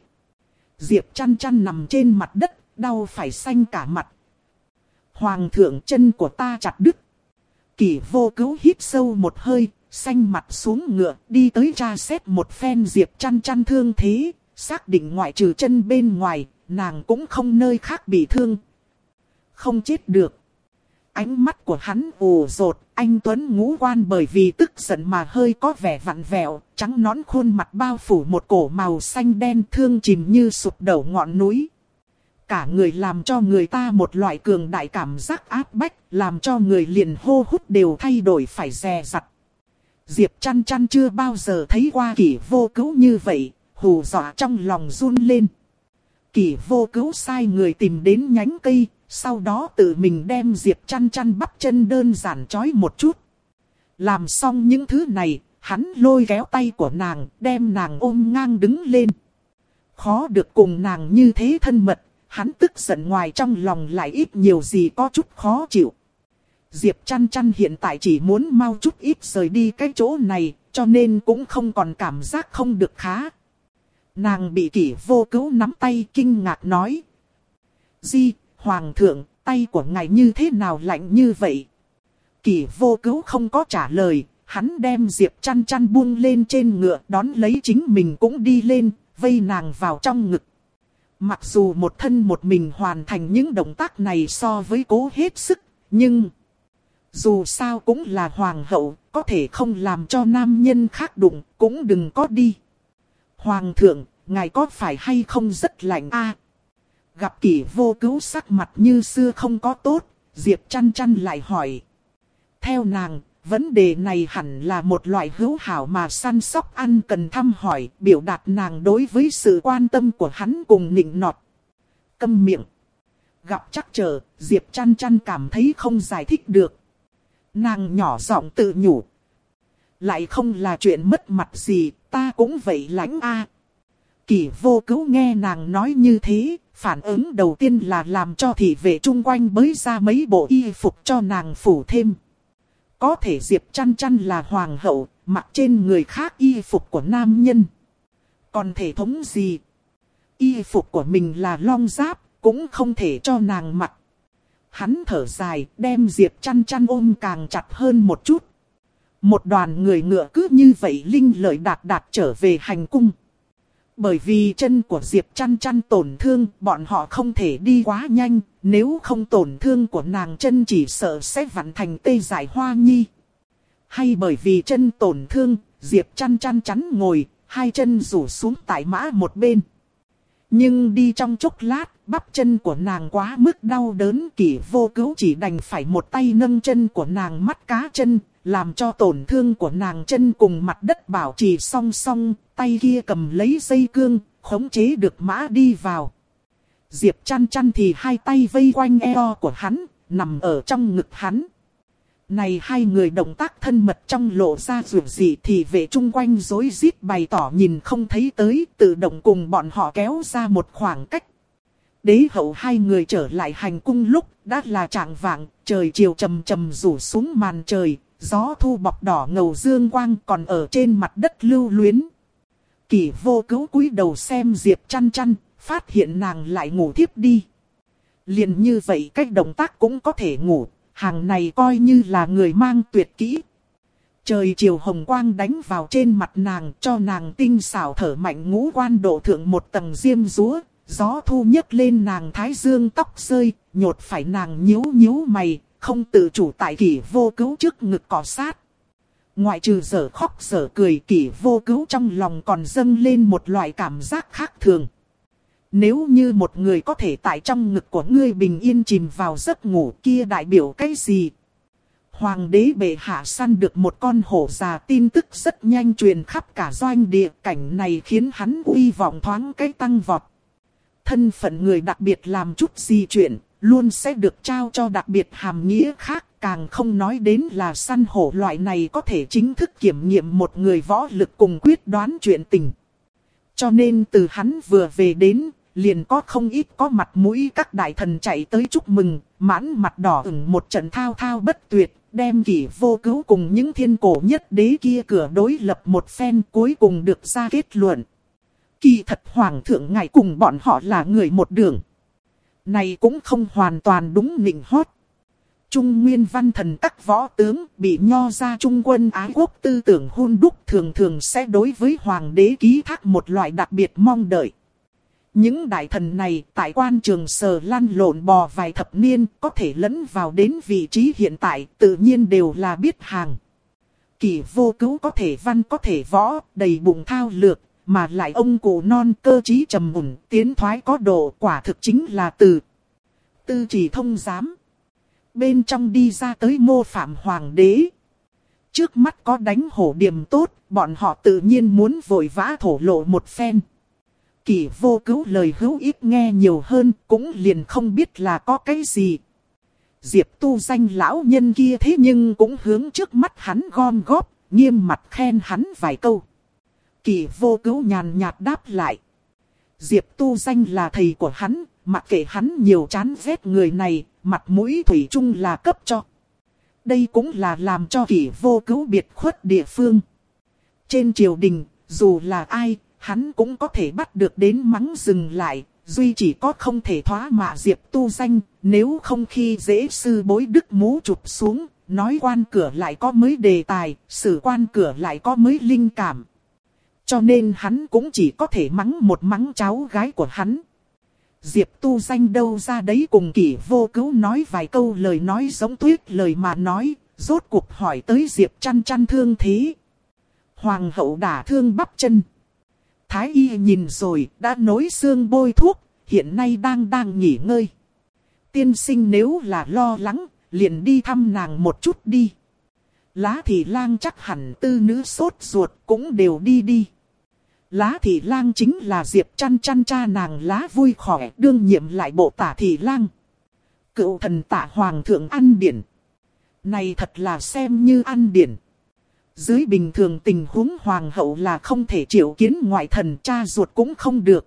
Diệp chăn chăn nằm trên mặt đất, đau phải xanh cả mặt. Hoàng thượng chân của ta chặt đứt. Kỷ vô cứu hít sâu một hơi, xanh mặt xuống ngựa, đi tới tra xét một phen Diệp chăn chăn thương thế, xác định ngoại trừ chân bên ngoài, nàng cũng không nơi khác bị thương. Không chết được. Ánh mắt của hắn ù rột, anh Tuấn ngũ quan bởi vì tức giận mà hơi có vẻ vặn vẹo, trắng nón khuôn mặt bao phủ một cổ màu xanh đen thương chìm như sụp đổ ngọn núi. Cả người làm cho người ta một loại cường đại cảm giác áp bách, làm cho người liền hô hút đều thay đổi phải dè dặt. Diệp chăn chăn chưa bao giờ thấy qua kỷ vô cứu như vậy, hù dọa trong lòng run lên. Kỷ vô cứu sai người tìm đến nhánh cây, sau đó tự mình đem Diệp chăn chăn bắp chân đơn giản chói một chút. Làm xong những thứ này, hắn lôi kéo tay của nàng, đem nàng ôm ngang đứng lên. Khó được cùng nàng như thế thân mật, hắn tức giận ngoài trong lòng lại ít nhiều gì có chút khó chịu. Diệp chăn chăn hiện tại chỉ muốn mau chút ít rời đi cái chỗ này, cho nên cũng không còn cảm giác không được khá. Nàng bị kỷ vô cứu nắm tay kinh ngạc nói. Di, Hoàng thượng, tay của ngài như thế nào lạnh như vậy? Kỷ vô cứu không có trả lời, hắn đem Diệp chăn chăn buông lên trên ngựa đón lấy chính mình cũng đi lên, vây nàng vào trong ngực. Mặc dù một thân một mình hoàn thành những động tác này so với cố hết sức, nhưng... Dù sao cũng là hoàng hậu, có thể không làm cho nam nhân khác đụng, cũng đừng có đi. Hoàng thượng, ngài có phải hay không rất lạnh a? Gặp kỷ vô cứu sắc mặt như xưa không có tốt, Diệp chăn chăn lại hỏi. Theo nàng, vấn đề này hẳn là một loại hữu hảo mà săn sóc ăn cần thăm hỏi, biểu đạt nàng đối với sự quan tâm của hắn cùng nịnh nọt. Câm miệng. Gặp chắc chờ, Diệp chăn chăn cảm thấy không giải thích được. Nàng nhỏ giọng tự nhủ. Lại không là chuyện mất mặt gì, ta cũng vậy lãnh a. Kỷ vô cứu nghe nàng nói như thế, phản ứng đầu tiên là làm cho thị vệ chung quanh bới ra mấy bộ y phục cho nàng phủ thêm. Có thể Diệp chăn chăn là hoàng hậu, mặc trên người khác y phục của nam nhân. Còn thể thống gì? Y phục của mình là long giáp, cũng không thể cho nàng mặc. Hắn thở dài, đem Diệp chăn chăn ôm càng chặt hơn một chút. Một đoàn người ngựa cứ như vậy linh lợi đạt đạt trở về hành cung. Bởi vì chân của Diệp chăn chăn tổn thương, bọn họ không thể đi quá nhanh, nếu không tổn thương của nàng chân chỉ sợ sẽ vặn thành tê giải hoa nhi. Hay bởi vì chân tổn thương, Diệp chăn chăn chắn ngồi, hai chân rủ xuống tại mã một bên. Nhưng đi trong chốc lát, bắp chân của nàng quá mức đau đớn kỷ vô cứu chỉ đành phải một tay nâng chân của nàng mắt cá chân, làm cho tổn thương của nàng chân cùng mặt đất bảo trì song song, tay kia cầm lấy dây cương, khống chế được mã đi vào. Diệp chăn chăn thì hai tay vây quanh eo của hắn, nằm ở trong ngực hắn. Này hai người động tác thân mật trong lộ ra dù gì thì vệ chung quanh rối rít bày tỏ nhìn không thấy tới, tự động cùng bọn họ kéo ra một khoảng cách. Đế hậu hai người trở lại hành cung lúc đã là trạng vạng, trời chiều trầm trầm rủ xuống màn trời, gió thu bọc đỏ ngầu dương quang còn ở trên mặt đất lưu luyến. Kỷ vô cứu cúi đầu xem Diệp chăn chăn, phát hiện nàng lại ngủ thiếp đi. liền như vậy cách động tác cũng có thể ngủ, hàng này coi như là người mang tuyệt kỹ. Trời chiều hồng quang đánh vào trên mặt nàng cho nàng tinh xảo thở mạnh ngũ quan độ thượng một tầng diêm rúa, gió thu nhấc lên nàng thái dương tóc rơi, nhột phải nàng nhíu nhíu mày, không tự chủ tại kỷ vô cứu trước ngực cỏ sát. Ngoại trừ giờ khóc giờ cười kỷ vô cứu trong lòng còn dâng lên một loại cảm giác khác thường. Nếu như một người có thể tại trong ngực của ngươi bình yên chìm vào giấc ngủ kia đại biểu cái gì? Hoàng đế bệ hạ săn được một con hổ già tin tức rất nhanh truyền khắp cả doanh địa. Cảnh này khiến hắn uy vọng thoáng cái tăng vọt. Thân phận người đặc biệt làm chút di chuyện, luôn sẽ được trao cho đặc biệt hàm nghĩa khác. Càng không nói đến là săn hổ loại này có thể chính thức kiểm nghiệm một người võ lực cùng quyết đoán chuyện tình. Cho nên từ hắn vừa về đến, liền có không ít có mặt mũi các đại thần chạy tới chúc mừng, mãn mặt đỏ ửng một trận thao thao bất tuyệt, đem kỷ vô cứu cùng những thiên cổ nhất đế kia cửa đối lập một phen cuối cùng được ra kết luận. Kỳ thật hoàng thượng ngài cùng bọn họ là người một đường. Này cũng không hoàn toàn đúng nịnh hót. Trung Nguyên văn thần các võ tướng bị nho ra trung quân Ái quốc tư tưởng hôn đúc thường thường sẽ đối với hoàng đế ký thác một loại đặc biệt mong đợi. Những đại thần này tại quan trường sờ lăn lộn bò vài thập niên có thể lẫn vào đến vị trí hiện tại tự nhiên đều là biết hàng. Kỳ vô cứu có thể văn có thể võ, đầy bụng thao lược, mà lại ông cụ non cơ trí trầm mùn, tiến thoái có độ quả thực chính là từ. Tư chỉ thông giám. Bên trong đi ra tới mô phạm hoàng đế. Trước mắt có đánh hổ điểm tốt, bọn họ tự nhiên muốn vội vã thổ lộ một phen. Kỳ vô cứu lời hữu ít nghe nhiều hơn, cũng liền không biết là có cái gì. Diệp tu danh lão nhân kia thế nhưng cũng hướng trước mắt hắn gom góp, nghiêm mặt khen hắn vài câu. Kỳ vô cứu nhàn nhạt đáp lại. Diệp tu danh là thầy của hắn, mặc kệ hắn nhiều chán ghét người này, mặt mũi thủy chung là cấp cho. Đây cũng là làm cho kỳ vô cứu biệt khuất địa phương. Trên triều đình, dù là ai, hắn cũng có thể bắt được đến mắng dừng lại, duy chỉ có không thể thoá mạ diệp tu danh, nếu không khi dễ sư bối đức mũ chụp xuống, nói quan cửa lại có mới đề tài, sử quan cửa lại có mới linh cảm. Cho nên hắn cũng chỉ có thể mắng một mắng cháu gái của hắn. Diệp tu danh đâu ra đấy cùng kỷ vô cứu nói vài câu lời nói giống tuyết lời mà nói, rốt cuộc hỏi tới Diệp chăn chăn thương thế. Hoàng hậu đả thương bắp chân. Thái y nhìn rồi, đã nối xương bôi thuốc, hiện nay đang đang nghỉ ngơi. Tiên sinh nếu là lo lắng, liền đi thăm nàng một chút đi. Lá thị lang chắc hẳn tư nữ sốt ruột cũng đều đi đi. Lá thị lang chính là Diệp chăn chăn cha nàng lá vui khỏe đương nhiệm lại bộ tả thị lang. Cựu thần tả hoàng thượng ăn điển. Này thật là xem như ăn điển. Dưới bình thường tình huống hoàng hậu là không thể triệu kiến ngoại thần cha ruột cũng không được.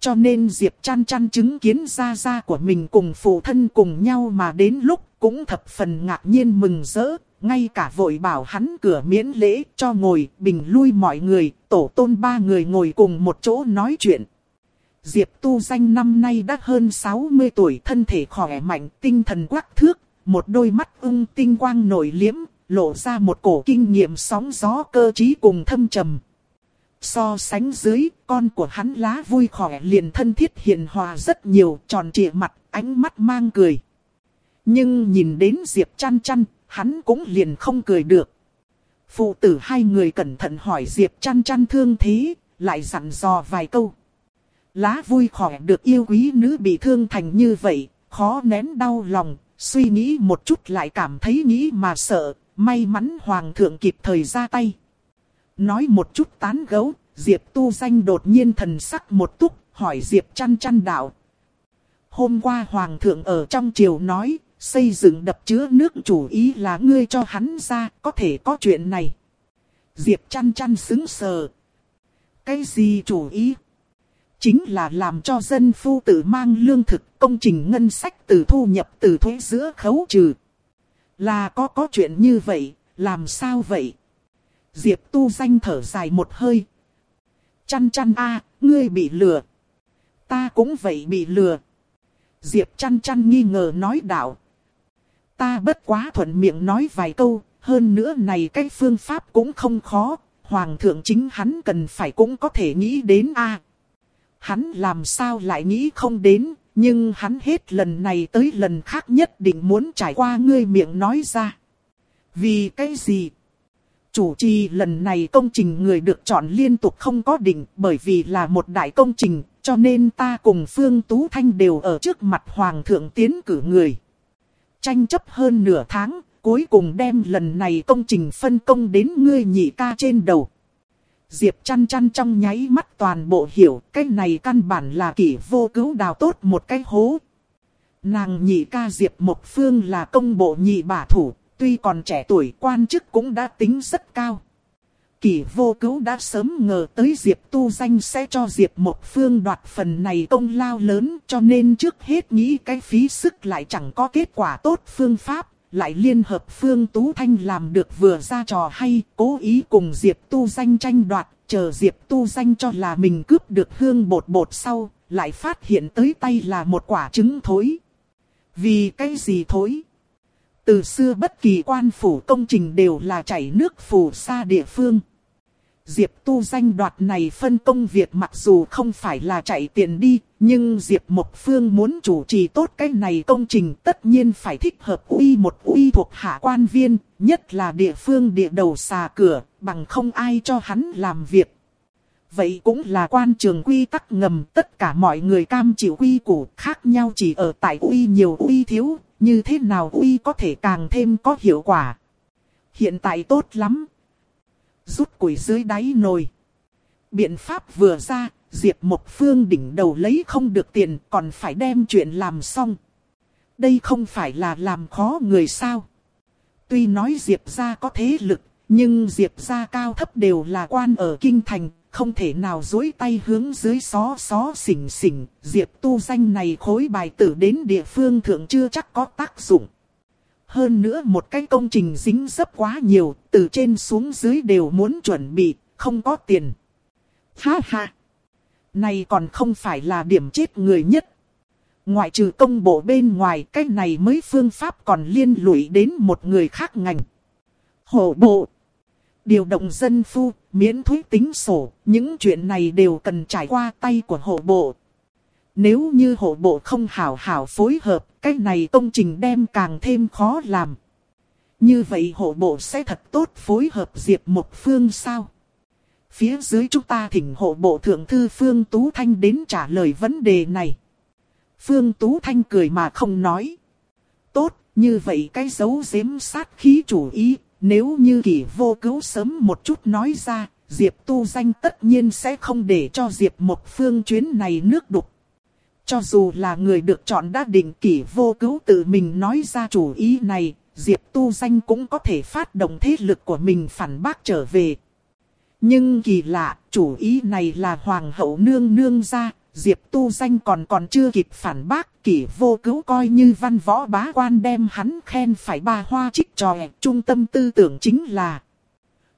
Cho nên Diệp chăn chăn chứng kiến gia gia của mình cùng phụ thân cùng nhau mà đến lúc cũng thập phần ngạc nhiên mừng rỡ, ngay cả vội bảo hắn cửa miễn lễ cho ngồi bình lui mọi người, tổ tôn ba người ngồi cùng một chỗ nói chuyện. Diệp tu danh năm nay đã hơn 60 tuổi thân thể khỏe mạnh tinh thần quắc thước, một đôi mắt ung tinh quang nổi liếm, lộ ra một cổ kinh nghiệm sóng gió cơ trí cùng thâm trầm. So sánh dưới, con của hắn lá vui khỏe liền thân thiết hiền hòa rất nhiều, tròn trịa mặt, ánh mắt mang cười. Nhưng nhìn đến Diệp chăn chăn, hắn cũng liền không cười được. Phụ tử hai người cẩn thận hỏi Diệp chăn chăn thương thế, lại dặn dò vài câu. Lá vui khỏe được yêu quý nữ bị thương thành như vậy, khó nén đau lòng, suy nghĩ một chút lại cảm thấy nghĩ mà sợ, may mắn hoàng thượng kịp thời ra tay. Nói một chút tán gấu, Diệp tu danh đột nhiên thần sắc một túc, hỏi Diệp chăn chăn đạo. Hôm qua hoàng thượng ở trong triều nói, xây dựng đập chứa nước chủ ý là ngươi cho hắn ra, có thể có chuyện này. Diệp chăn chăn xứng sờ. Cái gì chủ ý? Chính là làm cho dân phu tự mang lương thực, công trình ngân sách từ thu nhập từ thuế giữa khấu trừ. Là có có chuyện như vậy, làm sao vậy? Diệp tu danh thở dài một hơi. Chăn chăn a, ngươi bị lừa. Ta cũng vậy bị lừa. Diệp chăn chăn nghi ngờ nói đạo. Ta bất quá thuận miệng nói vài câu, hơn nữa này cái phương pháp cũng không khó, hoàng thượng chính hắn cần phải cũng có thể nghĩ đến a. Hắn làm sao lại nghĩ không đến, nhưng hắn hết lần này tới lần khác nhất định muốn trải qua ngươi miệng nói ra. Vì cái gì? Chủ trì lần này công trình người được chọn liên tục không có định bởi vì là một đại công trình, cho nên ta cùng Phương Tú Thanh đều ở trước mặt Hoàng thượng tiến cử người. Tranh chấp hơn nửa tháng, cuối cùng đem lần này công trình phân công đến ngươi nhị ca trên đầu. Diệp chăn chăn trong nháy mắt toàn bộ hiểu cái này căn bản là kỷ vô cứu đào tốt một cái hố. Nàng nhị ca Diệp Mộc Phương là công bộ nhị bả thủ, tuy còn trẻ tuổi quan chức cũng đã tính rất cao. Kỷ vô cứu đã sớm ngờ tới Diệp tu danh sẽ cho Diệp một Phương đoạt phần này công lao lớn cho nên trước hết nghĩ cái phí sức lại chẳng có kết quả tốt phương pháp lại liên hợp Phương Tú Thanh làm được vừa ra trò hay, cố ý cùng Diệp Tu Danh tranh đoạt, chờ Diệp Tu Danh cho là mình cướp được hương bột bột sau, lại phát hiện tới tay là một quả trứng thối. Vì cái gì thối? Từ xưa bất kỳ quan phủ công trình đều là chảy nước phủ xa địa phương. Diệp tu danh đoạt này phân công việc mặc dù không phải là chạy tiền đi, nhưng Diệp Mộc Phương muốn chủ trì tốt cái này công trình tất nhiên phải thích hợp uy một uy thuộc hạ quan viên, nhất là địa phương địa đầu xà cửa, bằng không ai cho hắn làm việc. Vậy cũng là quan trường quy tắc ngầm tất cả mọi người cam chịu quy củ khác nhau chỉ ở tại uy nhiều uy thiếu, như thế nào uy có thể càng thêm có hiệu quả. Hiện tại tốt lắm, rút củi dưới đáy nồi. Biện pháp vừa ra, Diệp Mộc Phương đỉnh đầu lấy không được tiền còn phải đem chuyện làm xong. Đây không phải là làm khó người sao. Tuy nói Diệp gia có thế lực, nhưng Diệp gia cao thấp đều là quan ở kinh thành, không thể nào dối tay hướng dưới xó xó xỉnh xỉnh. Diệp tu danh này khối bài tử đến địa phương thượng chưa chắc có tác dụng. Hơn nữa một cái công trình dính dấp quá nhiều, từ trên xuống dưới đều muốn chuẩn bị, không có tiền. Ha ha! Này còn không phải là điểm chết người nhất. Ngoại trừ công bộ bên ngoài, cái này mới phương pháp còn liên lụy đến một người khác ngành. Hổ bộ! Điều động dân phu, miễn thuế tính sổ, những chuyện này đều cần trải qua tay của hộ bộ. Nếu như hộ bộ không hảo hảo phối hợp, cái này công trình đem càng thêm khó làm. Như vậy hộ bộ sẽ thật tốt phối hợp Diệp một phương sao? Phía dưới chúng ta thỉnh hộ bộ thượng thư Phương Tú Thanh đến trả lời vấn đề này. Phương Tú Thanh cười mà không nói. Tốt, như vậy cái dấu giếm sát khí chủ ý, nếu như kỷ vô cứu sớm một chút nói ra, Diệp tu danh tất nhiên sẽ không để cho Diệp một phương chuyến này nước đục. Cho dù là người được chọn đã định kỷ vô cứu tự mình nói ra chủ ý này, Diệp Tu Danh cũng có thể phát động thế lực của mình phản bác trở về. Nhưng kỳ lạ, chủ ý này là Hoàng hậu nương nương ra, Diệp Tu Danh còn còn chưa kịp phản bác, kỷ vô cứu coi như văn võ bá quan đem hắn khen phải ba hoa trích tròe, trung tâm tư tưởng chính là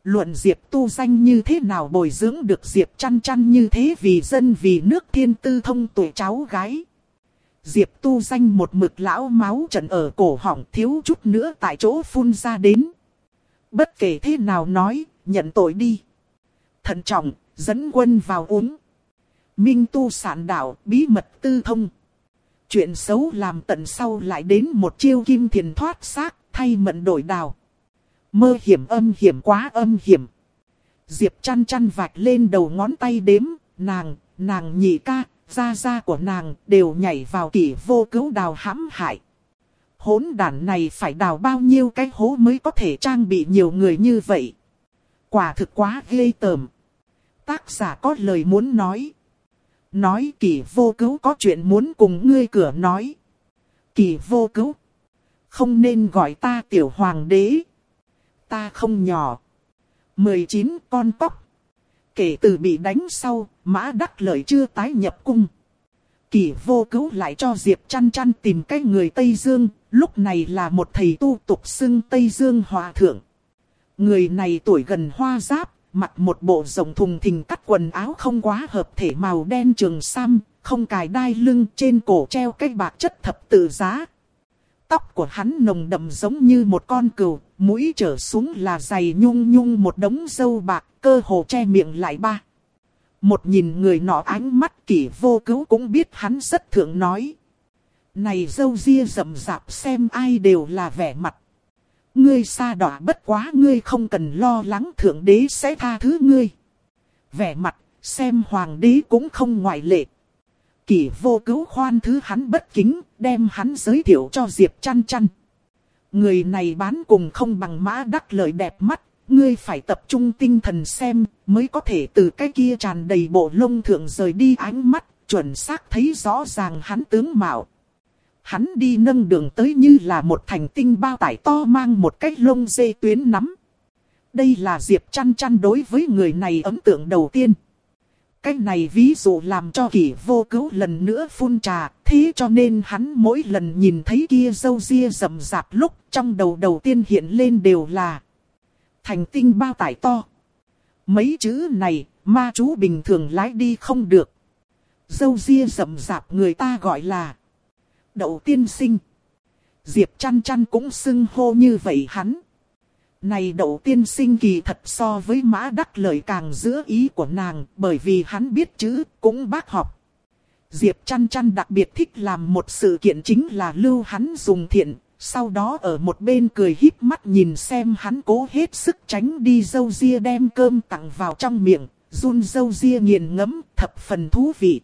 Luận Diệp tu danh như thế nào bồi dưỡng được Diệp chăn chăn như thế vì dân vì nước thiên tư thông tuổi cháu gái. Diệp tu danh một mực lão máu trận ở cổ họng thiếu chút nữa tại chỗ phun ra đến. Bất kể thế nào nói, nhận tội đi. Thận trọng, Dẫn quân vào uống. Minh tu sản đạo, bí mật tư thông. Chuyện xấu làm tận sau lại đến một chiêu kim thiền thoát xác, thay mận đổi đào. Mơ hiểm âm hiểm quá âm hiểm. Diệp chăn chăn vạch lên đầu ngón tay đếm, nàng, nàng nhị ca, gia gia của nàng đều nhảy vào kỷ vô cứu đào hãm hại. Hốn đàn này phải đào bao nhiêu cái hố mới có thể trang bị nhiều người như vậy. Quả thực quá ghê tởm. Tác giả có lời muốn nói. Nói kỳ vô cứu có chuyện muốn cùng ngươi cửa nói. Kỳ vô cứu. Không nên gọi ta tiểu hoàng đế. Ta không nhỏ. 19 con cóc. Kể từ bị đánh sau, mã đắc lợi chưa tái nhập cung. Kỳ vô cứu lại cho Diệp chăn chăn tìm cái người Tây Dương, lúc này là một thầy tu tục xưng Tây Dương Hòa Thượng. Người này tuổi gần hoa giáp, mặc một bộ rồng thùng thình cắt quần áo không quá hợp thể màu đen trường sam, không cài đai lưng trên cổ treo cái bạc chất thập tự giá. Tóc của hắn nồng đậm giống như một con cừu, mũi trở xuống là dày nhung nhung một đống dâu bạc, cơ hồ che miệng lại ba. Một nhìn người nọ ánh mắt kỷ vô cứu cũng biết hắn rất thượng nói. Này dâu ria rậm rạp xem ai đều là vẻ mặt. Ngươi xa đọa bất quá ngươi không cần lo lắng thượng đế sẽ tha thứ ngươi. Vẻ mặt, xem hoàng đế cũng không ngoại lệ. Kỷ vô cứu khoan thứ hắn bất kính, đem hắn giới thiệu cho Diệp chăn chăn. Người này bán cùng không bằng mã đắc lợi đẹp mắt, ngươi phải tập trung tinh thần xem, mới có thể từ cái kia tràn đầy bộ lông thượng rời đi ánh mắt, chuẩn xác thấy rõ ràng hắn tướng mạo. Hắn đi nâng đường tới như là một thành tinh bao tải to mang một cái lông dê tuyến nắm. Đây là Diệp chăn chăn đối với người này ấn tượng đầu tiên. Cái này ví dụ làm cho kỷ vô cứu lần nữa phun trà, thế cho nên hắn mỗi lần nhìn thấy kia dâu ria rậm rạp lúc trong đầu đầu tiên hiện lên đều là thành tinh bao tải to. Mấy chữ này, ma chú bình thường lái đi không được. Dâu ria rậm rạp người ta gọi là đậu tiên sinh. Diệp chăn chăn cũng xưng hô như vậy hắn. Này đậu tiên sinh kỳ thật so với mã đắc lời càng giữa ý của nàng bởi vì hắn biết chữ cũng bác học. Diệp chăn chăn đặc biệt thích làm một sự kiện chính là lưu hắn dùng thiện, sau đó ở một bên cười híp mắt nhìn xem hắn cố hết sức tránh đi dâu ria đem cơm tặng vào trong miệng, run dâu ria nghiền ngấm, thập phần thú vị.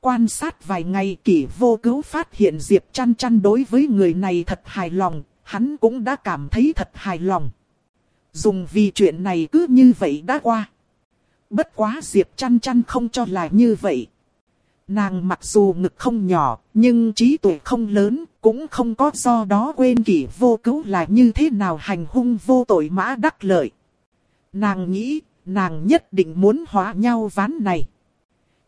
Quan sát vài ngày kỷ vô cứu phát hiện Diệp chăn chăn đối với người này thật hài lòng, hắn cũng đã cảm thấy thật hài lòng. Dùng vì chuyện này cứ như vậy đã qua. Bất quá Diệp chăn chăn không cho là như vậy. Nàng mặc dù ngực không nhỏ, nhưng trí tuệ không lớn, cũng không có do đó quên kỷ vô cứu là như thế nào hành hung vô tội mã đắc lợi. Nàng nghĩ, nàng nhất định muốn hóa nhau ván này.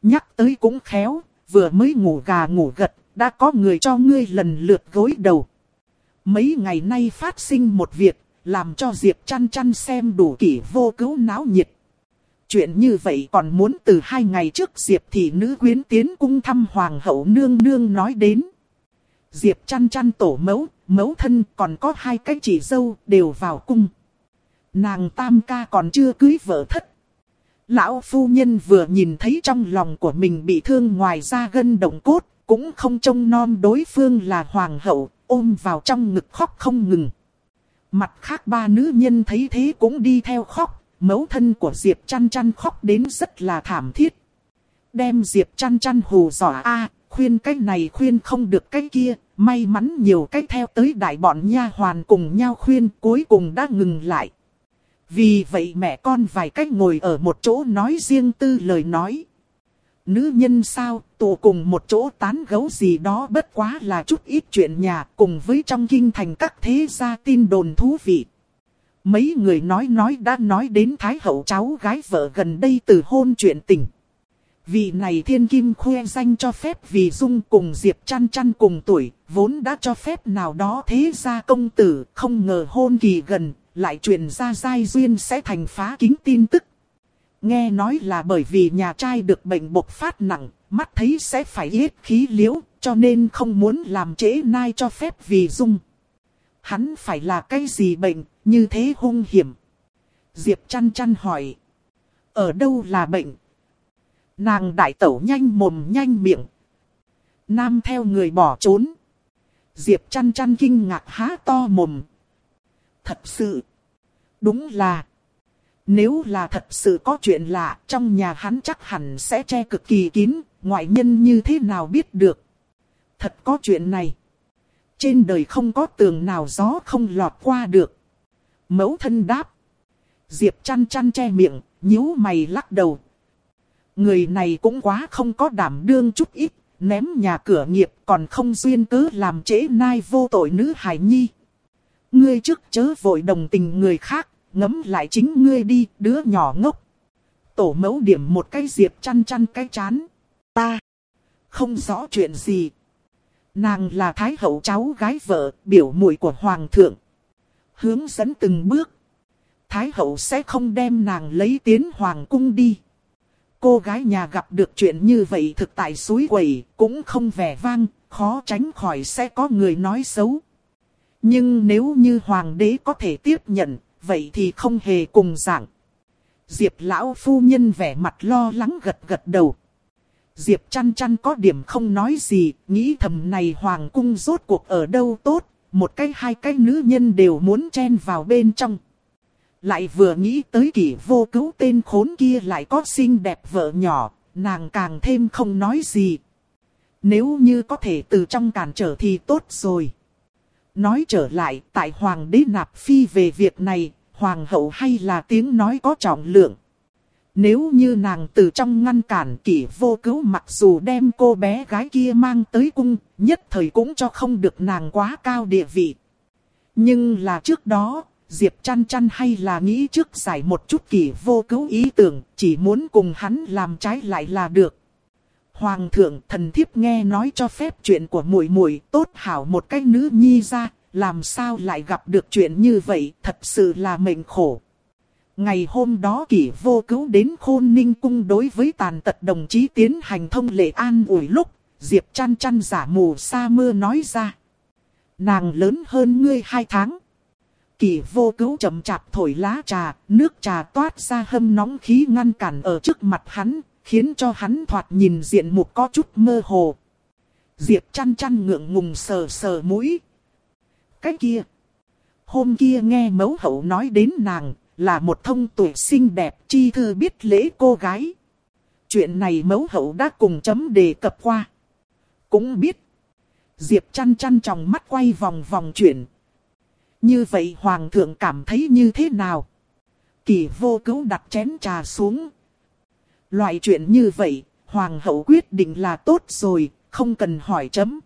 Nhắc tới cũng khéo, vừa mới ngủ gà ngủ gật, đã có người cho ngươi lần lượt gối đầu. Mấy ngày nay phát sinh một việc, làm cho Diệp chăn chăn xem đủ kỷ vô cứu náo nhiệt. Chuyện như vậy còn muốn từ hai ngày trước Diệp thị nữ quyến tiến cung thăm Hoàng hậu nương nương nói đến. Diệp chăn chăn tổ mẫu, mẫu thân còn có hai cái chỉ dâu đều vào cung. Nàng tam ca còn chưa cưới vợ thất. Lão phu nhân vừa nhìn thấy trong lòng của mình bị thương ngoài ra gân động cốt, cũng không trông nom đối phương là hoàng hậu, ôm vào trong ngực khóc không ngừng. Mặt khác ba nữ nhân thấy thế cũng đi theo khóc, mẫu thân của Diệp chăn chăn khóc đến rất là thảm thiết. Đem Diệp chăn chăn hù dọa a khuyên cái này khuyên không được cái kia, may mắn nhiều cách theo tới đại bọn nha hoàn cùng nhau khuyên cuối cùng đã ngừng lại. Vì vậy mẹ con vài cách ngồi ở một chỗ nói riêng tư lời nói. Nữ nhân sao, tụ cùng một chỗ tán gấu gì đó bất quá là chút ít chuyện nhà cùng với trong kinh thành các thế gia tin đồn thú vị. Mấy người nói nói đã nói đến Thái hậu cháu gái vợ gần đây từ hôn chuyện tình. Vị này thiên kim khoe danh cho phép vì dung cùng Diệp chăn chăn cùng tuổi, vốn đã cho phép nào đó thế gia công tử, không ngờ hôn kỳ gần, lại truyền ra giai duyên sẽ thành phá kính tin tức. Nghe nói là bởi vì nhà trai được bệnh bộc phát nặng, mắt thấy sẽ phải yết khí liễu, cho nên không muốn làm trễ nai cho phép vì dung. Hắn phải là cái gì bệnh, như thế hung hiểm? Diệp chăn chăn hỏi. Ở đâu là bệnh? Nàng đại tẩu nhanh mồm nhanh miệng. Nam theo người bỏ trốn. Diệp chăn chăn kinh ngạc há to mồm. Thật sự. Đúng là. Nếu là thật sự có chuyện lạ, trong nhà hắn chắc hẳn sẽ che cực kỳ kín, ngoại nhân như thế nào biết được. Thật có chuyện này. Trên đời không có tường nào gió không lọt qua được. Mẫu thân đáp. Diệp chăn chăn che miệng, nhíu mày lắc đầu. Người này cũng quá không có đảm đương chút ít, ném nhà cửa nghiệp còn không duyên cứ làm trễ nai vô tội nữ hải nhi. Ngươi trước chớ vội đồng tình người khác, ngấm lại chính ngươi đi, đứa nhỏ ngốc. Tổ mẫu điểm một cái diệp chăn chăn cái chán. Ta không rõ chuyện gì. Nàng là thái hậu cháu gái vợ, biểu muội của hoàng thượng. Hướng dẫn từng bước. Thái hậu sẽ không đem nàng lấy tiến hoàng cung đi. Cô gái nhà gặp được chuyện như vậy thực tại suối quẩy, cũng không vẻ vang, khó tránh khỏi sẽ có người nói xấu. Nhưng nếu như hoàng đế có thể tiếp nhận, vậy thì không hề cùng dạng. Diệp lão phu nhân vẻ mặt lo lắng gật gật đầu. Diệp chăn chăn có điểm không nói gì, nghĩ thầm này hoàng cung rốt cuộc ở đâu tốt, một cái hai cái nữ nhân đều muốn chen vào bên trong. Lại vừa nghĩ tới kỷ vô cứu tên khốn kia lại có xinh đẹp vợ nhỏ, nàng càng thêm không nói gì. Nếu như có thể từ trong cản trở thì tốt rồi. Nói trở lại, tại hoàng đế nạp phi về việc này, hoàng hậu hay là tiếng nói có trọng lượng. Nếu như nàng từ trong ngăn cản kỷ vô cứu mặc dù đem cô bé gái kia mang tới cung, nhất thời cũng cho không được nàng quá cao địa vị. Nhưng là trước đó, Diệp chăn chăn hay là nghĩ trước giải một chút kỷ vô cứu ý tưởng, chỉ muốn cùng hắn làm trái lại là được. Hoàng thượng thần thiếp nghe nói cho phép chuyện của muội muội tốt hảo một cái nữ nhi ra, làm sao lại gặp được chuyện như vậy, thật sự là mệnh khổ. Ngày hôm đó kỷ vô cứu đến khôn ninh cung đối với tàn tật đồng chí tiến hành thông lệ an ủi lúc, Diệp chăn chăn giả mù sa mưa nói ra. Nàng lớn hơn ngươi hai tháng. Kỷ vô cứu chậm chạp thổi lá trà, nước trà toát ra hâm nóng khí ngăn cản ở trước mặt hắn, khiến cho hắn thoạt nhìn diện mục có chút mơ hồ. Diệp chăn chăn ngượng ngùng sờ sờ mũi. Cái kia. Hôm kia nghe mấu hậu nói đến nàng, là một thông tuổi xinh đẹp chi thư biết lễ cô gái. Chuyện này mẫu hậu đã cùng chấm đề cập qua. Cũng biết. Diệp chăn chăn trong mắt quay vòng vòng chuyển. Như vậy hoàng thượng cảm thấy như thế nào? Kỳ vô cứu đặt chén trà xuống. Loại chuyện như vậy, hoàng hậu quyết định là tốt rồi, không cần hỏi chấm.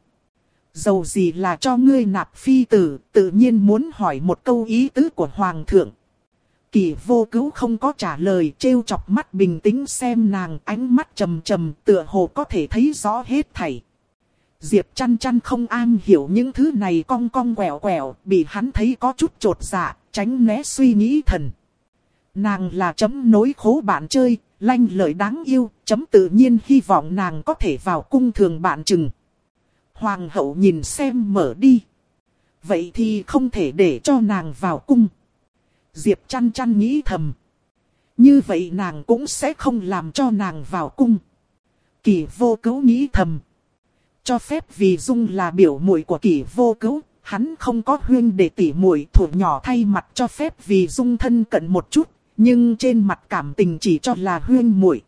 Dầu gì là cho ngươi nạp phi tử, tự nhiên muốn hỏi một câu ý tứ của hoàng thượng. Kỳ vô cứu không có trả lời trêu chọc mắt bình tĩnh xem nàng ánh mắt trầm trầm tựa hồ có thể thấy rõ hết thảy. Diệp chăn chăn không an hiểu những thứ này cong cong quẹo quẹo bị hắn thấy có chút trột dạ, tránh né suy nghĩ thần. Nàng là chấm nối khố bạn chơi, lanh lợi đáng yêu, chấm tự nhiên hy vọng nàng có thể vào cung thường bạn chừng. Hoàng hậu nhìn xem mở đi. Vậy thì không thể để cho nàng vào cung. Diệp chăn chăn nghĩ thầm. Như vậy nàng cũng sẽ không làm cho nàng vào cung. Kỳ vô cứu nghĩ thầm. Cho phép vì dung là biểu muội của kỳ vô cứu, hắn không có huyên để tỉ muội thủ nhỏ thay mặt cho phép vì dung thân cận một chút, nhưng trên mặt cảm tình chỉ cho là huyên muội.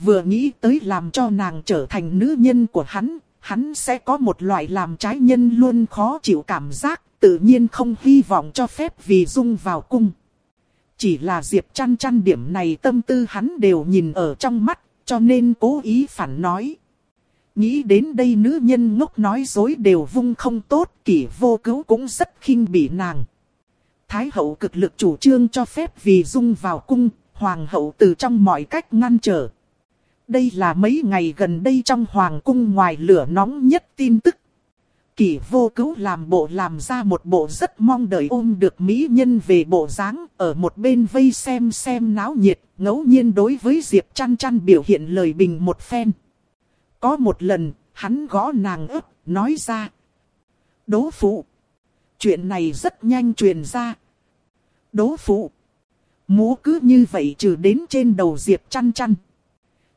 Vừa nghĩ tới làm cho nàng trở thành nữ nhân của hắn, hắn sẽ có một loại làm trái nhân luôn khó chịu cảm giác, tự nhiên không hy vọng cho phép vì dung vào cung. Chỉ là Diệp chăn chăn điểm này tâm tư hắn đều nhìn ở trong mắt, cho nên cố ý phản nói. Nghĩ đến đây nữ nhân ngốc nói dối đều vung không tốt, kỷ vô cứu cũng rất khinh bỉ nàng. Thái hậu cực lực chủ trương cho phép vì dung vào cung, hoàng hậu từ trong mọi cách ngăn trở. Đây là mấy ngày gần đây trong hoàng cung ngoài lửa nóng nhất tin tức. Kỷ vô cứu làm bộ làm ra một bộ rất mong đợi ôm được mỹ nhân về bộ dáng ở một bên vây xem xem náo nhiệt, ngẫu nhiên đối với Diệp chăn chăn biểu hiện lời bình một phen. Có một lần, hắn gõ nàng ức, nói ra. Đố phụ. Chuyện này rất nhanh truyền ra. Đố phụ. Mũ cứ như vậy trừ đến trên đầu Diệp chăn chăn.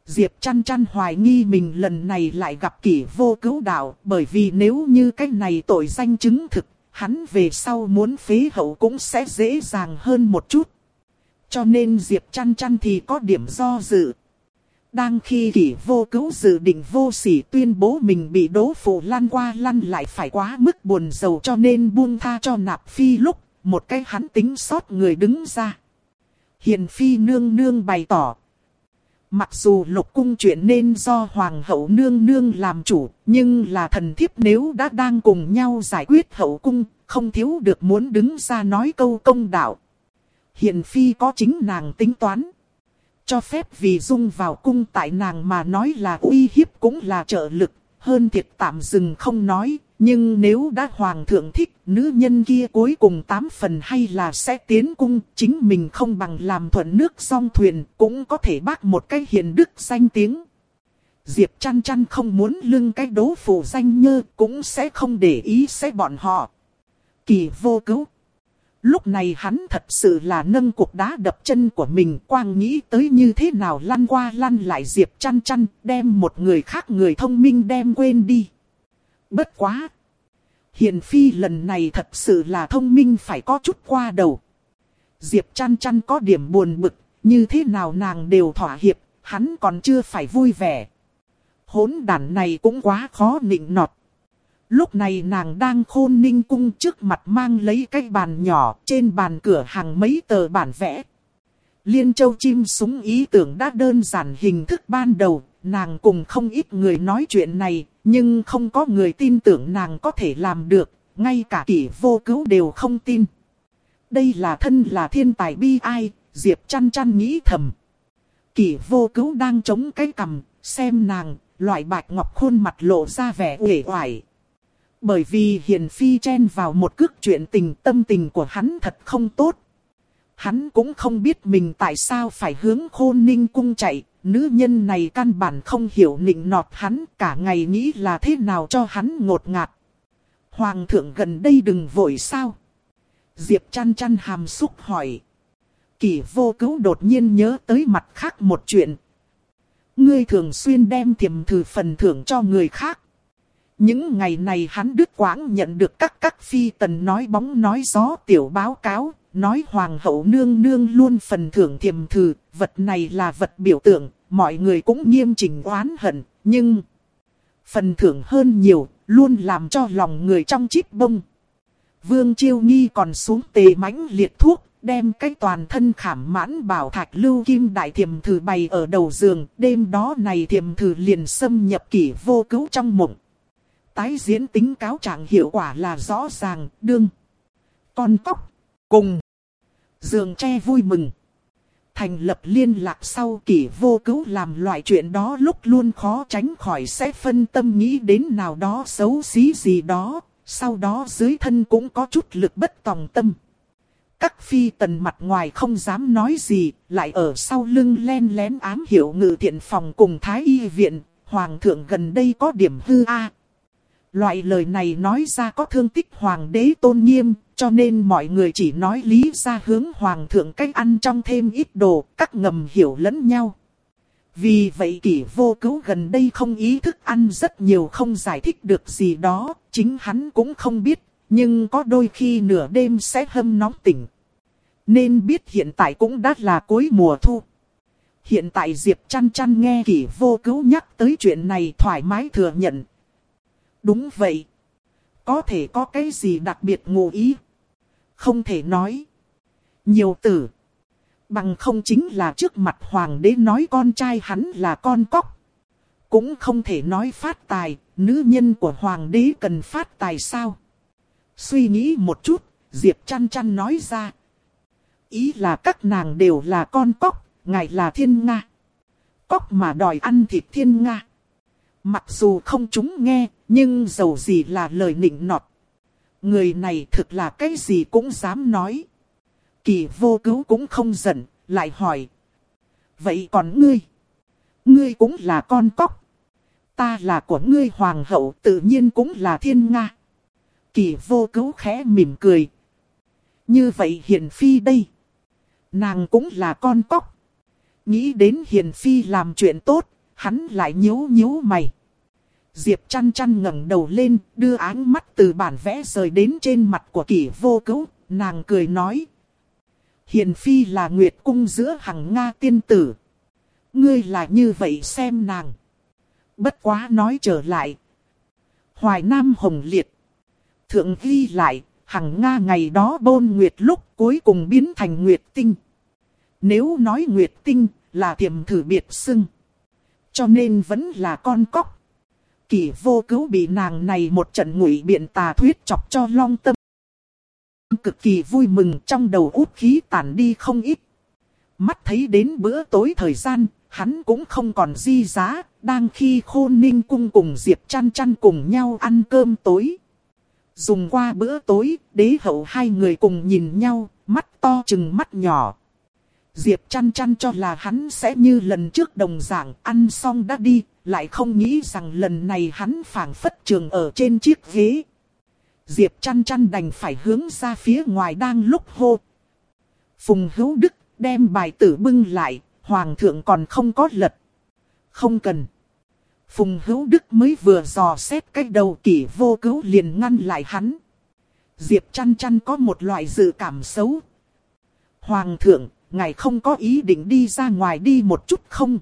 Diệp chăn chăn hoài nghi mình lần này lại gặp kỷ vô cứu đạo, bởi vì nếu như cái này tội danh chứng thực, hắn về sau muốn phế hậu cũng sẽ dễ dàng hơn một chút. Cho nên Diệp chăn chăn thì có điểm do dự. Đang khi kỷ vô cứu dự định vô sỉ tuyên bố mình bị đố phụ lăn qua lăn lại phải quá mức buồn giàu cho nên buông tha cho nạp phi lúc, một cái hắn tính sót người đứng ra. Hiền phi nương nương bày tỏ. Mặc dù lục cung chuyện nên do hoàng hậu nương nương làm chủ, nhưng là thần thiếp nếu đã đang cùng nhau giải quyết hậu cung, không thiếu được muốn đứng ra nói câu công đạo. hiện phi có chính nàng tính toán. Cho phép vì dung vào cung tại nàng mà nói là uy hiếp cũng là trợ lực, hơn thiệt tạm dừng không nói, nhưng nếu đã hoàng thượng thích, nữ nhân kia cuối cùng tám phần hay là sẽ tiến cung, chính mình không bằng làm thuận nước song thuyền, cũng có thể bác một cái hiền đức danh tiếng. Diệp chăn chăn không muốn lưng cái đố phủ danh nhơ, cũng sẽ không để ý sẽ bọn họ. Kỳ vô cứu. Lúc này hắn thật sự là nâng cuộc đá đập chân của mình quang nghĩ tới như thế nào lăn qua lăn lại Diệp chăn chăn, đem một người khác người thông minh đem quên đi. Bất quá! Hiền Phi lần này thật sự là thông minh phải có chút qua đầu. Diệp chăn chăn có điểm buồn bực, như thế nào nàng đều thỏa hiệp, hắn còn chưa phải vui vẻ. Hốn đàn này cũng quá khó nịnh nọt. Lúc này nàng đang khôn ninh cung trước mặt mang lấy cái bàn nhỏ, trên bàn cửa hàng mấy tờ bản vẽ. Liên châu chim súng ý tưởng đã đơn giản hình thức ban đầu, nàng cùng không ít người nói chuyện này, nhưng không có người tin tưởng nàng có thể làm được, ngay cả kỷ vô cứu đều không tin. Đây là thân là thiên tài bi ai, Diệp chăn chăn nghĩ thầm. Kỷ vô cứu đang chống cái cằm, xem nàng, loại bạch ngọc khuôn mặt lộ ra vẻ uể oải. Bởi vì hiền phi chen vào một cước chuyện tình tâm tình của hắn thật không tốt. Hắn cũng không biết mình tại sao phải hướng khôn ninh cung chạy, nữ nhân này căn bản không hiểu nịnh nọt hắn cả ngày nghĩ là thế nào cho hắn ngột ngạt. Hoàng thượng gần đây đừng vội sao. Diệp chăn chăn hàm xúc hỏi. Kỳ vô cứu đột nhiên nhớ tới mặt khác một chuyện. Ngươi thường xuyên đem thiềm thử phần thưởng cho người khác. Những ngày này hắn đứt quãng nhận được các các phi tần nói bóng nói gió tiểu báo cáo, nói hoàng hậu nương nương luôn phần thưởng thiềm thử, vật này là vật biểu tượng, mọi người cũng nghiêm chỉnh oán hận, nhưng phần thưởng hơn nhiều, luôn làm cho lòng người trong chít bông. Vương Chiêu Nghi còn xuống tề mãnh liệt thuốc, đem cái toàn thân khảm mãn bảo thạch lưu kim đại thiềm thử bày ở đầu giường, đêm đó này thiềm thử liền xâm nhập kỷ vô cứu trong mộng. Tái diễn tính cáo trạng hiệu quả là rõ ràng, đương. Con cóc, cùng. Dường tre vui mừng. Thành lập liên lạc sau kỷ vô cứu làm loại chuyện đó lúc luôn khó tránh khỏi sẽ phân tâm nghĩ đến nào đó xấu xí gì đó, sau đó dưới thân cũng có chút lực bất tòng tâm. Các phi tần mặt ngoài không dám nói gì, lại ở sau lưng len lén ám hiểu ngự thiện phòng cùng thái y viện, hoàng thượng gần đây có điểm hư a Loại lời này nói ra có thương tích hoàng đế tôn nghiêm, cho nên mọi người chỉ nói lý ra hướng hoàng thượng cách ăn trong thêm ít đồ, các ngầm hiểu lẫn nhau. Vì vậy kỷ vô cứu gần đây không ý thức ăn rất nhiều không giải thích được gì đó, chính hắn cũng không biết, nhưng có đôi khi nửa đêm sẽ hâm nóng tỉnh. Nên biết hiện tại cũng đã là cuối mùa thu. Hiện tại Diệp chăn chăn nghe kỷ vô cứu nhắc tới chuyện này thoải mái thừa nhận, Đúng vậy. Có thể có cái gì đặc biệt ngụ ý? Không thể nói. Nhiều tử. Bằng không chính là trước mặt hoàng đế nói con trai hắn là con cóc. Cũng không thể nói phát tài, nữ nhân của hoàng đế cần phát tài sao? Suy nghĩ một chút, Diệp chăn chăn nói ra. Ý là các nàng đều là con cóc, ngài là thiên Nga. Cóc mà đòi ăn thịt thiên Nga. Mặc dù không chúng nghe, nhưng dầu gì là lời nịnh nọt. Người này thực là cái gì cũng dám nói. Kỳ vô cứu cũng không giận, lại hỏi. Vậy còn ngươi? Ngươi cũng là con cóc. Ta là của ngươi hoàng hậu tự nhiên cũng là thiên nga. Kỳ vô cứu khẽ mỉm cười. Như vậy hiền phi đây. Nàng cũng là con cóc. Nghĩ đến Hiền Phi làm chuyện tốt, hắn lại nhíu nhíu mày. Diệp chăn chăn ngẩng đầu lên, đưa ánh mắt từ bản vẽ rời đến trên mặt của kỷ vô cứu, nàng cười nói. Hiền Phi là Nguyệt Cung giữa hằng Nga tiên tử. Ngươi là như vậy xem nàng. Bất quá nói trở lại. Hoài Nam Hồng Liệt. Thượng ghi lại, hằng Nga ngày đó bôn Nguyệt lúc cuối cùng biến thành Nguyệt Tinh. Nếu nói Nguyệt Tinh là tiềm thử biệt xưng. Cho nên vẫn là con cóc. Kỷ vô cứu bị nàng này một trận ngụy biện tà thuyết chọc cho long tâm. Cực kỳ vui mừng trong đầu út khí tản đi không ít. Mắt thấy đến bữa tối thời gian, hắn cũng không còn di giá, đang khi khôn ninh cung cùng Diệp chăn chăn cùng nhau ăn cơm tối. Dùng qua bữa tối, đế hậu hai người cùng nhìn nhau, mắt to chừng mắt nhỏ. Diệp chăn chăn cho là hắn sẽ như lần trước đồng dạng ăn xong đã đi, lại không nghĩ rằng lần này hắn phảng phất trường ở trên chiếc ghế. Diệp chăn chăn đành phải hướng ra phía ngoài đang lúc hô. Phùng hữu đức đem bài tử bưng lại, hoàng thượng còn không có lật. Không cần. Phùng hữu đức mới vừa dò xét cách đầu kỷ vô cứu liền ngăn lại hắn. Diệp chăn chăn có một loại dự cảm xấu. Hoàng thượng, ngài không có ý định đi ra ngoài đi một chút không?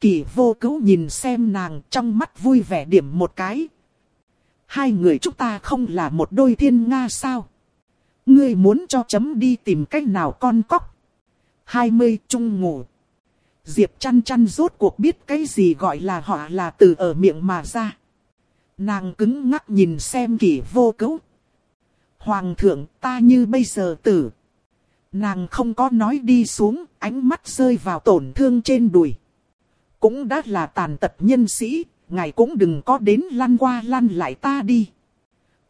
Kỳ vô cứu nhìn xem nàng trong mắt vui vẻ điểm một cái. Hai người chúng ta không là một đôi thiên Nga sao? Ngươi muốn cho chấm đi tìm cách nào con cóc? Hai mươi chung ngủ. Diệp chăn chăn rốt cuộc biết cái gì gọi là họ là từ ở miệng mà ra. Nàng cứng ngắc nhìn xem kỷ vô cứu. Hoàng thượng ta như bây giờ tử. Nàng không có nói đi xuống, ánh mắt rơi vào tổn thương trên đùi. Cũng đã là tàn tật nhân sĩ, ngài cũng đừng có đến lăn qua lăn lại ta đi.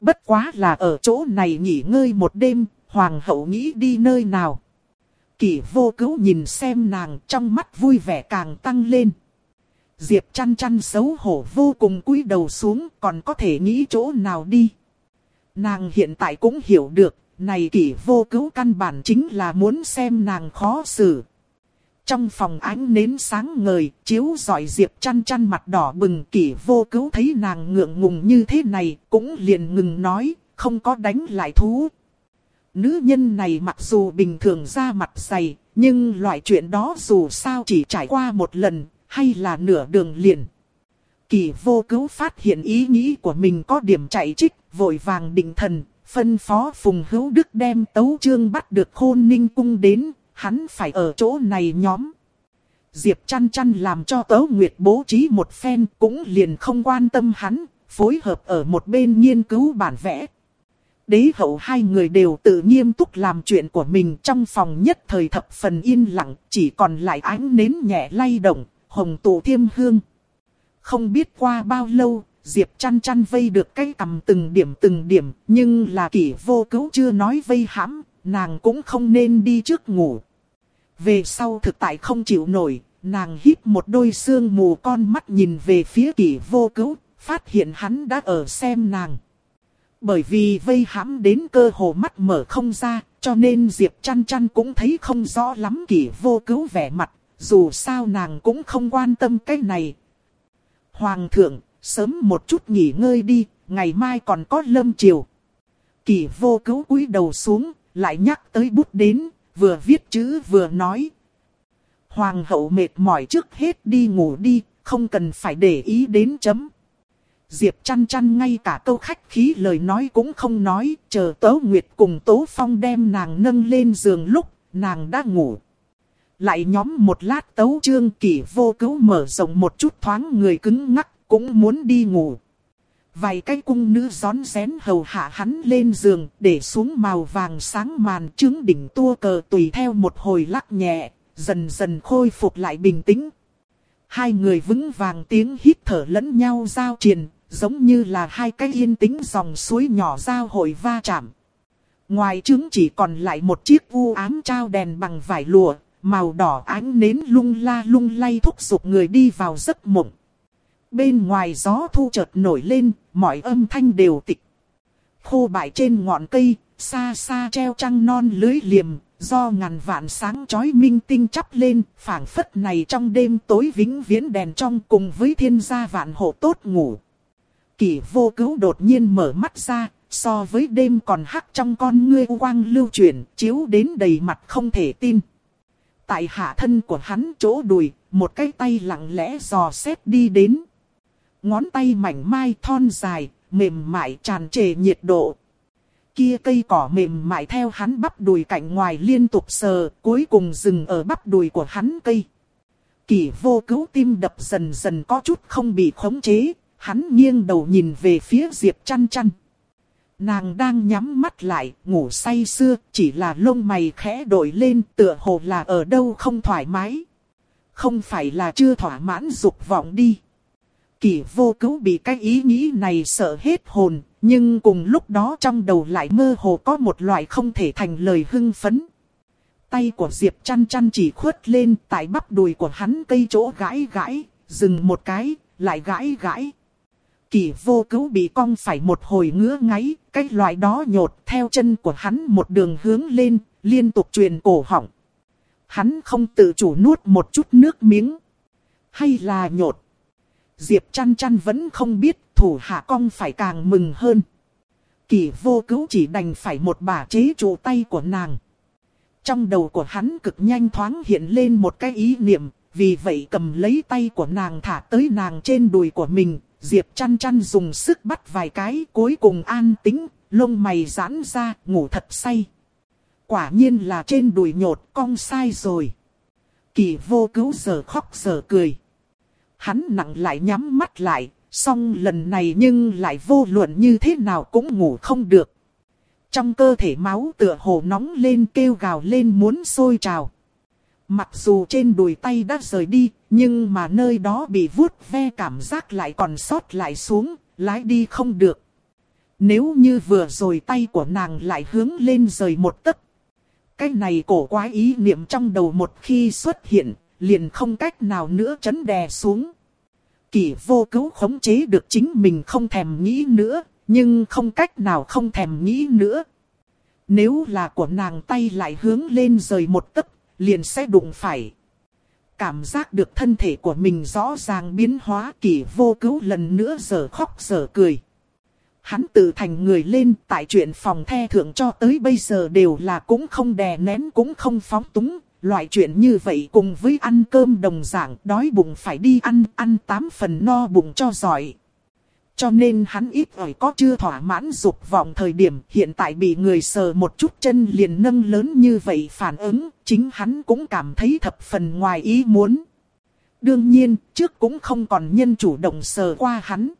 Bất quá là ở chỗ này nghỉ ngơi một đêm, hoàng hậu nghĩ đi nơi nào. Kỷ vô cứu nhìn xem nàng trong mắt vui vẻ càng tăng lên. Diệp chăn chăn xấu hổ vô cùng cúi đầu xuống còn có thể nghĩ chỗ nào đi. Nàng hiện tại cũng hiểu được, này kỷ vô cứu căn bản chính là muốn xem nàng khó xử. Trong phòng ánh nến sáng ngời, chiếu dọi Diệp chăn chăn mặt đỏ bừng kỷ vô cứu thấy nàng ngượng ngùng như thế này, cũng liền ngừng nói, không có đánh lại thú. Nữ nhân này mặc dù bình thường ra mặt dày, nhưng loại chuyện đó dù sao chỉ trải qua một lần, hay là nửa đường liền. Kỳ vô cứu phát hiện ý nghĩ của mình có điểm chạy trích, vội vàng định thần, phân phó Phùng Hữu Đức đem tấu chương bắt được khôn ninh cung đến, hắn phải ở chỗ này nhóm. Diệp chăn chăn làm cho tấu nguyệt bố trí một phen cũng liền không quan tâm hắn, phối hợp ở một bên nghiên cứu bản vẽ. Đế hậu hai người đều tự nghiêm túc làm chuyện của mình trong phòng nhất thời thập phần yên lặng, chỉ còn lại ánh nến nhẹ lay động, hồng tụ thiêm hương. Không biết qua bao lâu, Diệp chăn chăn vây được cái cầm từng điểm từng điểm, nhưng là kỷ vô cứu chưa nói vây hãm, nàng cũng không nên đi trước ngủ. Về sau thực tại không chịu nổi, nàng hít một đôi xương mù con mắt nhìn về phía kỷ vô cứu, phát hiện hắn đã ở xem nàng. Bởi vì vây hãm đến cơ hồ mắt mở không ra, cho nên Diệp chăn chăn cũng thấy không rõ lắm kỷ vô cứu vẻ mặt, dù sao nàng cũng không quan tâm cái này. Hoàng thượng, sớm một chút nghỉ ngơi đi, ngày mai còn có lâm chiều. Kỷ vô cứu cúi đầu xuống, lại nhắc tới bút đến, vừa viết chữ vừa nói. Hoàng hậu mệt mỏi trước hết đi ngủ đi, không cần phải để ý đến chấm. Diệp chăn chăn ngay cả câu khách khí lời nói cũng không nói, chờ Tố Nguyệt cùng Tố Phong đem nàng nâng lên giường lúc, nàng đã ngủ. Lại nhóm một lát tấu trương kỷ vô cứu mở rộng một chút thoáng người cứng ngắc, cũng muốn đi ngủ. Vài cái cung nữ gión rén hầu hạ hắn lên giường, để xuống màu vàng sáng màn trứng đỉnh tua cờ tùy theo một hồi lắc nhẹ, dần dần khôi phục lại bình tĩnh. Hai người vững vàng tiếng hít thở lẫn nhau giao triền, giống như là hai cái yên tĩnh dòng suối nhỏ giao hội va chạm. Ngoài trứng chỉ còn lại một chiếc u ám trao đèn bằng vải lụa, màu đỏ ánh nến lung la lung lay thúc giục người đi vào giấc mộng. Bên ngoài gió thu chợt nổi lên, mọi âm thanh đều tịch. Khô bại trên ngọn cây, xa xa treo trăng non lưới liềm, do ngàn vạn sáng chói minh tinh chắp lên, phảng phất này trong đêm tối vĩnh viễn đèn trong cùng với thiên gia vạn hộ tốt ngủ. Kỷ vô cứu đột nhiên mở mắt ra, so với đêm còn hắc trong con ngươi quang lưu chuyển, chiếu đến đầy mặt không thể tin. Tại hạ thân của hắn chỗ đùi, một cái tay lặng lẽ dò xét đi đến. Ngón tay mảnh mai thon dài, mềm mại tràn trề nhiệt độ. Kia cây cỏ mềm mại theo hắn bắp đùi cạnh ngoài liên tục sờ, cuối cùng dừng ở bắp đùi của hắn cây. Kỳ vô cứu tim đập dần dần có chút không bị khống chế, hắn nghiêng đầu nhìn về phía Diệp chăn chăn. Nàng đang nhắm mắt lại, ngủ say sưa, chỉ là lông mày khẽ đổi lên tựa hồ là ở đâu không thoải mái. Không phải là chưa thỏa mãn dục vọng đi. Kỳ vô cứu bị cái ý nghĩ này sợ hết hồn, nhưng cùng lúc đó trong đầu lại mơ hồ có một loại không thể thành lời hưng phấn. Tay của Diệp chăn chăn chỉ khuất lên tại bắp đùi của hắn cây chỗ gãi gãi, dừng một cái, lại gãi gãi. Kỳ vô cứu bị cong phải một hồi ngứa ngáy, cái loại đó nhột theo chân của hắn một đường hướng lên, liên tục truyền cổ họng. Hắn không tự chủ nuốt một chút nước miếng. Hay là nhột. Diệp chăn chăn vẫn không biết thủ hạ cong phải càng mừng hơn. Kỳ vô cứu chỉ đành phải một bà chế trụ tay của nàng. Trong đầu của hắn cực nhanh thoáng hiện lên một cái ý niệm, vì vậy cầm lấy tay của nàng thả tới nàng trên đùi của mình, Diệp chăn chăn dùng sức bắt vài cái cuối cùng an tính, lông mày giãn ra, ngủ thật say. Quả nhiên là trên đùi nhột cong sai rồi. Kỳ vô cứu giờ khóc giờ cười. Hắn nặng lại nhắm mắt lại, song lần này nhưng lại vô luận như thế nào cũng ngủ không được. Trong cơ thể máu tựa hồ nóng lên kêu gào lên muốn sôi trào. Mặc dù trên đùi tay đã rời đi, nhưng mà nơi đó bị vuốt ve cảm giác lại còn sót lại xuống, lái đi không được. Nếu như vừa rồi tay của nàng lại hướng lên rời một tấc. Cái này cổ quái ý niệm trong đầu một khi xuất hiện, liền không cách nào nữa chấn đè xuống. Kỷ vô cứu khống chế được chính mình không thèm nghĩ nữa, nhưng không cách nào không thèm nghĩ nữa. Nếu là của nàng tay lại hướng lên rời một tấc, liền sẽ đụng phải. Cảm giác được thân thể của mình rõ ràng biến hóa kỳ vô cứu lần nữa giờ khóc giờ cười. Hắn tự thành người lên tại chuyện phòng the thượng cho tới bây giờ đều là cũng không đè nén cũng không phóng túng. Loại chuyện như vậy cùng với ăn cơm đồng dạng đói bụng phải đi ăn, ăn tám phần no bụng cho giỏi. Cho nên hắn ít ỏi có chưa thỏa mãn dục vọng thời điểm hiện tại bị người sờ một chút chân liền nâng lớn như vậy phản ứng, chính hắn cũng cảm thấy thập phần ngoài ý muốn. Đương nhiên, trước cũng không còn nhân chủ động sờ qua hắn.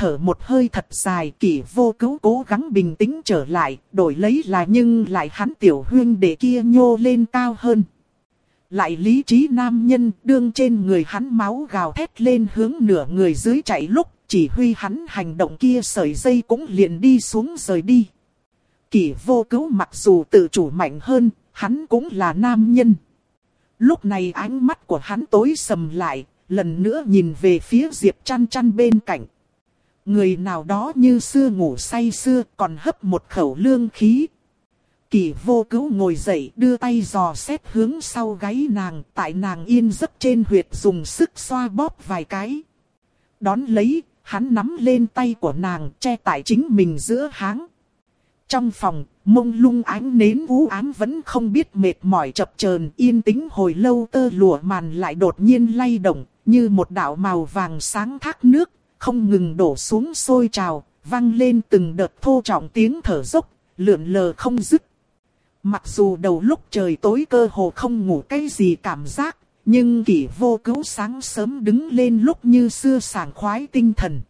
Thở một hơi thật dài kỷ vô cứu cố gắng bình tĩnh trở lại, đổi lấy là nhưng lại hắn tiểu huyên để kia nhô lên cao hơn. Lại lý trí nam nhân đương trên người hắn máu gào thét lên hướng nửa người dưới chạy lúc chỉ huy hắn hành động kia sợi dây cũng liền đi xuống rời đi. Kỷ vô cứu mặc dù tự chủ mạnh hơn, hắn cũng là nam nhân. Lúc này ánh mắt của hắn tối sầm lại, lần nữa nhìn về phía Diệp chăn chăn bên cạnh. Người nào đó như xưa ngủ say xưa còn hấp một khẩu lương khí. Kỳ vô cứu ngồi dậy đưa tay dò xét hướng sau gáy nàng tại nàng yên giấc trên huyệt dùng sức xoa bóp vài cái. Đón lấy hắn nắm lên tay của nàng che tại chính mình giữa háng. Trong phòng, mông lung ánh nến vũ ám vẫn không biết mệt mỏi chập chờn yên tĩnh hồi lâu tơ lụa màn lại đột nhiên lay động, như một đạo màu vàng sáng thác nước, không ngừng đổ xuống sôi trào, vang lên từng đợt thô trọng tiếng thở dốc, lượn lờ không dứt. Mặc dù đầu lúc trời tối cơ hồ không ngủ cái gì cảm giác, nhưng kỷ vô cứu sáng sớm đứng lên lúc như xưa sảng khoái tinh thần.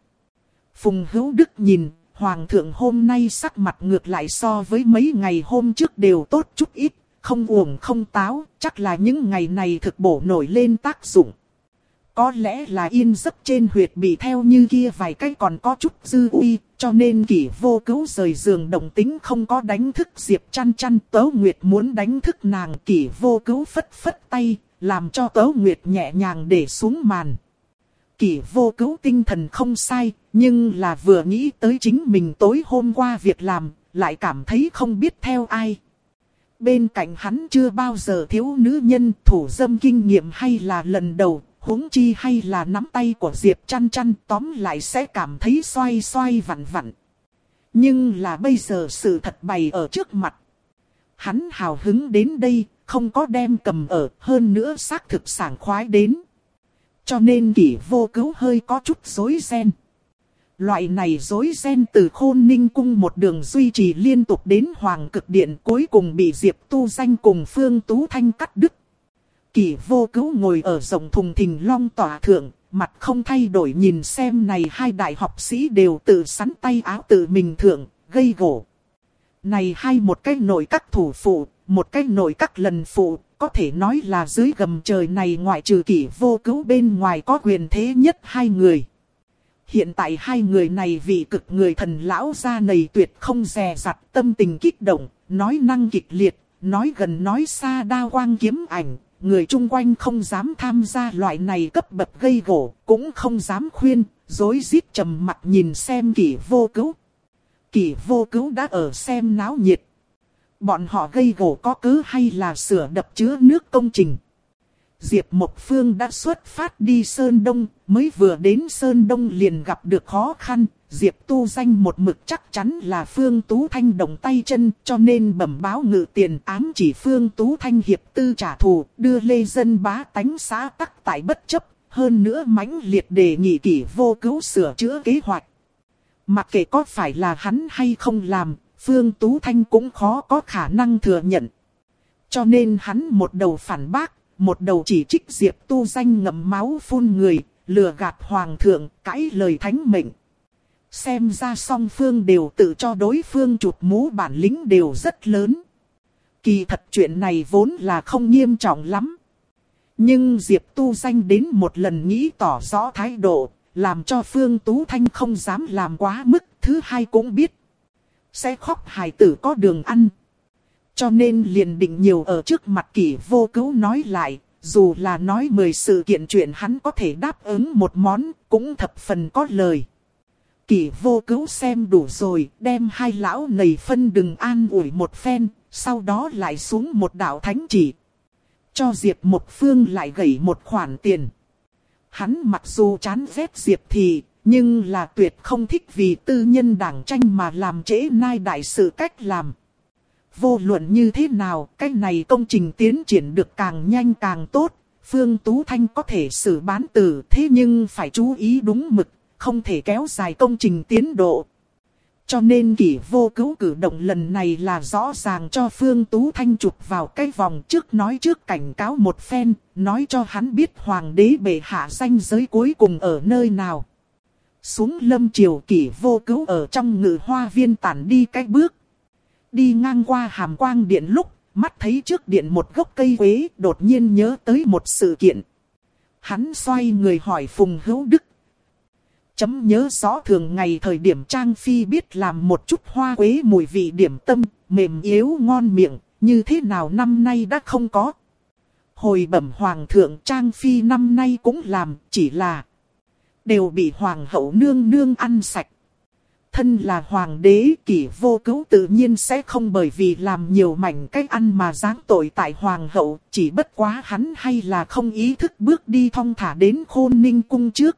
Phùng hữu đức nhìn, hoàng thượng hôm nay sắc mặt ngược lại so với mấy ngày hôm trước đều tốt chút ít, không uổng không táo, chắc là những ngày này thực bổ nổi lên tác dụng. Có lẽ là yên giấc trên huyệt bị theo như kia vài cái còn có chút dư uy, cho nên kỷ vô cứu rời giường đồng tính không có đánh thức Diệp chăn chăn. Tớ Nguyệt muốn đánh thức nàng kỷ vô cứu phất phất tay, làm cho Tớ Nguyệt nhẹ nhàng để xuống màn. Kỷ vô cứu tinh thần không sai, nhưng là vừa nghĩ tới chính mình tối hôm qua việc làm, lại cảm thấy không biết theo ai. Bên cạnh hắn chưa bao giờ thiếu nữ nhân thủ dâm kinh nghiệm hay là lần đầu, huống chi hay là nắm tay của Diệp chăn chăn tóm lại sẽ cảm thấy xoay xoay vặn vặn. Nhưng là bây giờ sự thật bày ở trước mặt. Hắn hào hứng đến đây, không có đem cầm ở, hơn nữa xác thực sảng khoái đến. Cho nên kỷ vô cứu hơi có chút dối ren. Loại này dối ren từ khôn ninh cung một đường duy trì liên tục đến hoàng cực điện cuối cùng bị Diệp tu danh cùng Phương Tú Thanh cắt đứt. Kỷ vô cứu ngồi ở rồng thùng thình long tỏa thượng, mặt không thay đổi nhìn xem này hai đại học sĩ đều tự sắn tay áo tự mình thượng, gây gỗ. Này hai một cái nội các thủ phụ, một cái nội các lần phụ, có thể nói là dưới gầm trời này ngoại trừ kỷ vô cứu bên ngoài có quyền thế nhất hai người. Hiện tại hai người này vì cực người thần lão gia này tuyệt không dè dặt tâm tình kích động, nói năng kịch liệt, nói gần nói xa đa quang kiếm ảnh, người chung quanh không dám tham gia loại này cấp bậc gây gỗ, cũng không dám khuyên, dối rít trầm mặt nhìn xem kỷ vô cứu. Kỷ vô cứu đã ở xem náo nhiệt. Bọn họ gây gỗ có cứ hay là sửa đập chứa nước công trình. Diệp Mộc Phương đã xuất phát đi Sơn Đông, mới vừa đến Sơn Đông liền gặp được khó khăn. Diệp tu danh một mực chắc chắn là Phương Tú Thanh đồng tay chân cho nên bẩm báo ngự tiền ám chỉ Phương Tú Thanh hiệp tư trả thù, đưa lê dân bá tánh xã tắc tại bất chấp, hơn nữa mãnh liệt đề nghị kỷ vô cứu sửa chữa kế hoạch. Mặc kệ có phải là hắn hay không làm, Phương Tú Thanh cũng khó có khả năng thừa nhận. Cho nên hắn một đầu phản bác, một đầu chỉ trích Diệp tu danh ngậm máu phun người, lừa gạt hoàng thượng, cãi lời thánh mệnh. Xem ra song phương đều tự cho đối phương chụp mũ bản lĩnh đều rất lớn. Kỳ thật chuyện này vốn là không nghiêm trọng lắm. Nhưng Diệp tu danh đến một lần nghĩ tỏ rõ thái độ, làm cho Phương Tú Thanh không dám làm quá mức, thứ hai cũng biết. Sẽ khóc hài tử có đường ăn. Cho nên liền định nhiều ở trước mặt kỷ vô cứu nói lại, dù là nói mười sự kiện chuyện hắn có thể đáp ứng một món, cũng thập phần có lời. Kỷ vô cứu xem đủ rồi, đem hai lão nầy phân đừng an ủi một phen, sau đó lại xuống một đạo thánh chỉ. Cho Diệp một phương lại gẩy một khoản tiền. Hắn mặc dù chán ghét Diệp thì, nhưng là tuyệt không thích vì tư nhân đảng tranh mà làm trễ nai đại sự cách làm. Vô luận như thế nào, cái này công trình tiến triển được càng nhanh càng tốt. Phương Tú Thanh có thể xử bán tử thế nhưng phải chú ý đúng mực, không thể kéo dài công trình tiến độ. Cho nên kỷ vô cứu cử động lần này là rõ ràng cho Phương Tú Thanh chụp vào cái vòng trước nói trước cảnh cáo một phen, nói cho hắn biết hoàng đế bệ hạ danh giới cuối cùng ở nơi nào. Xuống lâm triều kỷ vô cứu ở trong ngự hoa viên tản đi cái bước. Đi ngang qua hàm quang điện lúc, mắt thấy trước điện một gốc cây quế, đột nhiên nhớ tới một sự kiện. Hắn xoay người hỏi Phùng Hữu Đức. Chấm nhớ rõ thường ngày thời điểm Trang Phi biết làm một chút hoa quế mùi vị điểm tâm, mềm yếu ngon miệng, như thế nào năm nay đã không có. Hồi bẩm Hoàng thượng Trang Phi năm nay cũng làm, chỉ là đều bị Hoàng hậu nương nương ăn sạch. Thân là hoàng đế kỷ vô cứu tự nhiên sẽ không bởi vì làm nhiều mảnh cách ăn mà giáng tội tại hoàng hậu, chỉ bất quá hắn hay là không ý thức bước đi thong thả đến khôn ninh cung trước.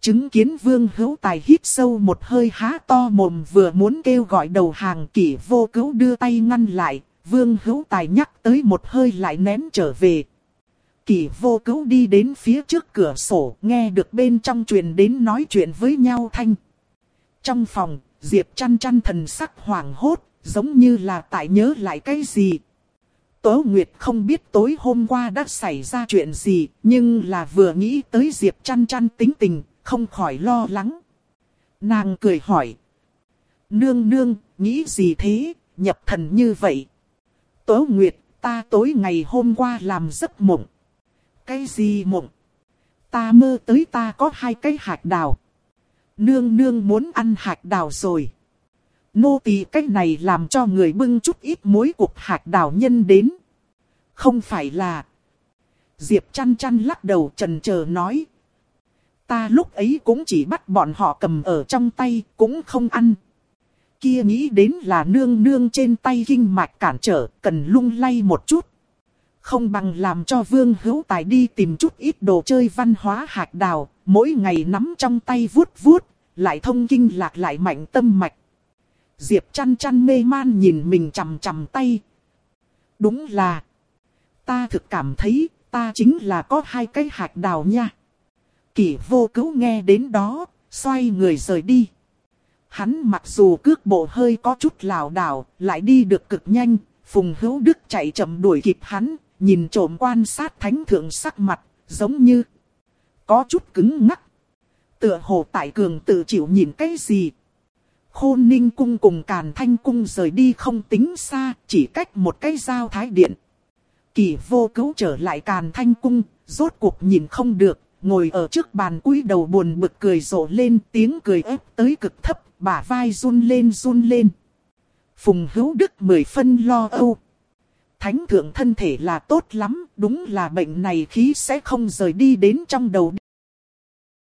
Chứng kiến vương hữu tài hít sâu một hơi há to mồm vừa muốn kêu gọi đầu hàng kỷ vô cứu đưa tay ngăn lại, vương hữu tài nhắc tới một hơi lại ném trở về. Kỷ vô cứu đi đến phía trước cửa sổ nghe được bên trong truyền đến nói chuyện với nhau thanh. Trong phòng, Diệp chăn chăn thần sắc hoảng hốt, giống như là tại nhớ lại cái gì. Tố Nguyệt không biết tối hôm qua đã xảy ra chuyện gì, nhưng là vừa nghĩ tới Diệp chăn chăn tính tình, không khỏi lo lắng. Nàng cười hỏi. Nương nương, nghĩ gì thế, nhập thần như vậy? Tố Nguyệt, ta tối ngày hôm qua làm giấc mộng. Cái gì mộng? Ta mơ tới ta có hai cái hạt đào. Nương nương muốn ăn hạt đào rồi. Nô tỳ cách này làm cho người bưng chút ít muối cục hạt đào nhân đến. Không phải là... Diệp chăn chăn lắc đầu trần chờ nói. Ta lúc ấy cũng chỉ bắt bọn họ cầm ở trong tay, cũng không ăn. kia nghĩ đến là nương nương trên tay kinh mạch cản trở, cần lung lay một chút. Không bằng làm cho vương hữu tài đi tìm chút ít đồ chơi văn hóa hạt đào, mỗi ngày nắm trong tay vuốt vuốt, lại thông kinh lạc lại mạnh tâm mạch. Diệp chăn chăn mê man nhìn mình chằm chằm tay. Đúng là, ta thực cảm thấy, ta chính là có hai cái hạt đào nha. Kỷ vô cứu nghe đến đó, xoay người rời đi. Hắn mặc dù cước bộ hơi có chút lảo đảo, lại đi được cực nhanh, Phùng Hữu Đức chạy chậm đuổi kịp hắn, nhìn trộm quan sát thánh thượng sắc mặt, giống như có chút cứng ngắc. Tựa hồ tại cường tự chịu nhìn cái gì. Khôn ninh cung cùng càn thanh cung rời đi không tính xa, chỉ cách một cái giao thái điện. Kỳ vô cứu trở lại càn thanh cung, rốt cuộc nhìn không được, ngồi ở trước bàn cúi đầu buồn bực cười rộ lên tiếng cười ép tới cực thấp, bả vai run lên run lên. Phùng hữu đức mười phân lo âu. Thánh thượng thân thể là tốt lắm, đúng là bệnh này khí sẽ không rời đi đến trong đầu